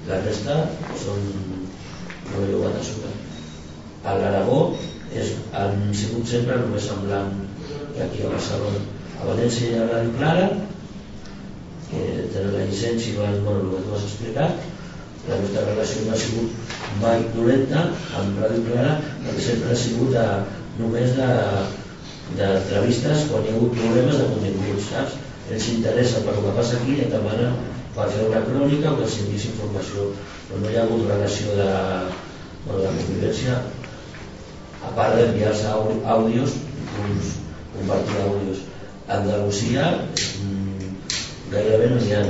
Speaker 13: la resta són rotllo Batasuna a l'Aragó és, han sigut sempre només semblant que aquí a Barcelona. A València hi ha Ràdio Clara que tenen la llicència i van, bueno, el que tu has explicat. La nostra relació no ha sigut mai dolenta amb Ràdio Clara perquè sempre ha sigut de, només de d'entrevistes quan hi ha hagut problemes de continguts saps? ells s'interessen per el que passa aquí i et demanen per fer una crònica o que els enviïs informació però no hi ha hagut relació de, bueno, de convivència a part d'enviar-se àudios doncs, compartir àudios a Andalusia mm, gairebé no n'hi ha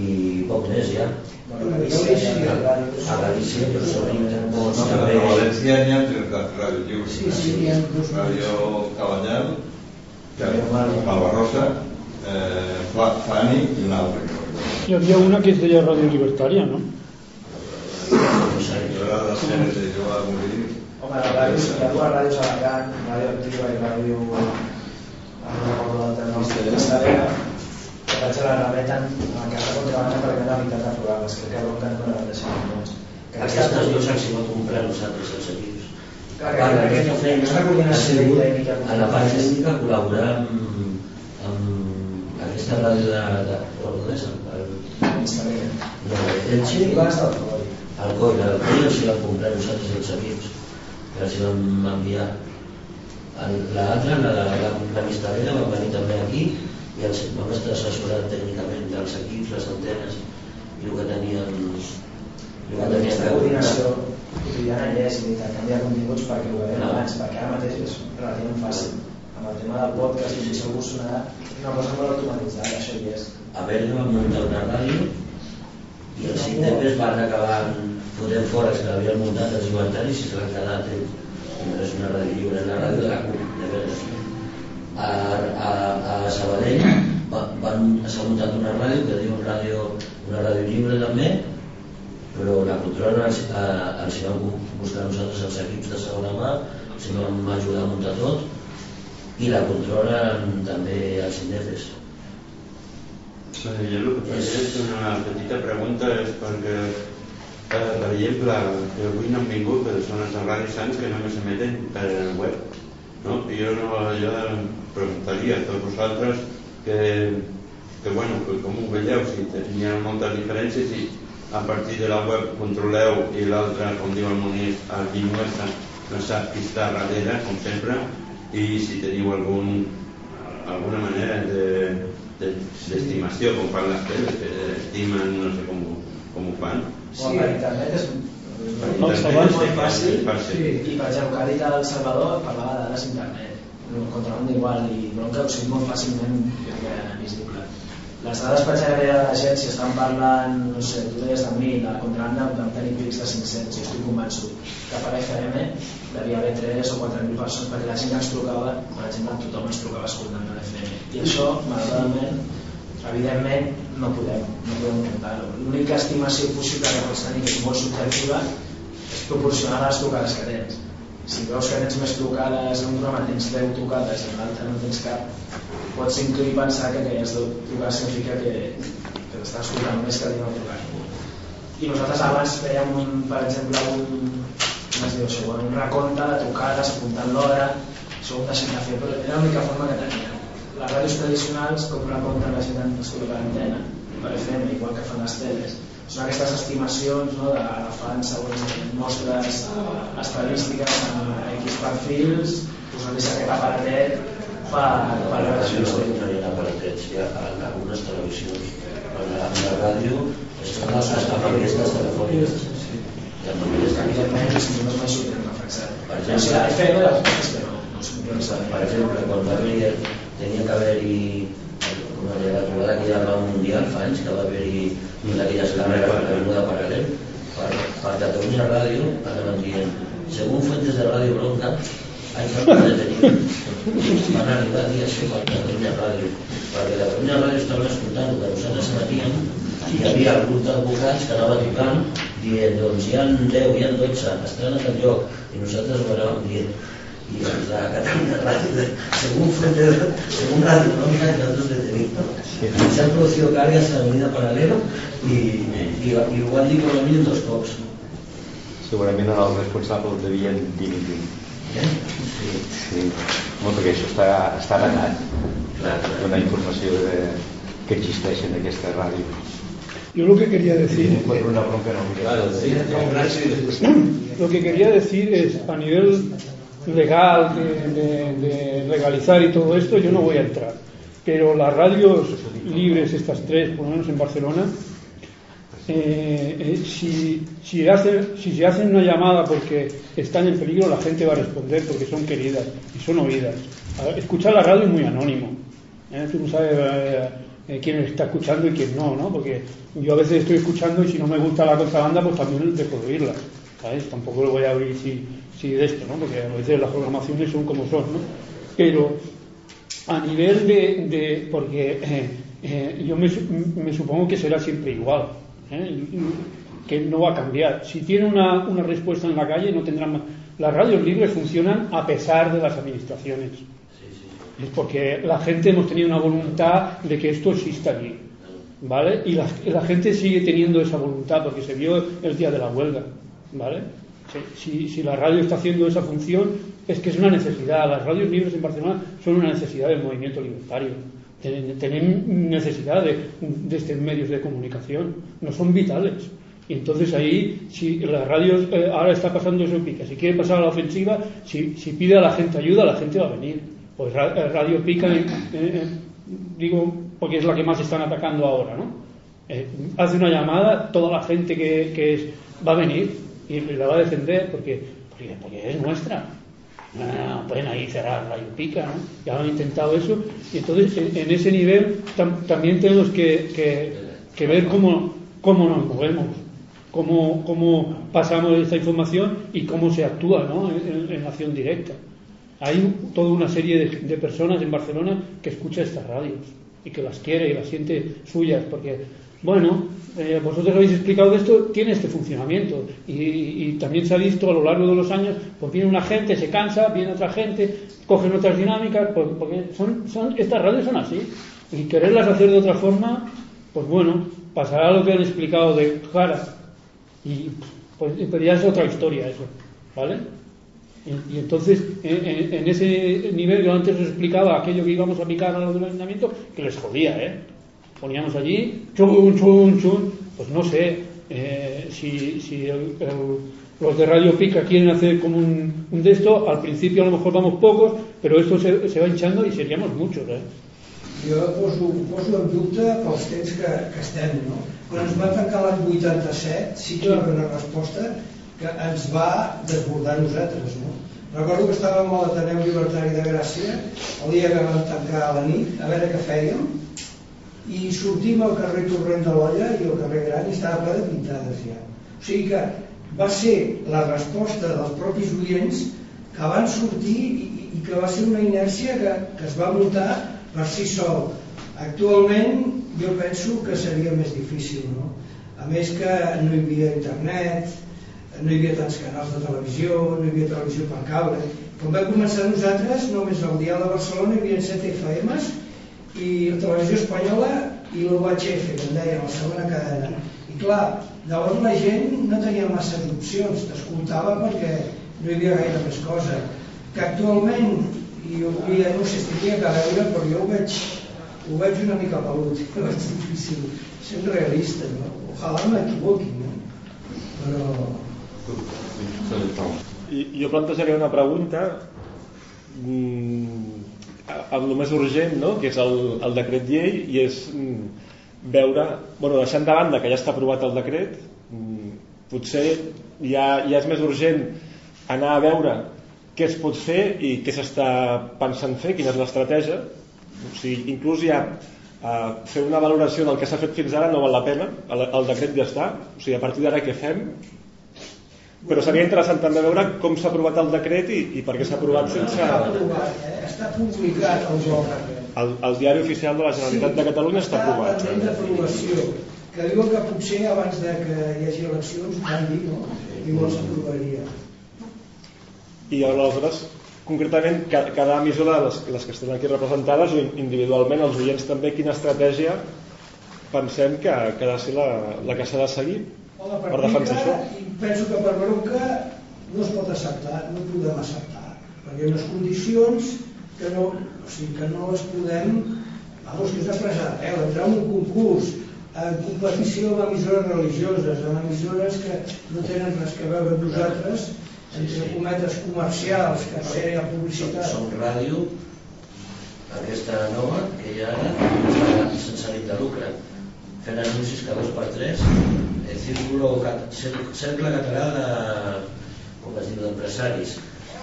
Speaker 13: i poc més ja
Speaker 10: Bueno, a Galícia hi ha ràdios.
Speaker 13: a Galícia però són molts
Speaker 16: No,
Speaker 13: també
Speaker 16: a València n'hi ha 30 ràdios lliures.
Speaker 3: Sí, sí, n'hi ha dos.
Speaker 16: Ràdio Cabanyal, Malvarrosa, eh, Flani i una altra.
Speaker 15: Hi havia una que es deia Ràdio Libertària, no?
Speaker 16: Jo era de CNT, jo va morir.
Speaker 10: Home, les ràdios, hi ha dues ràdios a Alacant, Ràdio Activa i Ràdio... No recordo l'altre nom, Estalera, que vaig a la remeten a la casa contrabanda perquè no meitat de programes, crec que Bronca no n'han deixat molts. Que
Speaker 13: aquestes dues els hi va comprar nosaltres els equips
Speaker 10: Clar, que
Speaker 13: d'aquesta
Speaker 10: no-
Speaker 13: feina
Speaker 10: és una coordinació
Speaker 13: ha sigut
Speaker 10: tècnica.
Speaker 13: a la part tècnica col·laborar amb, amb aquesta ràdio de, de, on és? El, no, Elche
Speaker 10: I van estar al Coi.
Speaker 13: al Coi, al Coi els hi vam comprar nosaltres els equips que els vam enviar El- l'altra, la, la, la, la Vistabella va venir també aquí i els vam estar assessorant tècnicament dels equips, les antenes i el que tenien el que tenien
Speaker 10: Aquesta coordinació quotidiana hi és i d'intercanviar continguts perquè ho veiem abans, perquè ara mateix és relativament fàcil. Amb el tema del podcast, si algú sonarà, una cosa molt automatitzada, això hi és.
Speaker 13: A Berga van muntar una ràdio i els ITPs van acabar fotent fora els que l'havien muntat els inventaris i se l'han quedat no és una ràdio lliure, la ràdio de la CUP de Berga. A, a, a Sabadell va- van, s'ha muntat una ràdio que diu ràdio, una ràdio lliure també però la controla els, a, els hi vam buscar nosaltres els equips de segona mà els hi vam ajudar a muntar tot i la controlen també els INDEFES
Speaker 12: Eh, Jo el que és una petita pregunta és perquè, eh, per exemple, que avui no han vingut persones de Ràdio Sants que només emeten per web. No? I jo, no, jo preguntaria a tots vosaltres que, que bueno, que com ho veieu, si hi ha moltes diferències i a partir de la web controleu i l'altra, com diu el Moniz, el Vinuesa, no sap qui està darrere, com sempre, i si teniu algun, alguna manera de, d'estimació, com fan les teles, que estimen, no sé com, com ho fan.
Speaker 10: Sí, per internet és
Speaker 12: No,
Speaker 10: és molt
Speaker 12: sí,
Speaker 10: fàcil.
Speaker 12: Sí.
Speaker 10: i per exemple, que ha dit El Salvador parlava de dades internet no, contrabanda igual i bronca ho sigui molt fàcilment jo crec, visible les dades per exemple de l'agència estan parlant no sé, tu deies de 1.000 la contrabanda vam tenir pics de 500 i estic convençut que per FM devia haver 3 o 4.000 persones perquè la gent que ens trucava per exemple tothom ens trucava escoltant l'FM i això malauradament evidentment no podem, no podem comptar-ho. L'única estimació possible que pots tenir, que és molt subjectiva, és proporcionar les trucades que tens. Si veus que tens més trucades en un programa, tens 10 trucades i en l'altre no tens cap, pots incluir pensar que aquelles 10 trucades significa que, que t'estàs escoltant més que no trucar. I nosaltres abans fèiem, un, per exemple, un, com es diu això, un recompte de trucades, apuntant l'hora, això ho deixem de fer, però era l'única forma que teníem les ràdios tradicionals, com recompten la gent en escola per antena, per FM, igual que fan les teles, són aquestes estimacions no, d'agafant segons mostres estadístiques amb X perfils, posant-li aquest aparatet per, per la
Speaker 13: Això no funcionaria aparatets, hi ha en algunes televisions, en la, en la ràdio, es fan les estafetes telefòniques. I amb aquestes
Speaker 10: Evidentment, els números mai surten reflexats.
Speaker 13: Per
Speaker 10: O sigui, la FM, que no, no
Speaker 13: Per exemple, quan va haver, tenia que haver-hi una de la trobada que hi ha al Mundial fa anys que va haver-hi una d'aquelles càmeres per Avinguda Paral·lel per, per Catalunya Ràdio anaven dient según fuentes de Radio Bronca hay falta de detenidos van arribar a dir això per Catalunya Ràdio perquè Catalunya Ràdio estaven escoltant el que nosaltres emetíem i hi havia el grup d'advocats que anava tocant dient doncs hi ha 10, hi ha 12 estan a tal lloc i nosaltres ho anàvem dient. Y la Cataluña Radio, según fuente, según Radio Económica, y nosotros detenidos. Se han producido cargas en la avenida Paralelo y, y, y igual digo lo mismo dos cops.
Speaker 8: Segurament els responsables devien dimitir.
Speaker 13: Eh?
Speaker 8: Sí. sí. No, perquè això està, està.
Speaker 13: Clar, clar.
Speaker 8: Donar informació de, que existeix en aquesta ràdio.
Speaker 15: Yo lo que quería decir,
Speaker 8: Una bronca no
Speaker 15: lo que quería decir es a nivel legal de, de- de legalizar y todo esto, yo no voy a entrar. Pero las radios libres, estas tres, por lo menos en Barcelona, eh, eh, si, si, hace- si se hacen una llamada porque están en peligro, la gente va a responder porque son queridas y son oídas. Escuchar la radio es muy anónimo. ¿eh? Tú no sabes eh, quién está escuchando y quién no, ¿no? Porque yo a veces estoy escuchando y si no me gusta la contrabanda, pues también dejo de oírla. ¿sabes? Tampoco lo voy a abrir si, si de esto, ¿no? Porque a veces las programaciones son como son, ¿no? Pero a nivel de, de- porque eh, eh, yo me, me supongo que será siempre igual ¿eh? Que no va a cambiar si tiene una, una respuesta en la calle no tendrán más las radios libres funcionan a pesar de las administraciones es porque la gente hemos tenido una voluntad de que esto exista aquí ¿vale? y la, la gente sigue teniendo esa voluntad porque se vio el día de la huelga ¿vale? Si, si- la radio está haciendo esa función, es que es una necesidad. Las radios libres en Barcelona son una necesidad del movimiento libertario. Tienen necesidad de, de estos medios de comunicación, no son vitales. Y entonces ahí, si las radios eh, ahora está pasando eso pica, si quiere pasar a la ofensiva, si, si pide a la gente ayuda, la gente va a venir. Pues eh, Radio Pica, eh, eh, digo, porque es la que más están atacando ahora, ¿no? Hace una llamada, toda la gente que, que es, va a venir y la va a defender porque, porque, es nuestra. No, no, no, pueden ahí cerrar Radio Pica, ¿no? Ya han intentado eso. Y entonces, en, en ese nivel, tam- también tenemos que, que- ver cómo, cómo nos movemos, cómo, cómo pasamos esta información y cómo se actúa ¿no? en acción directa. Hay toda una serie de, de personas en Barcelona que escucha estas radios y que las quiere y las siente suyas, porque, bueno, eh, vosotros habéis explicado esto tiene este funcionamiento y, también se ha visto a lo largo de los años, pues viene una gente, se cansa, viene otra gente, cogen otras dinámicas, pues, porque son, son, estas radios son así y quererlas hacer de otra forma, pues bueno, pasará lo que han explicado de Jara y pues pero ya es otra historia eso, ¿vale? Y, entonces, en, en- en ese nivel, yo antes os explicaba aquello que íbamos a picar a los del ayuntamiento, que les jodía, ¿eh? Poníamos allí, chun, chun, chun, pues no sé, eh, si, si el- el- los de Radio Pica quieren hacer como un, un de esto, al principio a lo mejor vamos pocos, pero esto se, se va hinchando y seríamos muchos, ¿eh?
Speaker 3: Jo poso, poso en dubte pels temps que, que estem, no? Quan ens va tancar l'any 87, sí que va haver una resposta que ens va desbordar nosaltres, no? Recordo que estàvem a l'Ateneu Libertari de Gràcia, el dia que vam tancar a la nit, a veure què fèiem, i sortim al carrer Torrent de l'Olla i al carrer Gran i estava ple de pintades ja. O sigui que va ser la resposta dels propis oients que van sortir i, i- que va ser una inèrcia que, que es va muntar per si sol. Actualment jo penso que seria més difícil, no? A més que no hi havia internet, no hi havia tants canals de televisió, no hi havia televisió per cable. Quan vam començar nosaltres, només al Dial de Barcelona hi havia 7 FMs i la televisió espanyola i l'UHF, que en deien, la segona cadena. I clar, llavors la gent no tenia massa opcions, t'escoltava perquè no hi havia gaire més cosa. Que actualment, i jo ja no sé si tindria que veure, però jo ho veig, ho veig una mica pelut, ho veig difícil, sent realista, no? Ojalà m'equivoqui, no? Però
Speaker 2: I jo plantejaré una pregunta mm, amb el més urgent, no? que és el, el decret llei, i és mm, veure, bueno, deixant de banda que ja està aprovat el decret, mm, potser ja, ja és més urgent anar a veure què es pot fer i què s'està pensant fer, quina és l'estratègia. O sigui, inclús ja eh, fer una valoració del que s'ha fet fins ara no val la pena, el, el decret ja està, o sigui, a partir d'ara què fem? Però seria interessant també veure com s'ha aprovat el decret i, i per què s'ha aprovat sense...
Speaker 3: està aprovat, eh? està publicat al joc.
Speaker 2: El, el diari oficial de la Generalitat de Catalunya està aprovat.
Speaker 3: pendent d'aprovació, que diuen que potser abans de que hi hagi eleccions van dir, no? Igual s'aprovaria.
Speaker 2: I aleshores, concretament, cada, emissora, les, les que estan aquí representades, individualment, els oients també, quina estratègia pensem que, que ha de ser la, la que s'ha de seguir
Speaker 3: Home, per,
Speaker 2: per defensar això.
Speaker 3: I penso que per bronca no es pot acceptar, no podem acceptar, perquè hi ha unes condicions que no, o sigui, que no les podem, vamos, que és una presa de pèl, entrar en un concurs, en competició amb emissores religioses, amb emissores que no tenen res que veure amb nosaltres, entre cometes comercials, que per hi ha publicitat.
Speaker 13: Som ràdio, aquesta nova, que hi ha ara, sense ànim de lucre, fent anuncis cada dos per tres, el círculo, cercle català de, com es diu, d'empresaris.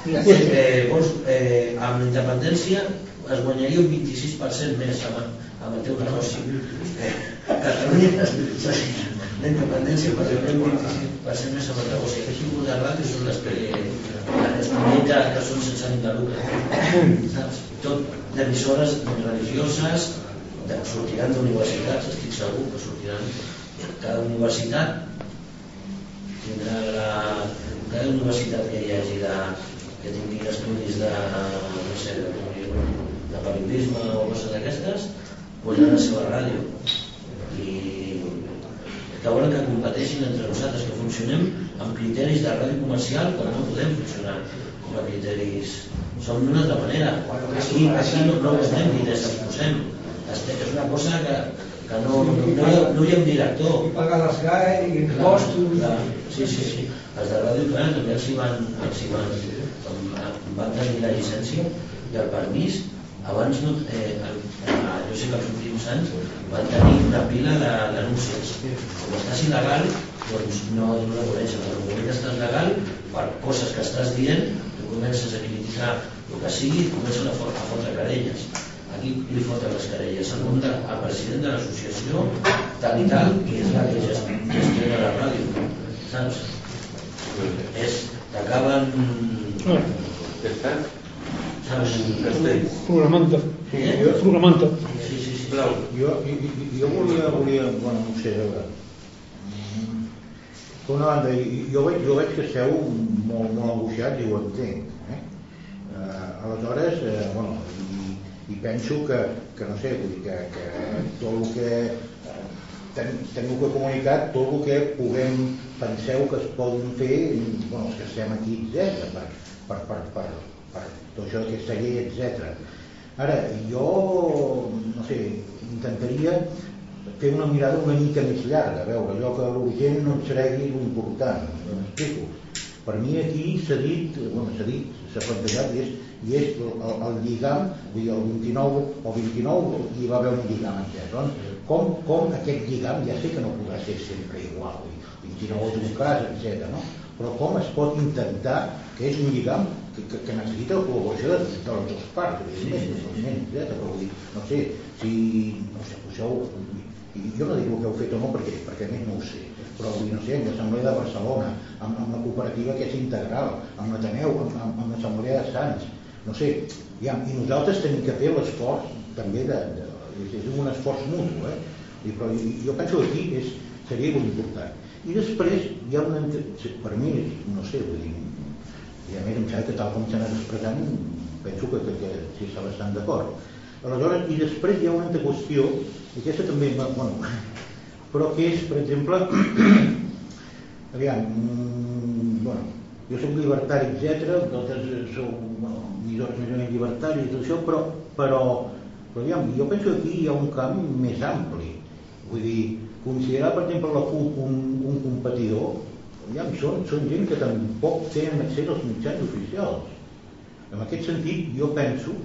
Speaker 13: Eh, vols, eh, amb la independència es guanyaria un 26% més amb, amb el teu negoci. Eh, Catalunya, la independència per un 26% més amb el negoci. Aquest tipus de ràdio són les que que són sense ànim de lucre. Tot d'emissores religioses, de, sortiran d'universitats, estic segur que sortiran. Cada universitat tindrà la, cada universitat que hi hagi de, que tingui estudis de, no sé, de, de periodisme o coses d'aquestes, posarà la seva ràdio. I que volen que competeixin entre nosaltres, que funcionem amb criteris de ràdio comercial quan no podem funcionar com a criteris. Som d'una altra manera. Aquí, aquí no, no estem ni des posem. És una cosa que, que no, no, no, hi ha, no hi ha un director.
Speaker 3: I pagar les GAE i impostos.
Speaker 13: Clar, sí, sí, sí. Els de Ràdio Clar també els hi van, els hi van, van tenir la llicència i el permís. Abans, no, eh, el, eh, jo sé que els últims anys van tenir una pila de- d'anúncies. Com estàs il·legal, doncs no, no la coneixen. Però el moment que estàs legal, per coses que estàs dient, tu comences a criticar el que sigui i comencen a, a fotre querelles. Aquí li foten les querelles. El, nom de, el president de l'associació, tal i tal, que és la que gest- gestiona la ràdio. Saps? És, t'acaben... Saps?
Speaker 15: Programant-te.
Speaker 9: Sí, jo-
Speaker 15: Programant-te.
Speaker 13: Sí, sí, sí.
Speaker 9: Jo, jo, jo volia, volia, bueno, no sé, a veure, mm, per una banda, jo veig, jo veig que esteu molt, molt angoixats i ho entenc. Eh? Eh, aleshores, eh, bueno, i, penso que, que no sé, vull dir que, que tot el que eh, ten, que comunicar, tot el que puguem, penseu que es poden fer, bueno, els que estem aquí, etc. Per, per, per, per, per tot això d'aquesta llei, etc. Ara, jo, no sé, intentaria fer una mirada una mica més llarga, a veure, allò que l'urgent no ens tregui l'important, m'explico. Per mi aquí s'ha dit, bueno, s'ha dit, s'ha plantejat és, i és el, el, el lligam, vull dir, el 29 o 29 hi va haver un lligam encès. Doncs, com, com aquest lligam, ja sé que no podrà ser sempre igual, vull dir, 29 és un cas, etc. no? però com es pot intentar que és un lligam que, que, que necessita la col·laboració de, de les dues parts, evidentment, evidentment, etc. Però vull dir, no sé, si, no sé, poseu, i jo no dic el que heu fet o no perquè, perquè a més no ho sé, però vull dir, no sé, amb l'Assemblea de Barcelona, amb, amb la cooperativa que és integral, amb l'Ateneu, amb, amb, amb l'Assemblea de Sants, no sé, ja, i nosaltres tenim que fer l'esforç també de, de, és un esforç mutu, eh? I, però jo, penso que aquí és, seria important. I després hi ha una, per mi, no sé, vull dir, i a més em sembla que tal com s'ha anat expressant, penso que, que, que sí està bastant d'acord. Aleshores, i després hi ha una altra qüestió, i aquesta també, bueno, però que és, per exemple, aviam, mm, bueno, jo soc llibertari, etc, vosaltres sou bueno, o menys llibertaris i tot això, però, però, però aviam, jo penso que aquí hi ha un camp més ampli. Vull dir, considerar, per exemple, la CUP un, un competidor, aviam, són, són gent que tampoc tenen accés als mitjans oficials. En aquest sentit, jo penso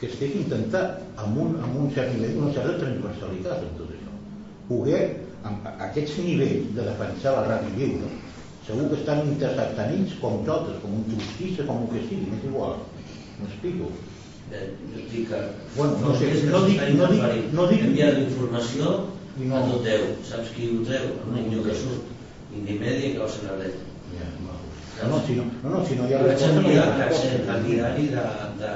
Speaker 9: que es té que intentar amb un, amb un cert nivell, una certa transversalitat en tot això. Poder, amb aquests nivells de defensar la ràdio lliure, segur que estan interessats tant ells com nosaltres, com un trotskista, com el que sigui, m'és igual. M'explico? Bueno, no sé, no dic- no dic- no dic-
Speaker 13: Envia l'informació
Speaker 9: No.
Speaker 13: a tot Déu. Saps qui ho treu? El niño que surt. Indimèdia i causa la letra.
Speaker 9: No, no, si no, no, no, si no hi ha
Speaker 13: vaig enviar
Speaker 9: resposta.
Speaker 13: al diari de... de,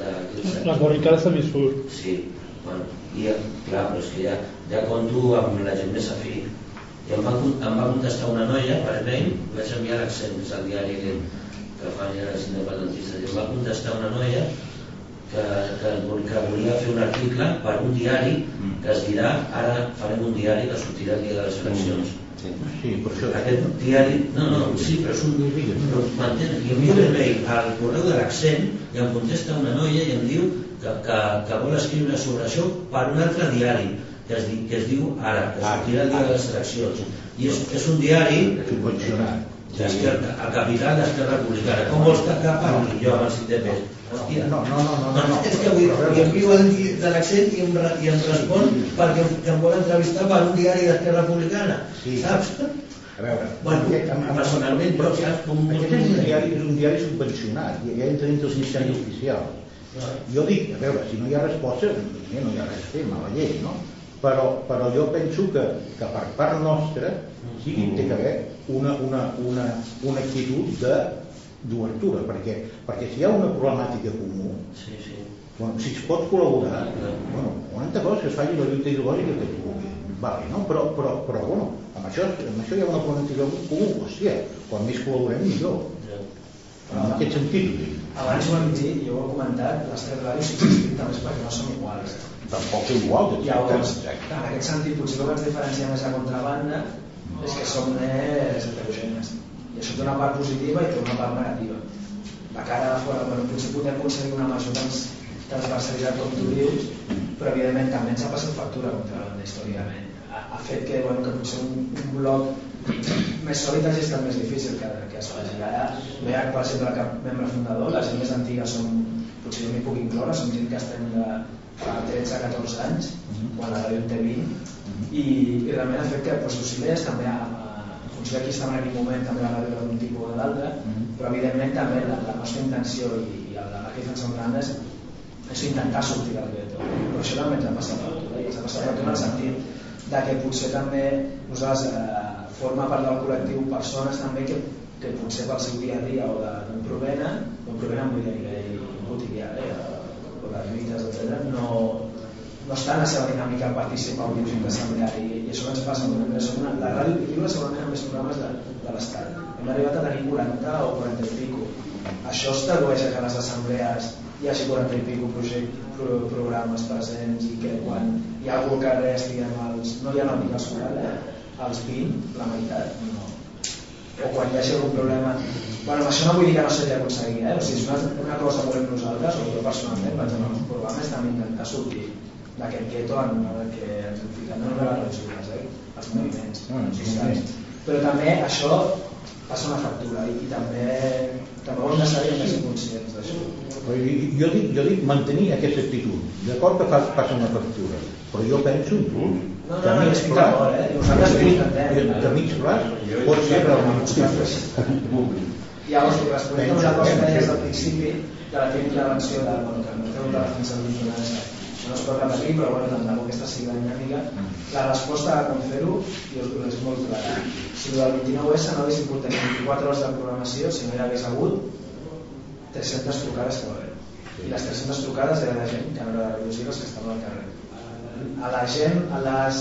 Speaker 13: de,
Speaker 15: La Corrical també surt.
Speaker 13: Sí, bueno, i clar, però és que ja, ja conto amb la gent més afí. I em va, em va contestar una noia per mail, vaig enviar l'accent, el diari que, que fan ja les independentistes, i em va contestar una noia que, que, que volia fer un article per un diari que es dirà, ara farem un diari que sortirà el dia de les eleccions.
Speaker 9: Sí, per això...
Speaker 13: Aquest diari, no, no, sí, però és un... Però, m'entens? I envio un mail al correu de l'accent i em contesta una noia i em diu que, que, que vol escriure sobre això per un altre diari que es, di, que es diu Ara, que sortirà el dia de les eleccions. I és, és un diari
Speaker 9: subvencionat.
Speaker 13: El capital d'Esquerra Republicana. Com vols que que parli jo amb els ITPs? Hòstia.
Speaker 9: No, no, no, no, no, no.
Speaker 13: És que envio el di- de l'accent i, em, i em respon perquè em, que em vol entrevistar per un diari d'Esquerra Republicana.
Speaker 9: Sí.
Speaker 13: Saps?
Speaker 9: A veure,
Speaker 13: Bueno,
Speaker 9: aquest, amb, amb,
Speaker 13: personalment,
Speaker 9: però,
Speaker 13: saps com...
Speaker 9: aquest és un diari, és un diari subvencionat, i ja entra dintre els mitjans oficials. Jo dic, a veure, si no hi ha resposta, no hi ha res a fer, mala llei, no? Però, però jo penso que, que per part nostra sí que té que haver una, una, una, una actitud de d'obertura, perquè, perquè si hi ha una problemàtica comú,
Speaker 13: Sí, sí.
Speaker 9: bueno, si es pot col·laborar, bueno, una altra cosa és que es faci la lluita ideològica que es vulgui, vale, no? però, però, però bueno, amb això, amb això hi ha una problemàtica comú, hòstia, quan més col·laborem millor. En aquest sentit.
Speaker 10: Abans ho hem dit, jo ho he comentat, les tres ràdios existim també és perquè no són iguals.
Speaker 9: Tampoc és igual,
Speaker 10: Llavors, en aquest sentit, potser que ens diferencia més a contrabanda és que som més heterogènies. I això té una part positiva i té una part negativa. De cara a fora, bueno, potser podem aconseguir una major trans transversalitat, com tu dius, però evidentment també ens ha passat factura contrabanda històricament. Ha, ha fet que, bueno, que potser un, un bloc més sòlid hagi estat més difícil que, que es faci. Ara, veig, per exemple, cap membre fundador, la gent més antiga som, potser jo m'hi puc incloure, som gent que estem de fa 13-14 anys, quan la ràdio té 20, i, i realment ha fet que pues, oscil·lés també a, a, en funció de qui estava en aquell moment també la ràdio d'un tipus o de l'altre, però evidentment també la, la nostra intenció i, i el de que fem gran és, és intentar sortir del gueto. Però això també ens ha passat a tot, eh? ens ha passat a tot en el sentit de que potser també nosaltres eh, forma part del col·lectiu persones també que, que potser pel seu dia a dia o d'on provenen, d'on provenen vull dir a nivell quotidià eh, o de lluites, etc. no, no està en la seva dinàmica participar un projecte assembleari i això ens passa molt bé. Som una, la ràdio lliure segurament amb més programes de, de l'Estat. Hem arribat a tenir 40 o 40 i pico. Això es tradueix a que les assemblees hi hagi 40 i pico project, pro, programes presents i que quan hi ha algú al carrer estiguem als, no hi ha una mica eh? als 20, la meitat, no. o quan hi hagi algun problema bueno, això no vull dir que no s'hagi d'aconseguir eh? o sigui, és una, una cosa que volem nosaltres o jo personalment vaig en el programa és també intentar sortir d'aquest gueto en el que ens hem ficat no només les relacions, eh? els moviments
Speaker 9: Mm,
Speaker 10: socials però també això passa una factura i, i també també ho hem de saber més conscients d'això
Speaker 9: Jo dic, jo dic mantenir aquesta actitud. D'acord que fas, passa una factura, però jo penso
Speaker 10: no, no,
Speaker 9: que a
Speaker 10: no,
Speaker 9: mig
Speaker 10: estic
Speaker 9: pla,
Speaker 10: d'acord, eh? Nosaltres ho intentem.
Speaker 9: que a mig pla pot ser realment possible.
Speaker 10: Llavors, responent a una cosa que deies al principi de la teva intervenció de, que no feu la defensa de l'ignorància, no es pot repetir, però bueno, tant de bo aquesta sigui la dinàmica, la resposta a com fer-ho i us és molt clara. Si el 29S no haguéssim portat 24 hores de programació, si no hi hagués hagut 300 trucades que va haver. I les 300 trucades eren de gent que no era de radiosives que estava al carrer. A la gent, a les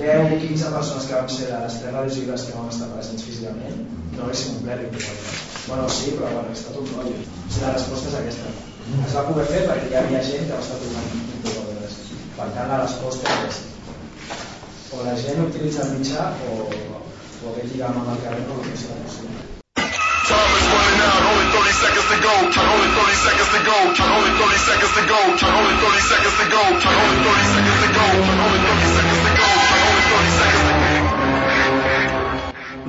Speaker 10: 10 o 15 persones que vam ser de les 3 radiosives que vam estar presents físicament, no haguéssim omplert 24 hores. Bueno, sí, però bueno, ha estat un rotllo. O sigui, la resposta és aquesta. Es va poder fer perquè hi havia gent que va estar 24 hores. Per tant, la resposta és aquesta. O la gent utilitza el mitjà o, o aquest lligam amb el carrer no ho serà possible.
Speaker 1: Time is running out, only 30 seconds to go. Count only 30 seconds to go. Count only 30 seconds to go. Count only 30 seconds to go. Count only 30 seconds to go. Count only 30 seconds to go. Count only 30 seconds to go.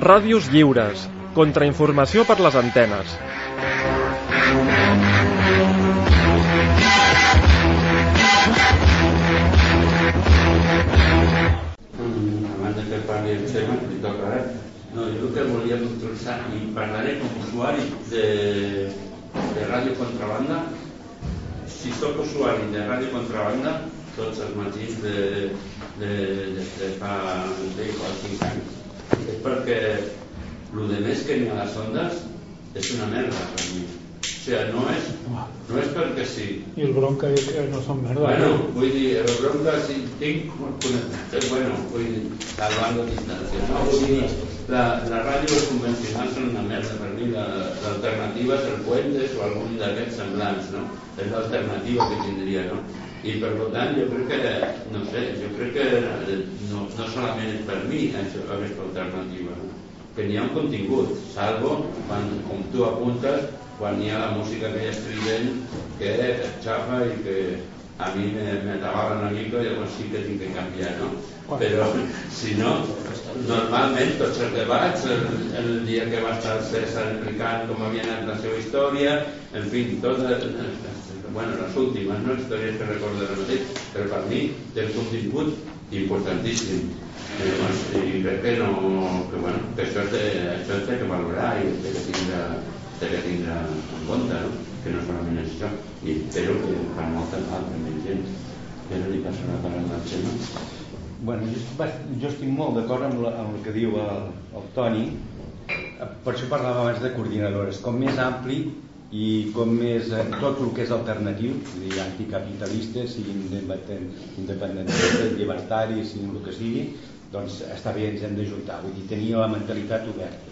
Speaker 2: Ràdios lliures. Contrainformació per les antenes.
Speaker 12: I parlaré com usuari de, de ràdio contrabanda, si sóc usuari de ràdio contrabanda, tots els matins de, de, de, de fa 10 o 5 anys, és perquè el de més que n'hi ha a les ondes és una merda per mi. O sigui, no és, no és perquè sí.
Speaker 15: I el bronca és que no són merda.
Speaker 12: Bueno, vull dir, el bronca si tinc connectat, bueno, vull dir, salvando distancias, no? Vull dir, la, la ràdio convencional són una merda per mi, la- l'alternativa és el Puentes o algun d'aquests semblants, no? És l'alternativa que tindria, no? I per tant, jo crec que, no sé, jo crec que no, no solament per mi això, aquesta alternativa, no? que n'hi ha un contingut, salvo quan, com tu apuntes, quan hi ha la música que hi ha estrident que xafa i que a mi tabala una mica i llavors sí que tinc que canviar, no? Però, si no, normalment tots els debats, el, el dia que va estar César explicant com havia anat la seva història, en fi, totes, bueno, les últimes no? històries que recordo ara mateix, però per mi té un contingut importantíssim. I, llavors, i crec que, no, que, bueno, que això, té, això té que valorar i té que tindre, té que tindre en compte, no? que no solament és això. I espero que fan molta altra més gent. Ara li passo la paraula al Xema.
Speaker 8: Bueno, jo, jo estic molt d'acord amb, amb el que diu el, el Toni. Eh, Per això parlava abans de coordinadores. Com més ampli i com més eh, tot el que és alternatiu, dir, anticapitalistes, siguin independen- independentistes, llibertaris, siguin el que sigui, doncs està bé, ens hem d'ajuntar. Vull dir, tenir la mentalitat oberta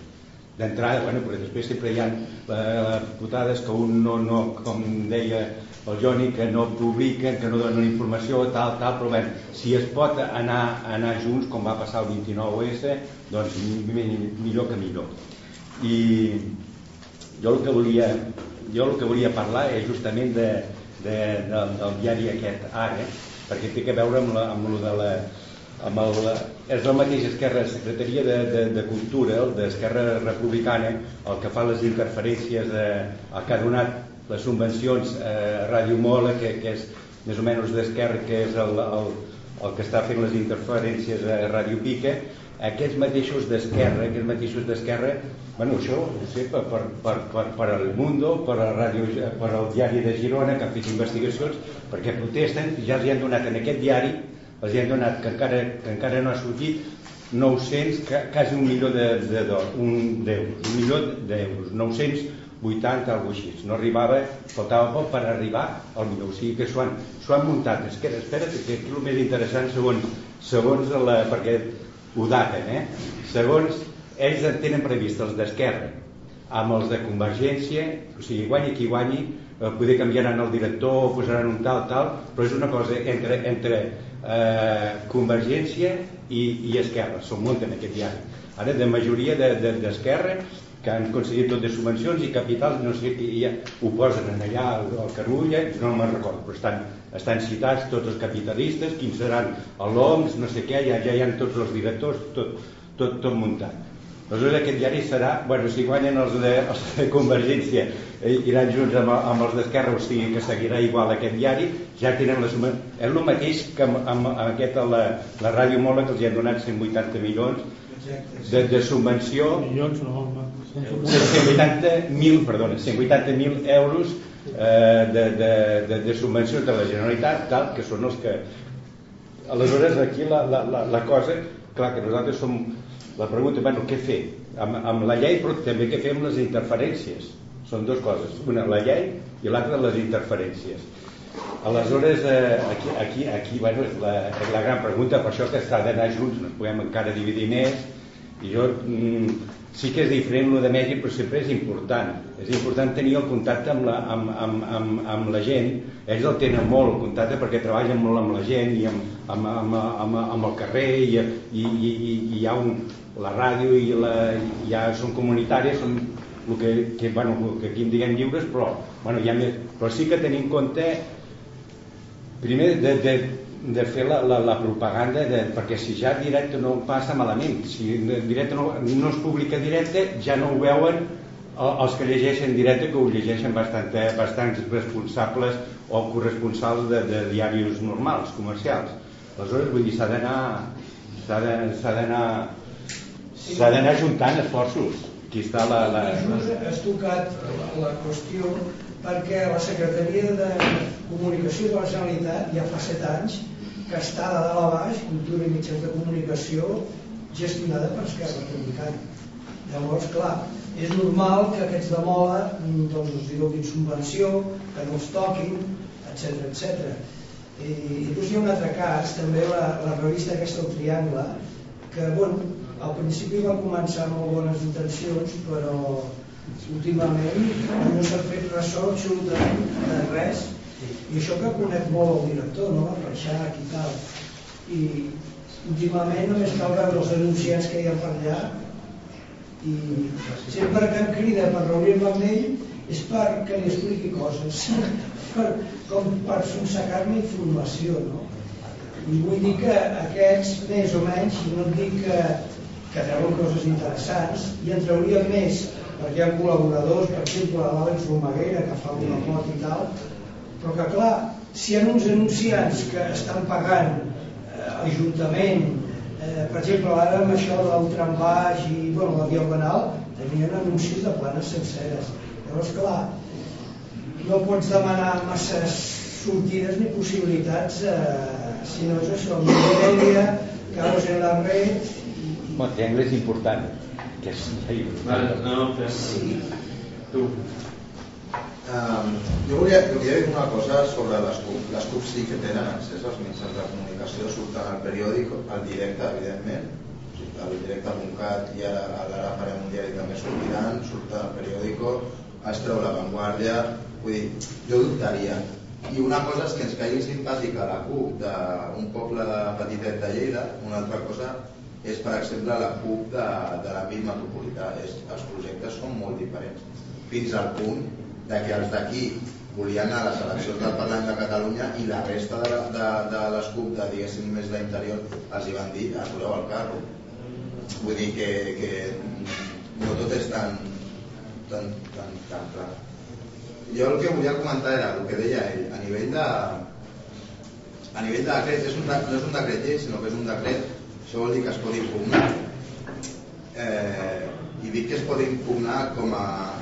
Speaker 8: d'entrada, bueno, però després sempre hi ha eh, putades que un no, no, com deia el Joni, que no publiquen, que no donen informació, tal, tal, però bé, si es pot anar, anar junts, com va passar el 29S, doncs mi- mi- millor que millor. I jo el que volia, jo el que volia parlar és justament de, de, del, del diari aquest ara, perquè té que veure amb, la, amb lo de la, amb el, és el mateix Esquerra, Secretaria de, de, de Cultura, el d'Esquerra Republicana, el que fa les interferències, de, el que ha donat les subvencions a Ràdio Mola, que, que és més o menys d'Esquerra, que és el, el, el que està fent les interferències a Ràdio Pica, aquests mateixos d'Esquerra, aquests mateixos d'Esquerra, bueno, això ho sé per, per, per, per, el Mundo, per, a Ràdio, per al diari de Girona, que han fet investigacions, perquè protesten, ja els hi han donat en aquest diari els hi han donat, que encara, que encara no ha sortit, 900, ca- quasi un milió de, de, de, un, d'euros, un milió d'euros, 980, alguna així. No arribava, faltava poc per arribar al milió. O sigui que s'ho han, han muntat. Es que, espera't, que és el més interessant segons, segons la, perquè ho daten, eh? Segons ells en tenen previst els d'Esquerra amb els de Convergència, o sigui, guanyi qui guanyi, eh, poder canviaran el director, posaran un tal, tal, però és una cosa entre, entre eh, Convergència i, i Esquerra, són molt en aquest diari. Ara, de majoria d'Esquerra, de, de, que han aconseguit tot de subvencions i capitals, no sé, i ja ho posen en allà al, Carulla, no me'n recordo, però estan, estan citats tots els capitalistes, quins seran l'OMS, no sé què, ja, ja hi ha tots els directors, tot, tot, tot muntat. Aleshores aquest diari serà, bueno, si guanyen els de, els de Convergència iran junts amb, amb els d'Esquerra, o sigui que seguirà igual aquest diari, ja tenen la suma... És el mateix que amb, amb, amb aquest, la, la Ràdio Mola, que els hi han donat 180 milions de, de subvenció
Speaker 15: milions no, no.
Speaker 8: 180.000 perdona, 180.000 euros eh, de, de, de, de subvencions de la Generalitat tal que són els que aleshores aquí la, la, la, la cosa clar que nosaltres som la pregunta, bueno, què fer? Amb, amb la llei però també què fer amb les interferències són dues coses, una la llei i l'altra les interferències. Aleshores eh, aquí, aquí, aquí bueno, és, la, és la gran pregunta per això que s'ha d'anar junts no podem encara dividir més. I jo mm, sí que és diferent el de Mèxic però sempre és important. És important tenir el contacte amb la, amb, amb, amb, amb la gent. Ells el tenen molt el contacte perquè treballen molt amb la gent i amb, amb, amb, amb, amb el carrer i, i, i, i hi ha un, la ràdio i la, ja són comunitàries són el que, que, bueno, el que aquí en diguem lliures però, bueno, ja més, però sí que tenim en compte primer de, de, de fer la, la, la propaganda de, perquè si ja directe no passa malament si directe no, no es publica directe ja no ho veuen els que llegeixen directe que ho llegeixen bastant, bastants responsables o corresponsals de, de diaris normals, comercials. Aleshores vull dir s'ha d'anar s'ha d'anar s'ha d'anar juntant esforços aquí està la, la...
Speaker 3: has tocat la qüestió perquè la Secretaria de Comunicació de la Generalitat ja fa set anys que està de dalt a baix, cultura i mitjans de comunicació, gestionada per Esquerra Republicana. Llavors, clar, és normal que aquests de moda doncs, us donin subvenció, que no els toquin, etc etc. I, I doncs hi ha un altre cas, també la, la revista aquesta, el Triangle, que, bueno, al principi va començar amb molt bones intencions, però últimament no s'ha fet ressò absolutament de res i això que conec molt el director no? el Reixac i tal i últimament només cal veure els anunciants que hi ha per allà i sempre que em crida per reunir-me amb ell és perquè li expliqui coses per, com per sonsecar-me informació no? i vull dir que aquests més o menys no dic que, que treuen coses interessants i en traurien més perquè hi ha col·laboradors, per exemple l'Àlex Romaguera que fa una pot i tal. Però que clar, si hi ha uns anunciants que estan pagant eh, Ajuntament eh, per exemple ara amb això del trambaix i bueno, la diagonal tenien anuncis de planes senceres. Llavors clar no pots demanar massa sortides ni possibilitats eh, si no és això. Multimèdia, caos en la red
Speaker 8: Bueno, triangle és important que és
Speaker 12: vale, no, però...
Speaker 17: sí.
Speaker 12: tu
Speaker 17: Um, jo volia, volia dir una cosa sobre les CUP. Les CUP sí que tenen accés als mitjans de comunicació, surten al periòdic, al directe, evidentment, al directe.cat i ara, ara farem un diari també sortiran, surten al periòdico, es treu la vanguardia, vull dir, jo dubtaria. I una cosa és que ens caigui simpàtica la CUP d'un poble petitet de Lleida, una altra cosa és, per exemple, la CUP de, de l'àmbit metropolità. És, els projectes són molt diferents. Fins al punt de que els d'aquí volien anar a les eleccions del Parlament de Catalunya i la resta de, de, de les CUP de, diguéssim, més d'interior els hi van dir atureu el carro. Vull dir que, que no tot és tan, tan, tan, tan clar. Jo el que volia comentar era el que deia ell, a nivell de, a nivell de decret, és un, no és un decret llei, sinó que és un decret, això vol dir que es pot impugnar. Eh, I dic que es pot impugnar com a,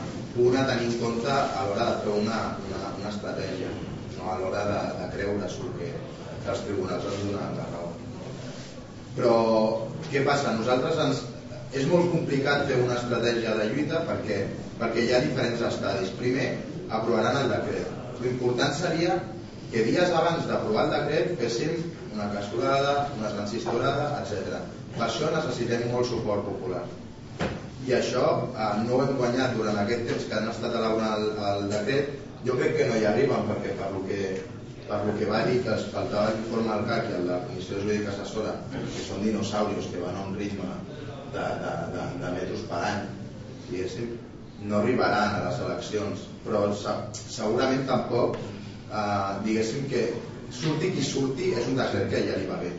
Speaker 17: una tenir en compte a l'hora de fer una, una, una estratègia, no a l'hora de, de creure que, que els tribunals ens donen la raó. Però què passa? Nosaltres ens, és molt complicat fer una estratègia de lluita perquè, perquè hi ha diferents estadis. Primer, aprovaran el decret. L'important seria que dies abans d'aprovar el decret féssim una castorada, una transistorada, etc. Per això necessitem molt suport popular. I això eh, no ho hem guanyat durant aquest temps que han estat elaborant el, el decret. Jo crec que no hi arriben perquè per lo que, per lo que va dir que es faltava l'informe al CAC i de la Comissió Jurídica Assessora que són dinosaurios que van a un ritme de, de, de, de metres per any diguéssim, no arribaran a les eleccions. Però se, segurament tampoc eh, diguéssim que surti qui surti és un decret que ja li va bé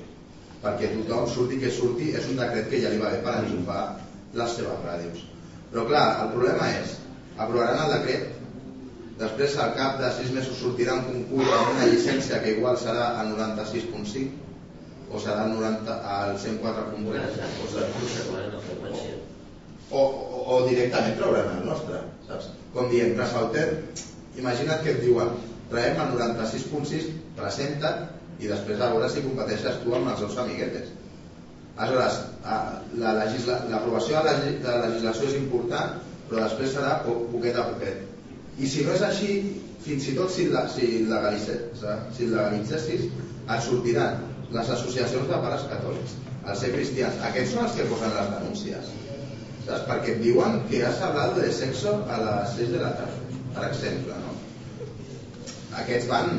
Speaker 17: perquè tothom surti que surti és un decret que ja li va bé per enxufar les seves ràdios però clar, el problema és aprovaran el decret després al cap de 6 mesos sortirà un concurs amb una llicència que igual serà el 96.5 o serà el, 90, el 104.3 o, o, o, o directament trauran el nostre saps? com dient, Trasauter imagina't que et diuen traiem el 96.6 presenta i després a veure si competeixes tu amb els teus amiguetes aleshores l'aprovació la, de la legislació és important però després serà poquet a poquet i si no és així, fins i tot si, la, si, legalitzes, si legalitzessis, et sortiran les associacions de pares catòlics, els ser cristians. Aquests són els que posen les denúncies. Saps? Perquè et diuen que has hablat de sexo a les 6 de la tarda, per exemple. No? Aquests van,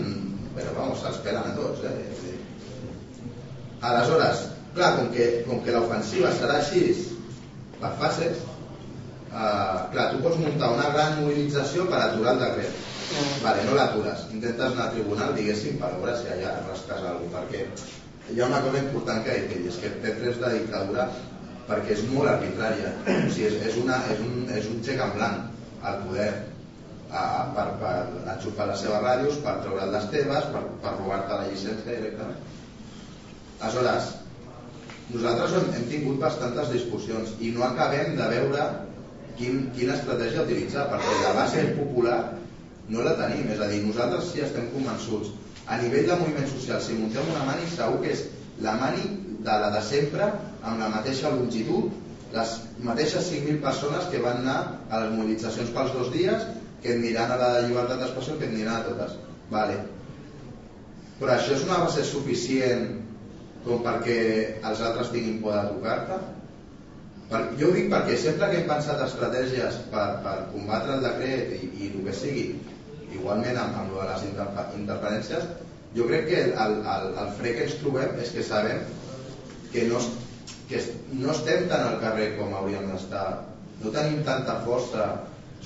Speaker 17: però vamos, se'ls pelen a tots. Eh? Aleshores, clar, com que, com que l'ofensiva serà així, per fases, Uh, clar, tu pots muntar una gran mobilització per aturar el decret. Vale, no l'atures, intentes anar al tribunal, diguéssim, per veure si allà rasques alguna perquè hi ha una cosa important que ha dit és que té tres de dictadura perquè és molt arbitrària. O sigui, és, és, una, és, un, és un xec en blanc al poder a, per, per enxufar les seves ràdios, per treure les teves, per, per robar-te la llicència directament. Aleshores, nosaltres hem, hem tingut bastantes discussions i no acabem de veure quin, quina estratègia utilitzar, perquè la base popular no la tenim, és a dir, nosaltres sí estem convençuts. A nivell de moviment social, si muntem una mani, segur que és la mani de la de sempre, amb la mateixa longitud, les mateixes 5.000 persones que van anar a les mobilitzacions pels dos dies, que aniran a la llibertat d'expressió, que aniran a totes. Vale. Però això és una base suficient com perquè els altres tinguin por de tocar-te? Per, jo ho dic perquè sempre que hem pensat estratègies per, per combatre el decret i, i el que sigui, igualment amb, amb les interferències, jo crec que el, el, el fre que ens trobem és que sabem que no, que no estem tan al carrer com hauríem d'estar, no tenim tanta força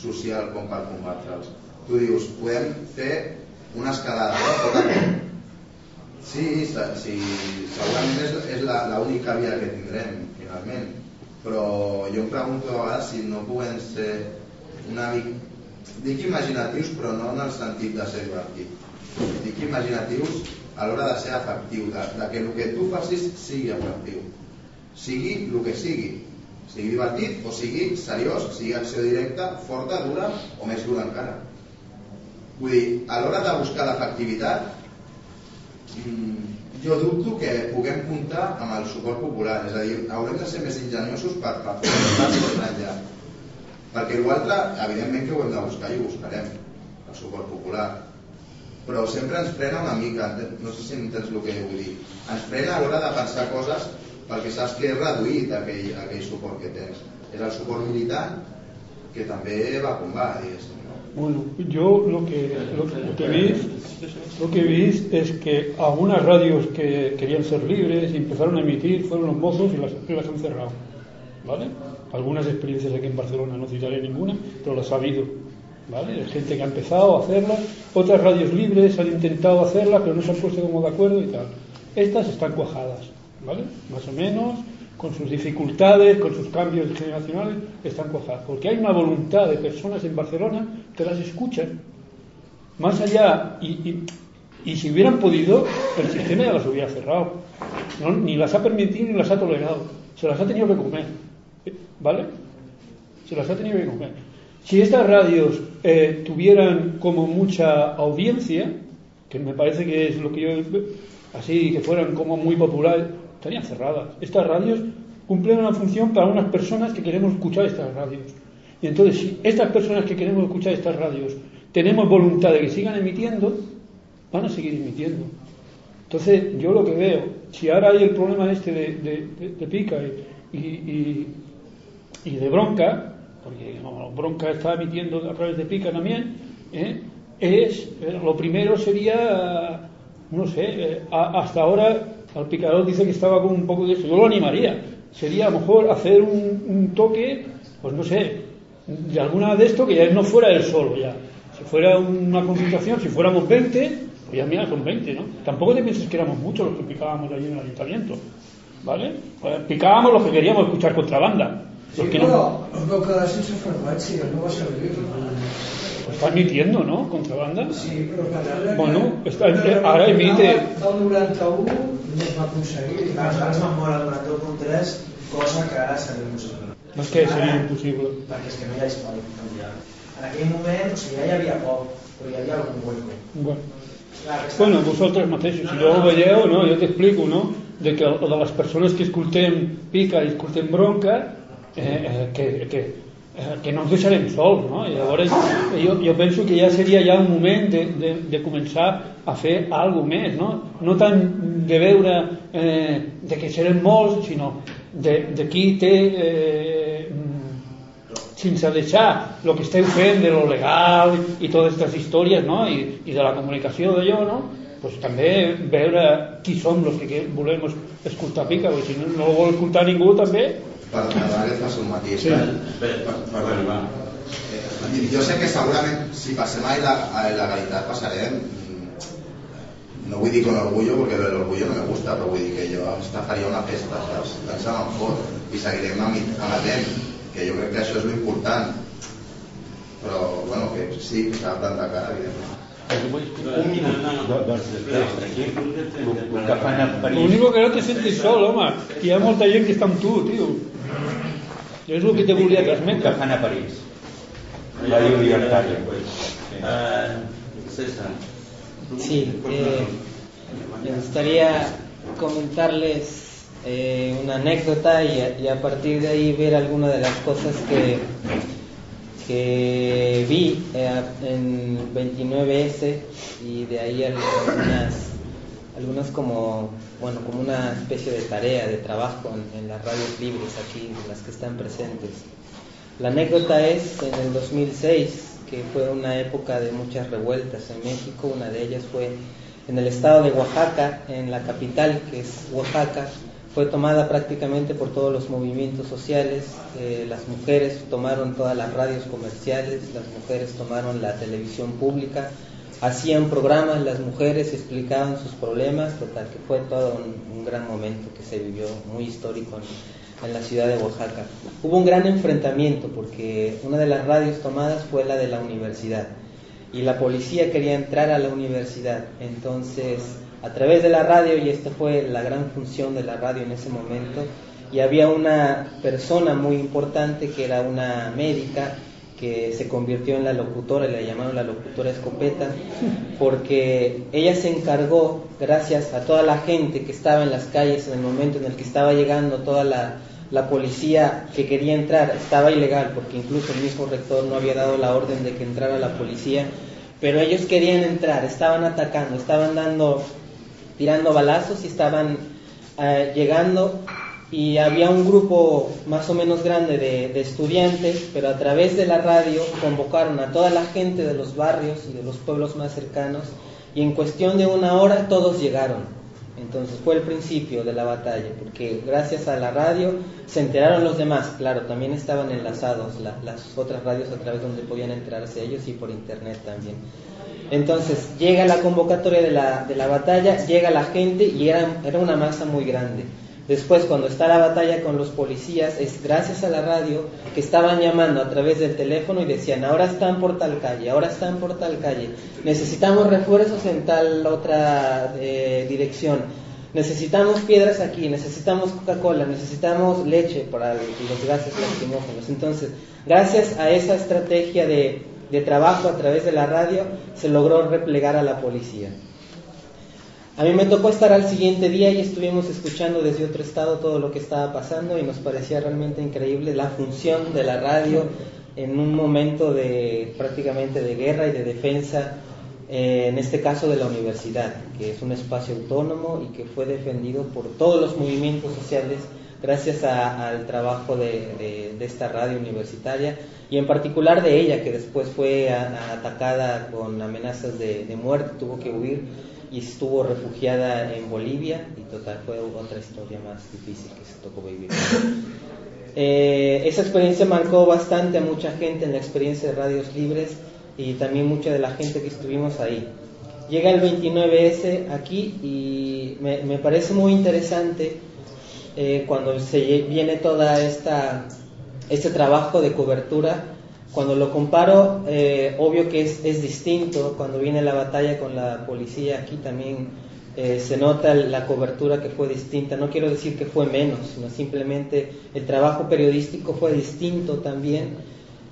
Speaker 17: social com per combatre'ls. Tu dius, podem fer una escalada, no? Sí, sí, segurament és, és l'única via que tindrem, finalment però jo em pregunto a vegades si no puguem ser una mica dic imaginatius però no en el sentit de ser divertit dic imaginatius a l'hora de ser efectiu de, de que el que tu facis sigui efectiu sigui el que sigui sigui divertit o sigui seriós sigui acció directa, forta, dura o més dura encara vull dir, a l'hora de buscar l'efectivitat mmm, jo dubto que puguem comptar amb el suport popular, és a dir, haurem de ser més ingeniosos per, per enllà. Perquè l'altre, evidentment que ho hem de buscar i ho buscarem, el suport popular. Però sempre ens frena una mica, no sé si entens el que vull dir, ens frena a l'hora de pensar coses perquè saps que és reduït aquell, aquell suport que tens. És el suport militar que també va com va, diguéssim.
Speaker 15: Bueno, yo lo que, lo, lo que vi lo que vi es que algunas radios que querían ser libres y empezaron a emitir fueron los mozos y las, las han cerrado. ¿Vale? Algunas experiencias aquí en Barcelona, no citaré ninguna, pero las ha habido. ¿Vale? Hay gente que ha empezado a hacerlas, otras radios libres han intentado hacerlas, pero no se han puesto como de acuerdo y tal. Estas están cuajadas, ¿vale? Más o menos, con sus dificultades, con sus cambios generacionales, están cuajadas. Porque hay una voluntad de personas en Barcelona que las escuchan. Más allá, y, y, si hubieran podido, el sistema ya las hubiera cerrado. Ni las ha permitido ni las ha tolerado. Se las ha tenido que comer. ¿Vale? Se las ha tenido que comer. Si estas radios eh, tuvieran como mucha audiencia, que me parece que es lo que yo, así, que fueran como muy populares, estarían cerradas. Estas radios cumplen una función para unas personas que queremos escuchar estas radios. Y entonces, si estas personas que queremos escuchar estas radios tenemos voluntad de que sigan emitiendo, van a seguir emitiendo. Entonces, yo lo que veo, si ahora hay el problema este de, de, pica y, y, y, de bronca, porque bronca está emitiendo a través de pica también, ¿eh? es, eh, lo primero sería, no sé, eh, hasta ahora el picador dice que estaba con un poco de eso, yo lo animaría, sería a lo mejor hacer un, un toque, pues no sé, de alguna de esto que ya no fuera él solo ya, si fuera una concentración, si fuéramos 20, pues ya mira, son 20, ¿no? Tampoco te pienses que éramos muchos los que picábamos allí en el ayuntamiento, ¿vale? Pues picábamos los que queríamos escuchar contrabanda, los
Speaker 3: Sí,
Speaker 15: que no...
Speaker 3: no va servir.
Speaker 15: Pues está emitiendo, ¿no? Contrabanda.
Speaker 3: Sí, però que
Speaker 15: Bueno, está, eh, ahora emite.
Speaker 3: El 91 no es va aconseguir.
Speaker 10: Aleshores vam moure el 91.3, cosa que ara seria impossible.
Speaker 15: És que seria
Speaker 10: Ara,
Speaker 15: impossible.
Speaker 10: Perquè és que no hi ha espai canviar. En aquell moment, o sigui, ja hi havia poc, però hi havia algun hueco.
Speaker 15: Bueno. Bueno, vosaltres mateixos, si jo ho veieu, no, jo t'explico, no?, de que de les persones que escoltem pica i escoltem bronca, eh, eh, que, que, eh, que no ens deixarem sols, no? I llavors jo, jo penso que ja seria ja un moment de, de, de començar a fer alguna més, no? No tant de veure eh, de que serem molts, sinó de, de qui té eh, sense deixar el que esteu fent de lo legal i totes aquestes històries no? I, i de la comunicació d'allò no? pues també veure qui som els que volem es- escoltar pica perquè si no, no ho vol escoltar ningú també
Speaker 17: Perdona que et faci un matís.
Speaker 15: Sí.
Speaker 17: Per- per- Perdona. Eh, Jo sé que segurament si passem a la- a il·legalitat passarem mm, no vull dir con orgullo perquè l'orgullo no me gusta però vull dir que jo hasta faria una festa saps? pensant en fort i seguirem amatent que jo crec que això és l'important però bueno que sí que s'ha de plantar cara evidentment
Speaker 8: Després, aquí, el que
Speaker 15: no te sientes sol home que hi ha molta gent que està amb tu tio és el que te volia transmetre
Speaker 8: que fan a París. Radio Libertària.
Speaker 12: Eh, César.
Speaker 14: Sí, eh, me gustaría comentarles eh, una anécdota y a, y a partir de ahí ver algunas de las cosas que, que vi eh, en 29S y de ahí algunas, algunas como, bueno, como una especie de tarea, de trabajo en, en las radios libres aquí, en las que están presentes. La anécdota es en el 2006, que fue una época de muchas revueltas en México. Una de ellas fue en el estado de Oaxaca, en la capital, que es Oaxaca. Fue tomada prácticamente por todos los movimientos sociales. Eh, las mujeres tomaron todas las radios comerciales, las mujeres tomaron la televisión pública, hacían programas las mujeres, explicaban sus problemas. Total, que fue todo un, gran momento que se vivió, muy histórico en la ciudad de Oaxaca. Hubo un gran enfrentamiento porque una de las radios tomadas fue la de la universidad y la policía quería entrar a la universidad. Entonces, a través de la radio, y esta fue la gran función de la radio en ese momento, y había una persona muy importante que era una médica que se convirtió en la locutora, le llamaron la locutora escopeta, porque ella se encargó, gracias a toda la gente que estaba en las calles en el momento en el que estaba llegando toda la, la policía que quería entrar, estaba ilegal, porque incluso el mismo rector no había dado la orden de que entrara la policía, pero ellos querían entrar, estaban atacando, estaban dando, tirando balazos y estaban eh, llegando y había un grupo más o menos grande de, de, estudiantes, pero a través de la radio convocaron a toda la gente de los barrios y de los pueblos más cercanos y en cuestión de una hora todos llegaron. Entonces fue el principio de la batalla, porque gracias a la radio se enteraron los demás, claro, también estaban enlazados la, las otras radios a través donde podían enterarse ellos y por internet también. Entonces llega la convocatoria de la, de la batalla, llega la gente y era, era una masa muy grande. Después, cuando está la batalla con los policías, es gracias a la radio que estaban llamando a través del teléfono y decían, ahora están por tal calle, ahora están por tal calle, necesitamos refuerzos en tal otra eh, dirección, necesitamos piedras aquí, necesitamos Coca-Cola, necesitamos leche para los gases lacrimógenos. Entonces, gracias a esa estrategia de, de trabajo a través de la radio, se logró replegar a la policía. A mí me tocó estar al siguiente día y estuvimos escuchando desde otro estado todo lo que estaba pasando y nos parecía realmente increíble la función de la radio en un momento de prácticamente de guerra y de defensa, eh, en este caso de la universidad, que es un espacio autónomo y que fue defendido por todos los movimientos sociales gracias al trabajo de, esta radio universitaria y en particular de ella, que después fue atacada con amenazas de, muerte, tuvo que huir y estuvo refugiada en Bolivia y total fue otra historia más difícil que se tocó vivir. Eh, esa experiencia marcó bastante a mucha gente en la experiencia de Radios Libres y también mucha de la gente que estuvimos ahí. Llega el 29S aquí y me parece muy interesante eh, cuando se viene toda esta este trabajo de cobertura. Cuando lo comparo, eh, obvio que es, es distinto. Cuando viene la batalla con la policía, aquí también eh, se nota la cobertura que fue distinta. No quiero decir que fue menos, sino simplemente el trabajo periodístico fue distinto también.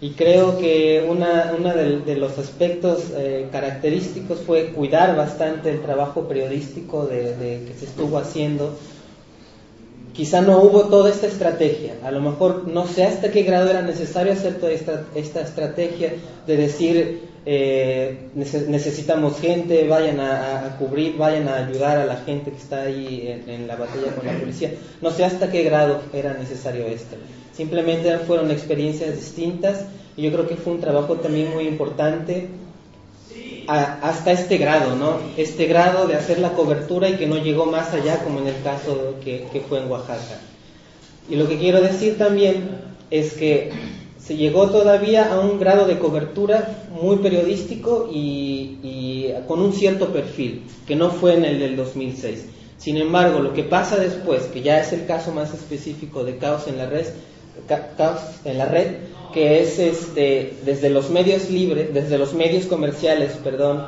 Speaker 14: Y creo que una, una del- de, los aspectos eh, característicos fue cuidar bastante el trabajo periodístico de, de que se estuvo haciendo quizá no hubo toda esta estrategia. A lo mejor no sé hasta qué grado era necesario hacer toda esta, esta estrategia de decir eh, nece- necesitamos gente, vayan a, cubrir, vayan a ayudar a la gente que está ahí en la batalla con la policía. No sé hasta qué grado era necesario esto. Simplemente fueron experiencias distintas y yo creo que fue un trabajo también muy importante hasta este grado, ¿no? Este grado de hacer la cobertura y que no llegó más allá como en el caso que, fue en Oaxaca. Y lo que quiero decir también es que se llegó todavía a un grado de cobertura muy periodístico y, y con un cierto perfil, que no fue en el del 2006. Sin embargo, lo que pasa después, que ya es el caso más específico de caos en la red, ca- caos en la red, que es este desde los medios libres, desde los medios comerciales, perdón,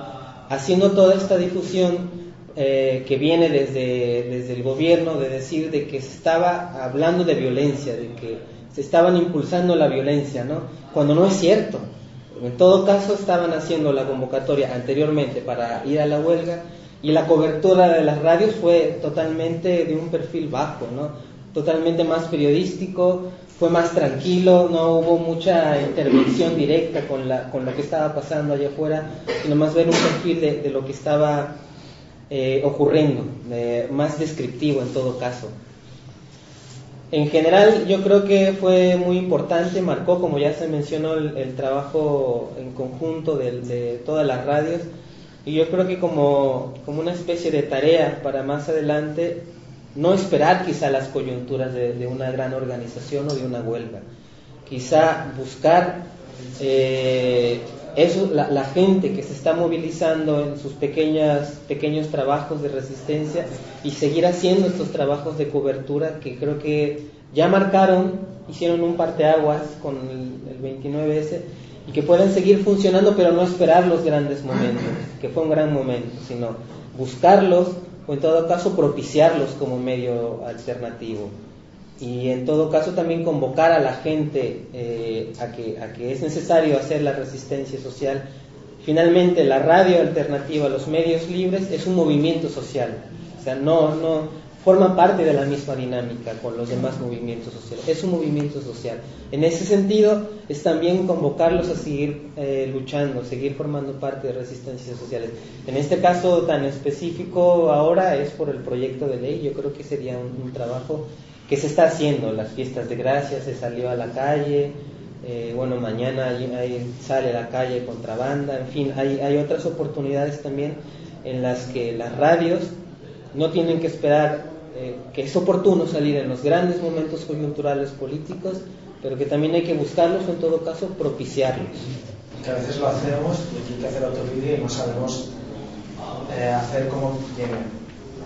Speaker 14: haciendo toda esta difusión eh, que viene desde, desde el gobierno de decir de que se estaba hablando de violencia, de que se estaban impulsando la violencia, ¿no? Cuando no es cierto. En todo caso estaban haciendo la convocatoria anteriormente para ir a la huelga y la cobertura de las radios fue totalmente de un perfil bajo, ¿no? Totalmente más periodístico, fue más tranquilo, no hubo mucha intervención directa con, la, con lo que estaba pasando allá afuera, sino más ver un perfil de, lo que estaba eh, ocurriendo, eh, más descriptivo en todo caso. En general, yo creo que fue muy importante, marcó, como ya se mencionó, el, el trabajo en conjunto de, de todas las radios. Y yo creo que como, como una especie de tarea para más adelante, no esperar quizá las coyunturas de, una gran organización o de una huelga. Quizá buscar eh, eso, la, la gente que se está movilizando en sus pequeñas, pequeños trabajos de resistencia y seguir haciendo estos trabajos de cobertura que creo que ya marcaron, hicieron un parteaguas con el, el 29S y que pueden seguir funcionando pero no esperar los grandes momentos, que fue un gran momento, sino buscarlos o en todo caso propiciarlos como medio alternativo y en todo caso también convocar a la gente eh, a, que, a que es necesario hacer la resistencia social. Finalmente, la radio alternativa, los medios libres, es un movimiento social, o sea, no, no forma parte de la misma dinámica con los demás movimientos sociales, es un movimiento social. En ese sentido, es también convocarlos a seguir eh, luchando, seguir formando parte de resistencias sociales. En este caso tan específico ahora es por el proyecto de ley, yo creo que sería un, trabajo que se está haciendo, las fiestas de gracia, se salió a la calle, eh, bueno, mañana sale a la calle contrabanda, en fin, hay, hay otras oportunidades también en las que las radios no tienen que esperar eh, que es oportuno salir en los grandes momentos coyunturales políticos, pero que también hay que buscarlos o en todo caso propiciarlos.
Speaker 10: que a veces lo hacemos y hay que hacer otro vídeo y no sabemos eh, hacer cómo llegue.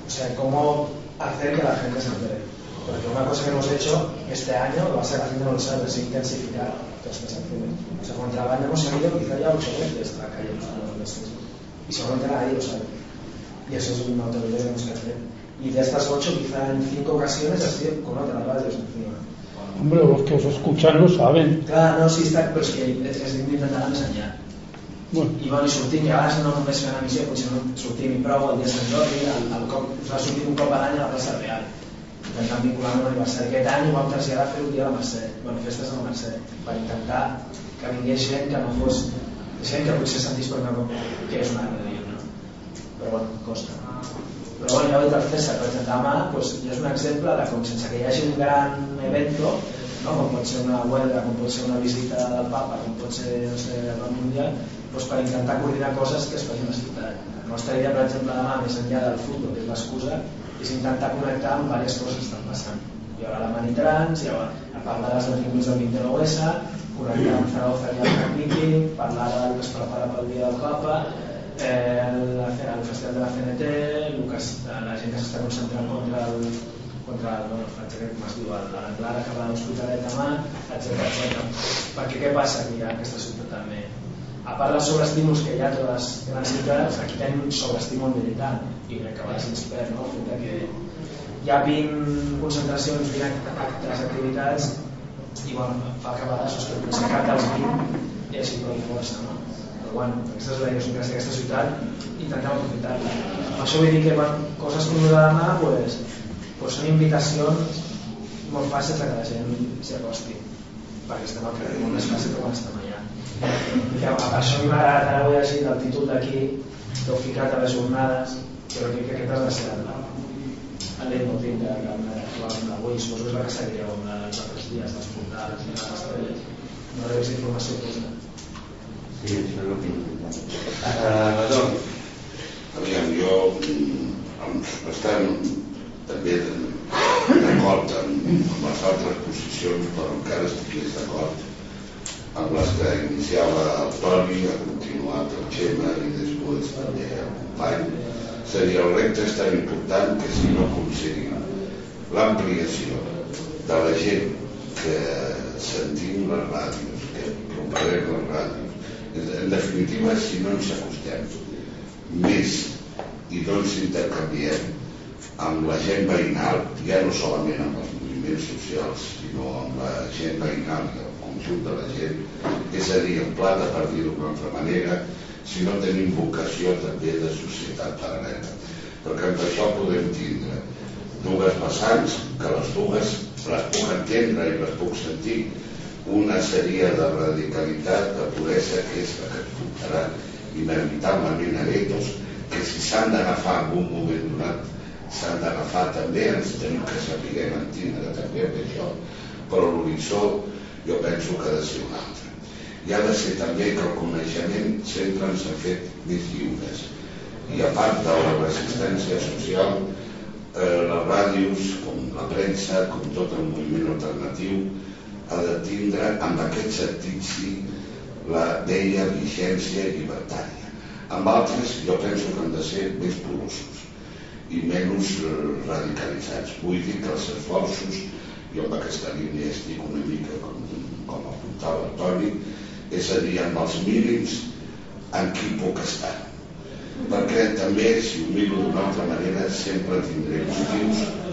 Speaker 10: O sea, cómo hacer que la gente se entere. Porque una cosa que hemos hecho este año, lo va a ser haciendo no lo sabe, es intensificar todas estas acciones. O sea, contrabanda hemos salido quizá ya ocho veces a la calle los meses. Y seguramente nadie lo sabe. Y eso es una autoridad que tenemos que hacer. Y de estas ocho, quizá en cinco ocasiones ha sido con otras radios encima.
Speaker 15: Hombre, los que os escuchan lo saben.
Speaker 10: Clar, no, sí, està, però és que d'intentar anar més enllà.
Speaker 15: Bueno.
Speaker 10: I, bueno, i sortim, que a vegades no només fem emissió, potser no sortim i prou el dia de Sant Jordi, el, el cop, va sortir un cop a l'any a la plaça Real. Intentant vincular amb l'aniversari. Aquest any ho vam traslladar a fer un dia a la Mercè, bueno, festes a la Mercè, per intentar que vingués gent que no fos gent que potser sentís per una que és una ràdio, no? Però bueno, costa. Però bueno, ja ho he dit el César, per exemple, demà doncs, ja és un exemple de com sense que hi hagi un gran evento, no? com pot ser una huelga, com pot ser una visita del papa, com pot ser no sé, el Banc Mundial, doncs per intentar coordinar coses que es facin a la ciutat. La nostra idea, per exemple, demà, més enllà del futbol, que és l'excusa, és intentar connectar amb diverses coses que estan passant. Hi haurà la Manitrans, hi haurà a parlar dels detinguts del 29S, connectar amb Zaragoza i el Meeting, parlar del que es prepara pel dia del Papa, eh, el, el festival de la CNT, es, la gent que s'està concentrant contra el, contra el, bueno, com es diu, l'Anglada que va a l'Hospitalet demà, etc etc. Perquè què passa aquí a aquesta ciutat també? A part dels sobreestímuls que hi ha a totes les grans ciutats, aquí tenim un sobreestímul militar i crec que a vegades ens no? fet que hi ha 20 concentracions, 20 actes, activitats i bueno, fa que a vegades ostres, cap dels 20 hi hagi prou força no? Però bueno, aquesta és la idiosincràsia d'aquesta ciutat i intentem aprofitar-la. Per això vull dir que bueno, coses com la de demà pues, pues són invitacions molt fàcils que la gent s'hi acosti perquè estem al carrer molt més fàcil que quan estem allà. I per això m'ha agradat, ara ho he llegit el títol d'aquí, que heu ficat a les jornades, però crec que aquest ha de ser el, el leitmotiv de, de, de, d'avui, suposo que és la que seguireu amb els altres dies dels portals i les estrelles. No rebés informació cosa.
Speaker 12: Sí, això és el que.
Speaker 22: Aviam, jo també d'acord amb, amb les altres posicions, però encara estic més d'acord amb les que iniciava el Toni, ha continuat el Xema i després també el company. Seria el repte és tan important que si no aconseguim l'ampliació de la gent que sentim les ràdios, que propaguem les ràdios, en definitiva, si no ens acostem més i ens intercanviem amb la gent veïnal, ja no solament amb els moviments socials, sinó amb la gent veïnal i el conjunt de la gent, és a dir, el pla de per dir-ho d'una altra manera, si no tenim vocació també de societat paral·lela. Perquè amb això podem tindre dues vessants, que les dues les puc entendre i les puc sentir, una seria de radicalitat, de puresa, que és la que portarà inevitablement a guetos, que si s'han d'agafar en un moment donat, s'han d'agafar també, ens tenim que saber entendre també amb això, però l'horitzó jo penso que ha de ser un altre. I ha de ser també que el coneixement sempre ens ha fet més lliures. I a part de la resistència social, eh, les ràdios, com la premsa, com tot el moviment alternatiu, ha de tindre, amb aquest sentit sí, la deia vigència llibertària. Amb altres jo penso que han de ser més porosos i menys radicalitzats. Vull dir que els esforços, jo amb aquesta línia estic una mica com, com apuntava el Toni, és a dir, amb els mínims en qui puc estar. Perquè també, si ho miro d'una altra manera, sempre tindré motius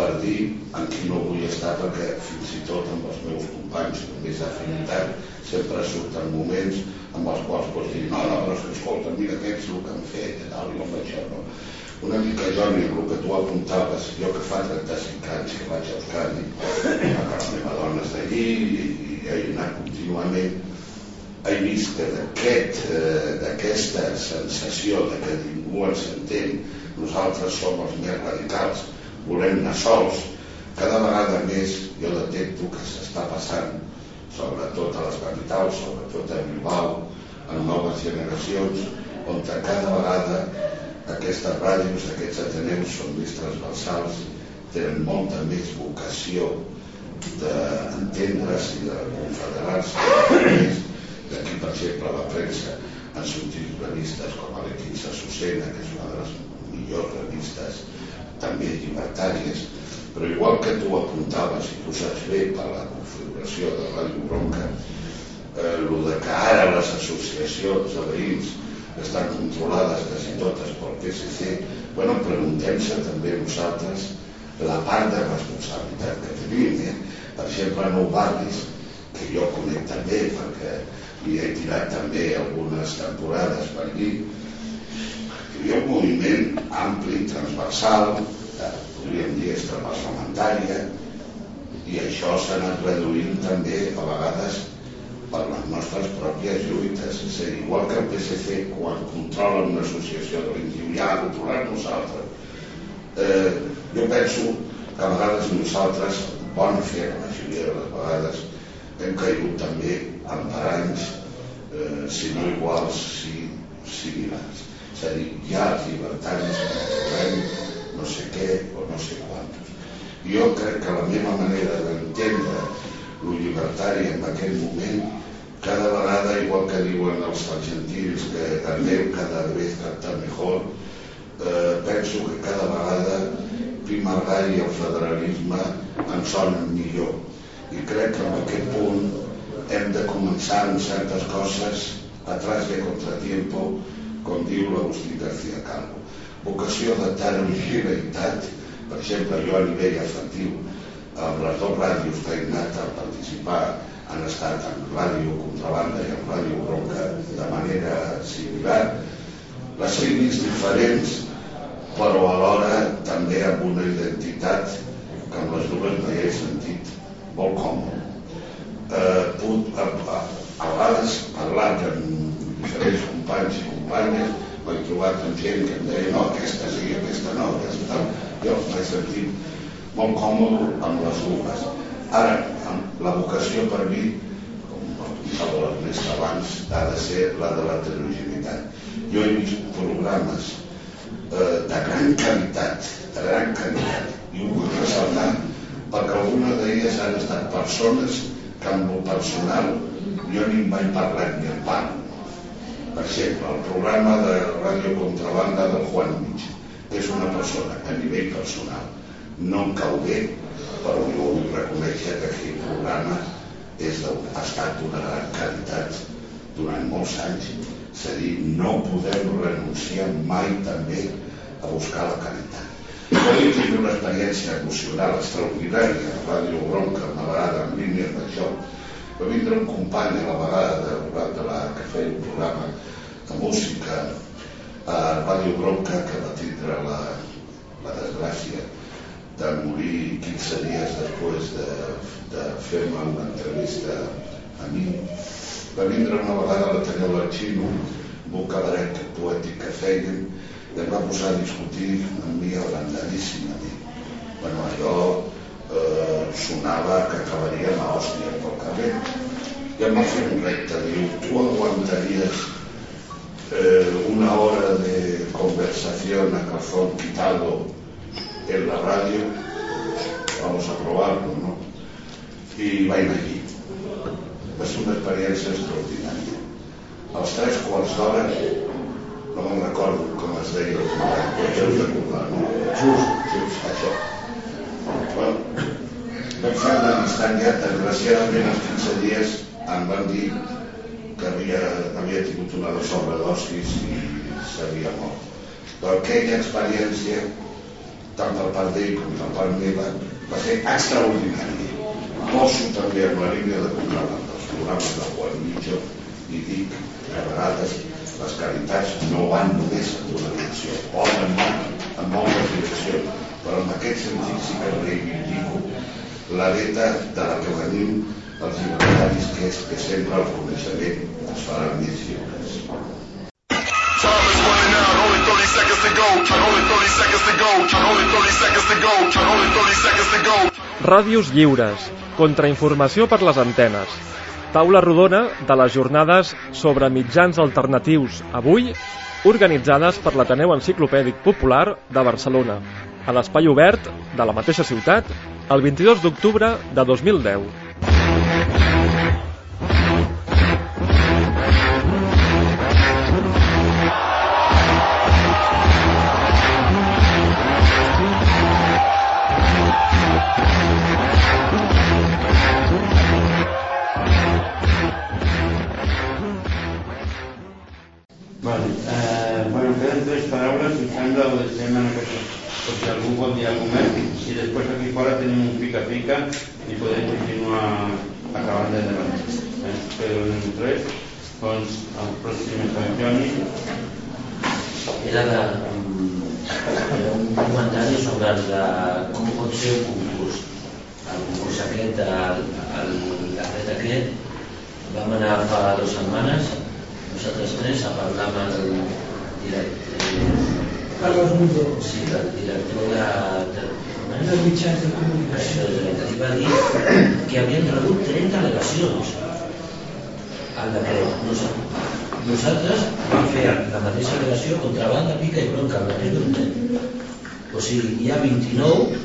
Speaker 22: per dir en qui no vull estar perquè fins i tot amb els meus companys més d'afinitat sempre surten moments amb els quals pots dir no, no, però és que escolta, mira aquests el que han fet i tal, i amb això no. Una mica Jordi, el que tu apuntaves jo que fa 35 anys que vaig a Euskadi que la meva dona és d'allí i, i he anat contínuament. He vist que eh, d'aquesta sensació de que ningú ens entén nosaltres som els més radicals volem anar sols. Cada vegada més jo detecto que s'està passant, sobretot a les capitals, sobretot a Bilbao, en noves generacions, on cada vegada aquestes ràdios, aquests ateneus són més transversals, tenen molta més vocació d'entendre's i de confederar-se. D'aquí, per exemple, la premsa han sortit revistes com a l'Equins Sucena, que és una de les millors revistes també llibertàries, però igual que tu apuntaves, i tu saps bé per la configuració de Ràdio Bronca, eh, el de que ara les associacions de veïns estan controlades quasi totes pel PSC, bueno, preguntem-se també nosaltres la part de responsabilitat que tenim. Eh? Per exemple, Nou Barris, que jo conec també perquè hi he tirat també algunes temporades per allí, hi ha un moviment ampli, transversal, eh, podríem dir extraparlamentària, i això s'ha anat reduint també a vegades per les nostres pròpies lluites. És a dir, igual que el PSC quan controla una associació de diu ja, controlar nosaltres. Eh, jo penso que a vegades nosaltres, bona fe, la majoria de les vegades, hem caigut també en paranys, eh, si no iguals, si similars. És a dir, hi ha llibertaris que no sé què o no sé quantos. Jo crec que la meva manera d'entendre lo llibertari en aquell moment cada vegada, igual que diuen els argentins que anem cada vez canta mejor, eh, penso que cada vegada Pimargall i el federalisme en sonen millor. I crec que en aquest punt hem de començar amb certes coses atrás de contratiempo, com diu l'Agustí García Calvo. Vocació de tangibilitat, per exemple, jo a nivell efectiu, amb les dues ràdios que he anat a participar han estat en ràdio contrabanda i en ràdio bronca de manera similar. Les línies diferents, però alhora també amb una identitat que amb les dues no hi he sentit molt còmode. Eh, puc, a, a, a vegades parlat amb diferents companys i companyes m'he trobat amb gent que em deia no, aquesta sí, aquesta no, aquesta tal. Jo m'he sentit molt còmode amb les dues. Ara, la vocació per mi, com apuntava l'Ernest abans, ha de ser la de l'heterogeneïtat. Jo he vist programes eh, de gran qualitat, de gran qualitat, i ho vull ressaltar perquè algunes d'elles han estat persones que amb el personal jo ni mai parlat ni en parlo. Per exemple, el programa de ràdio contrabanda del Juan Mig és una persona a nivell personal. No em cau bé, però jo vull reconèixer que aquell programa és de, ha estat d'una gran qualitat durant molts anys. És a dir, no podem renunciar mai també a buscar la qualitat. Jo he tingut una experiència emocional extraordinària a Ràdio Bronca, una vegada en línia d'això. Va vindre un company a la vegada de, de la, que feia un programa de música a Ràdio Bronca que va tindre la, la desgràcia de morir 15 dies després de, de fer-me una entrevista a mi. Va vindre una vegada a l'Ateneu del Xino, amb un cabaret poètic que feien, i em va posar a discutir amb mi abandadíssim a mi. Bueno, allò eh, sonava que acabaria a hòstia pel carrer. I em va fer un repte, diu, tu aguantaries eh, una hora de conversación a calzón quitado en la radio, vamos a probarlo, ¿no? I vaig anar allí. Ser una experiència extraordinària. Als tres quarts d'hora, no me'n recordo com es deia ja us recordar, no? Just, just, això. Vam fer una distància, desgraciadament els 15 dies em van dir que havia, havia tingut una sobredosis i s'havia mort. Però aquella experiència tant per part d'ell com per part meva, va ser extraordinari. Poso també en la línia de contrabanda els programes de Juan Mitjo i dic que a vegades les caritats no van només en una direcció, poden anar en moltes direccions, però en aquest sentit sí que reivindico la veta de la que venim els llibertaris, que és que sempre el coneixement es farà més lliures.
Speaker 1: Only 30 seconds to go. Only 30 seconds to go. Only 30 seconds to go. Only 30 seconds to go.
Speaker 2: Ràdios lliures. Contrainformació per les antenes. Taula rodona de les jornades sobre mitjans alternatius avui, organitzades per l'Ateneu Enciclopèdic Popular de Barcelona, a l'espai obert de la mateixa ciutat, el 22 d'octubre de 2010.
Speaker 12: Vale. Eh, bueno, queden tres paraules, us sembla, ho deixem en aquesta... Si algú vol dir alguna més, i després aquí fora tenim un pica-pica i podem continuar acabant de debat. Eh? Però en res, doncs, el pròxim el Joni.
Speaker 13: Era, de, era un comentari sobre la, com pot ser un concurs. El concurs aquest, el, el decret aquest, vam anar fa dues setmanes, nosaltres tres, a parlar amb el director,
Speaker 3: Carles Muller.
Speaker 13: Sí, el director de, de,
Speaker 3: dels mitjans de comunicació.
Speaker 13: Això va dir que havien rebut 30 al·legacions al decret. Nosaltres, vam fer la mateixa al·legació contra banda, pica i bronca, el mateix document. O sigui, hi ha 29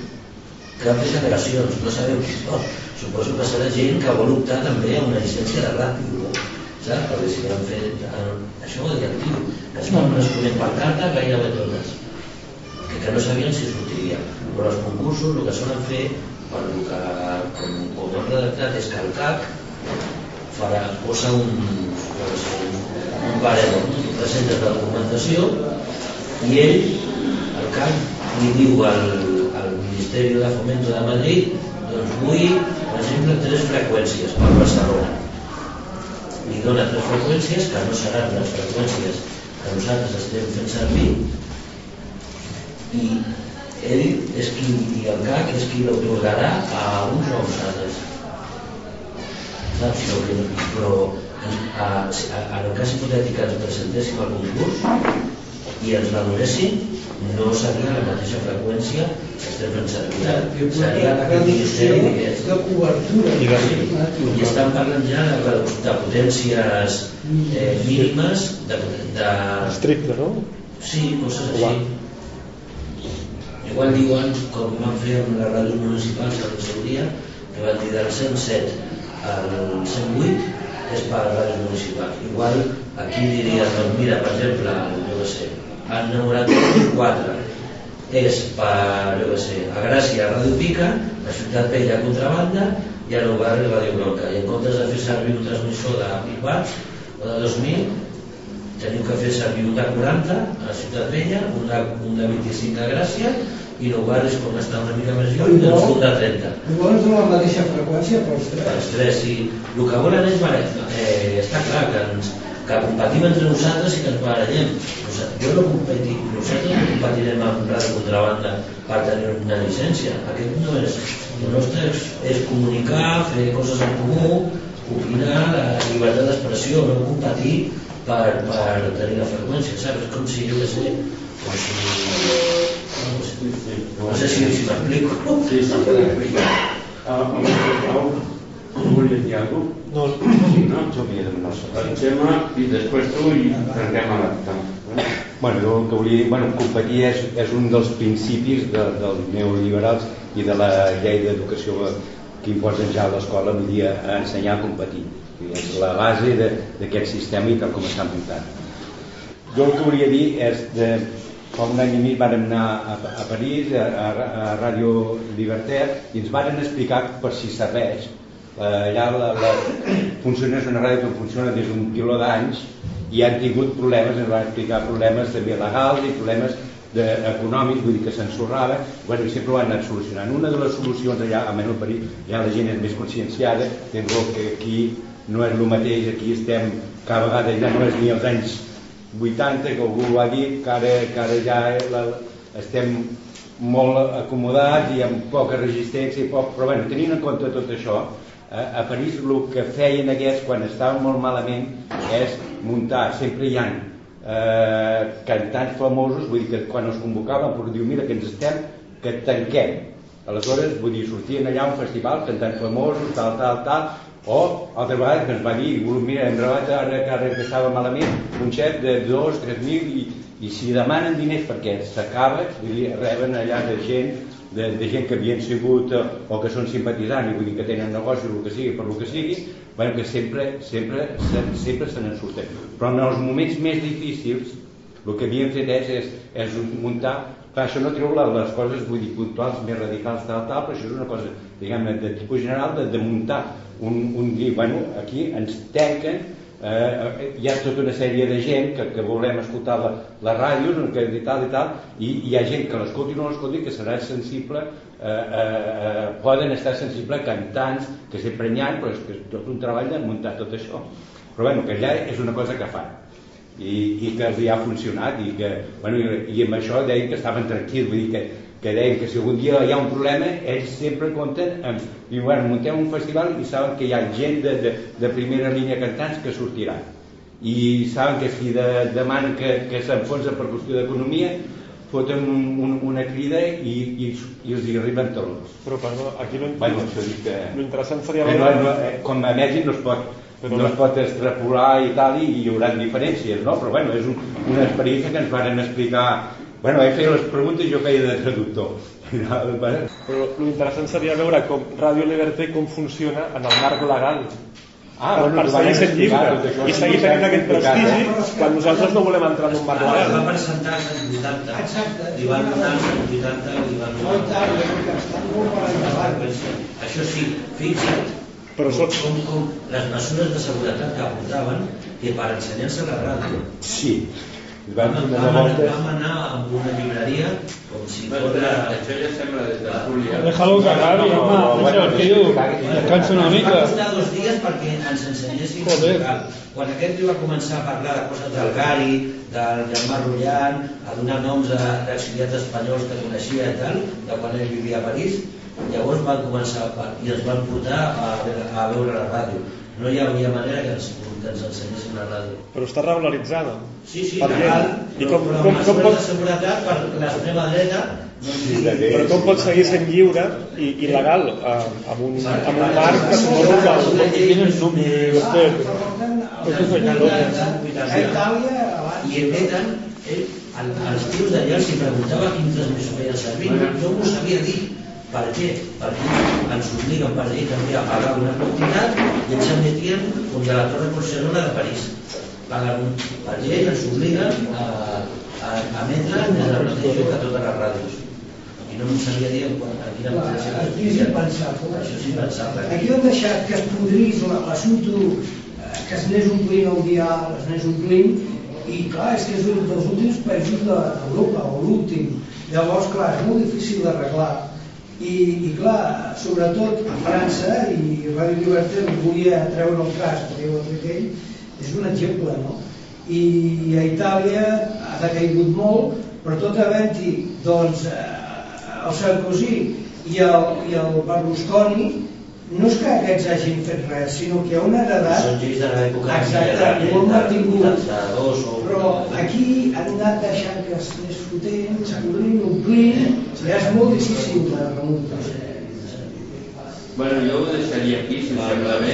Speaker 13: que han fet al·legacions, no sabem qui són. Suposo que serà gent que vol optar també a una llicència de ràdio, saps? Perquè si han fet... eh, Això ho deia el tio, que es van responent per carta gairebé totes, que, que no sabien si sortiria. Però els concursos el que solen fer, per el que, com, com hem redactat, és que el CAC farà, posa un, un, un barem, presenta la documentació i ell, el CAC, li diu al, al Ministeri de Fomento de Madrid doncs vull, per exemple, tres freqüències per Barcelona. Dona tres freqüències que no seran les freqüències que nosaltres estem fent servir i ell és qui, i el CAC és qui l'otorgarà a uns o a uns altres. Saps? Però, que, però a, a, en el cas hipotètic que ens presentéssim al concurs i ens valoressin, no seria la mateixa freqüència que estem fent servir. Seria la el.
Speaker 3: De cobertura.
Speaker 13: I, I estan parlant ja de, de potències eh, mínimes, de, de...
Speaker 2: Estricte, no?
Speaker 13: Sí, coses així. Igual diuen, com van fer amb les ràdios municipals el seu dia, que van dir del 107 al 108 és per a ràdios municipals. Igual aquí diria, doncs mira, per exemple, sé, el 94 és per, jo què sé, a Gràcia, a Ràdio Pica, a Ciutat Vella, Contrabanda, i a Nou Barri, Ràdio Bronca. I en comptes de fer servir un transmissor de 1000 watts o de 2000, teniu que fer servir un de 40 a Ciutat Vella, un de, un de 25 a Gràcia, i Nou Barri, com està una mica més lluny, doncs un de 30.
Speaker 3: Llavors no la mateixa freqüència pels tres.
Speaker 13: Els tres, sí. El que volen és, eh, està clar que, ens, que competim entre nosaltres i que ens barallem. Jo no competim, nosaltres no competirem amb Ràdio Contrabanda per tenir una llicència. Aquest no és. El nostre és, és comunicar, fer coses en comú, opinar, la llibertat d'expressió, no competir per, per tenir la freqüència, saps? És com si jo que sé, com si... No sé si, si m'explico.
Speaker 12: Sí, sí, sí. Volies dir alguna cosa? No, sí, no? Jo havia demanat el tema i després tu i tanquem a l'acte.
Speaker 8: Bueno, jo el que volia dir, bueno, competir és, és un dels principis de, dels neoliberals i de la llei d'educació que imposen ja a l'escola, vull dir, a ensenyar a competir. És la base de- d'aquest sistema i tal com està muntat. Jo el que volia dir és de, fa un any i mig vam anar a, a París, a, a, a Ràdio Libertat, i ens varen explicar per si serveix. Eh, allà la, la, funciona, és una ràdio que funciona des d'un quiló d'anys i han tingut problemes, ens van explicar problemes també legals i problemes de, econòmics, vull dir que s'ensorrava, bueno, i sempre ho han anat solucionant. Una de les solucions allà, almenys al París, ja la gent és més conscienciada, tens raó que aquí no és el mateix, aquí estem, cada vegada ja no és ni els anys 80, que algú ho ha dit, que ara, que ara ja la, estem molt acomodats i amb poca resistència, i poc, però bueno, tenint en compte tot això, a, a París el que feien aquests quan estaven molt malament és muntar, sempre hi ha eh, cantants famosos, vull dir que quan els convocaven per dir, mira que ens estem, que tanquem. Aleshores, vull dir, sortien allà un festival, cantants famosos, tal, tal, tal, o altra vegada que ens va dir, mira, hem gravat ara, ara que estava malament, un xec de 2, 3 mil i, i si demanen diners perquè s'acaba, vull dir, reben allà de gent de, de gent que havien sigut eh, o que són simpatitzants vull dir que tenen negoci o que sigui, per el que sigui, bueno, que sempre, sempre, se, sempre se n'en surten. Però en els moments més difícils el que havien fet és, és, és muntar Clar, això no treu les, coses, vull dir, puntuals, més radicals, tal, tal, però això és una cosa, diguem de tipus general, de, de muntar un, un dir, bueno, aquí ens tanquen, eh, hi ha tota una sèrie de gent que, que volem escoltar la, les ràdios que, i tal i tal i hi ha gent que l'escolti o no l'escolti que serà sensible eh, eh, eh, poden estar sensibles cantants que sempre n'hi però és que tot un treball de muntar tot això. Però bueno, que ja és una cosa que fan i, i que els hi ha funcionat i, que, bueno, i, i amb això deien que estaven tranquils vull dir que, que deien que si algun dia hi ha un problema ells sempre compten amb, i bueno, muntem un festival i saben que hi ha gent de, de, de primera línia cantants que sortiran i saben que si de, demanen que, que s'enfonsa per qüestió d'economia foten un, un, una crida i, i, i els hi arriben talons.
Speaker 2: Però, perdó, aquí no...
Speaker 8: Bueno, que...
Speaker 2: Seria...
Speaker 8: Que no, no, eh, com a Mèxic no es pot,
Speaker 2: Però
Speaker 8: no es pot extrapolar i tal, i hi haurà diferències, no? Però bueno, és un, una experiència que ens varen explicar... Bueno, he fet les preguntes i jo feia de traductor.
Speaker 2: Però l'interessant seria veure com Radio Liberté com funciona en el marc legal.
Speaker 8: Ah,
Speaker 2: per,
Speaker 8: bueno,
Speaker 2: per seguir sent lliure
Speaker 8: això.
Speaker 2: i seguir tenint aquest
Speaker 8: Explicat,
Speaker 2: prestigi
Speaker 8: eh?
Speaker 2: quan nosaltres no volem entrar en un marc
Speaker 13: Es va
Speaker 2: legal.
Speaker 13: presentar anys 80.
Speaker 3: Exacte.
Speaker 13: Li van donar anys 80, li van donar...
Speaker 3: Molt tard, perquè està molt per endavant.
Speaker 13: Això sí, fixa't
Speaker 2: Però
Speaker 13: com, com, com les mesures de seguretat que aportaven que per ensenyar-se la ràdio
Speaker 8: Sí. Vam,
Speaker 13: vam,
Speaker 8: vam,
Speaker 13: vam,
Speaker 8: vam,
Speaker 13: anar, anar a una llibreria com si fos la...
Speaker 12: Això ja sembla des de Júlia.
Speaker 15: Déjalo que acabi, home, deixa el tio, descansa una mica.
Speaker 13: va costar dos dies perquè ens ensenyessin local. Quan aquest tio va començar a parlar de coses del Gari, del Germà Rullan, a donar noms a exiliats espanyols que coneixia i tal, de quan ell vivia a París, llavors van començar a, i ens van portar a, veure- a veure la ràdio. No hi havia manera que ens, que ens ensenyessin la ràdio.
Speaker 2: Però està regularitzada.
Speaker 13: Sí, sí,
Speaker 2: Per
Speaker 13: legal,
Speaker 2: què? I
Speaker 13: però,
Speaker 2: com,
Speaker 13: però
Speaker 2: com, com,
Speaker 13: mesures de
Speaker 2: pot,
Speaker 13: seguretat per l'extrema dreta
Speaker 8: Sí,
Speaker 2: però com pot seguir sent lliure i, i legal eh, amb, un, amb un marc que suposo que...
Speaker 15: Tienes un fue ya loco.
Speaker 3: A Itàlia,
Speaker 13: i emeten eh, el, els tios d'allà els hi preguntava quin transmissor feien servir. No, no m'ho sabia dir per què? perquè ens obliguen per llei també a pagar una quantitat i ens emetien com de la Torre Porcelona de París paguen un, per llei ens obliguen a, a, a emetre des del mateix lloc a totes les ràdios i no em sabia dir en, quina potència
Speaker 3: Aquí és impensable.
Speaker 13: això és impensable
Speaker 3: Aquí hem deixat que es podrís la- l'assumpte, eh, que es anés omplint el dial, es anés omplint, i clar, és que és un dels últims països de- d'Europa, o l'últim. Llavors, clar, és molt difícil d'arreglar. I, I clar, sobretot a França, i Radio Llibertat volia treure el cas, perquè ho ha ell, és un exemple, no? I a Itàlia ha decaigut molt, però tot havent-hi, doncs, eh, el Sarkozy i el, i el Berlusconi no és que aquests hagin fet res, sinó que han heredat
Speaker 13: són lleis de l'època
Speaker 3: exacte, molt mantingut.
Speaker 13: 82 o
Speaker 3: però aquí han anat deixant que es anés fotent, omplint, omplint i és molt difícil de remuntar.
Speaker 12: Bueno, jo ho deixaria aquí, si us sembla bé.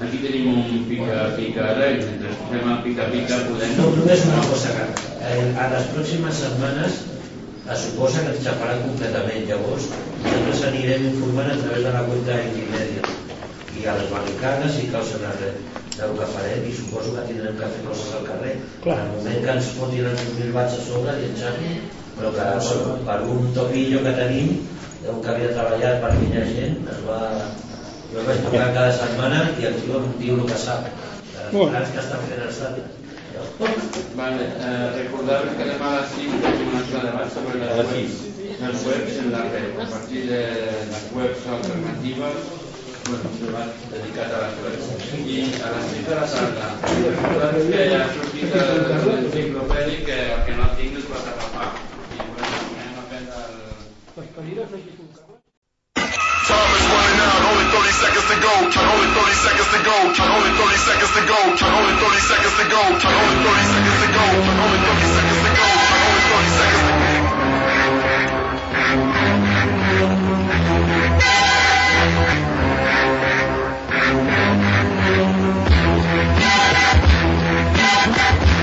Speaker 12: Aquí tenim un pica-pica ara i mentre fem el pica-pica podem...
Speaker 13: No, només una cosa, que eh, a les pròximes setmanes es suposa que ens xafaran completament. Llavors, nosaltres anirem informant a través de la web d'Intimèdia i a les barricades i cal saber res del que farem i suposo que tindrem que fer coses al carrer.
Speaker 2: Clar.
Speaker 13: En el moment que ens fotin els 2.000 watts a sobre i ens xafin, però que per, per un topillo que tenim, un que havia treballat per aquella gent, es va... Jo el vaig tocar cada setmana i el tio em diu el que sap. Les
Speaker 12: Bueno.
Speaker 13: que estan fent els ràdios.
Speaker 12: Vale, eh, recordar-vos que demà a les 5 tenim un altre debat sobre les webs, les webs en la red, a partir de les webs alternatives, bueno, un debat dedicat a les webs. I a les 6 de la tarda, recordar-vos que ja ha sortit el- l'enciclopèdic que el que no tingui es pot agafar. I bueno, anem a prendre el...
Speaker 15: Les out. Only 30
Speaker 1: seconds to go. Count only 30 seconds to go. Count only 30 seconds to go. Count only 30 seconds to go. Count only 30 seconds to go. Count only 30 seconds to go. Count only 30 seconds to go. Thank you.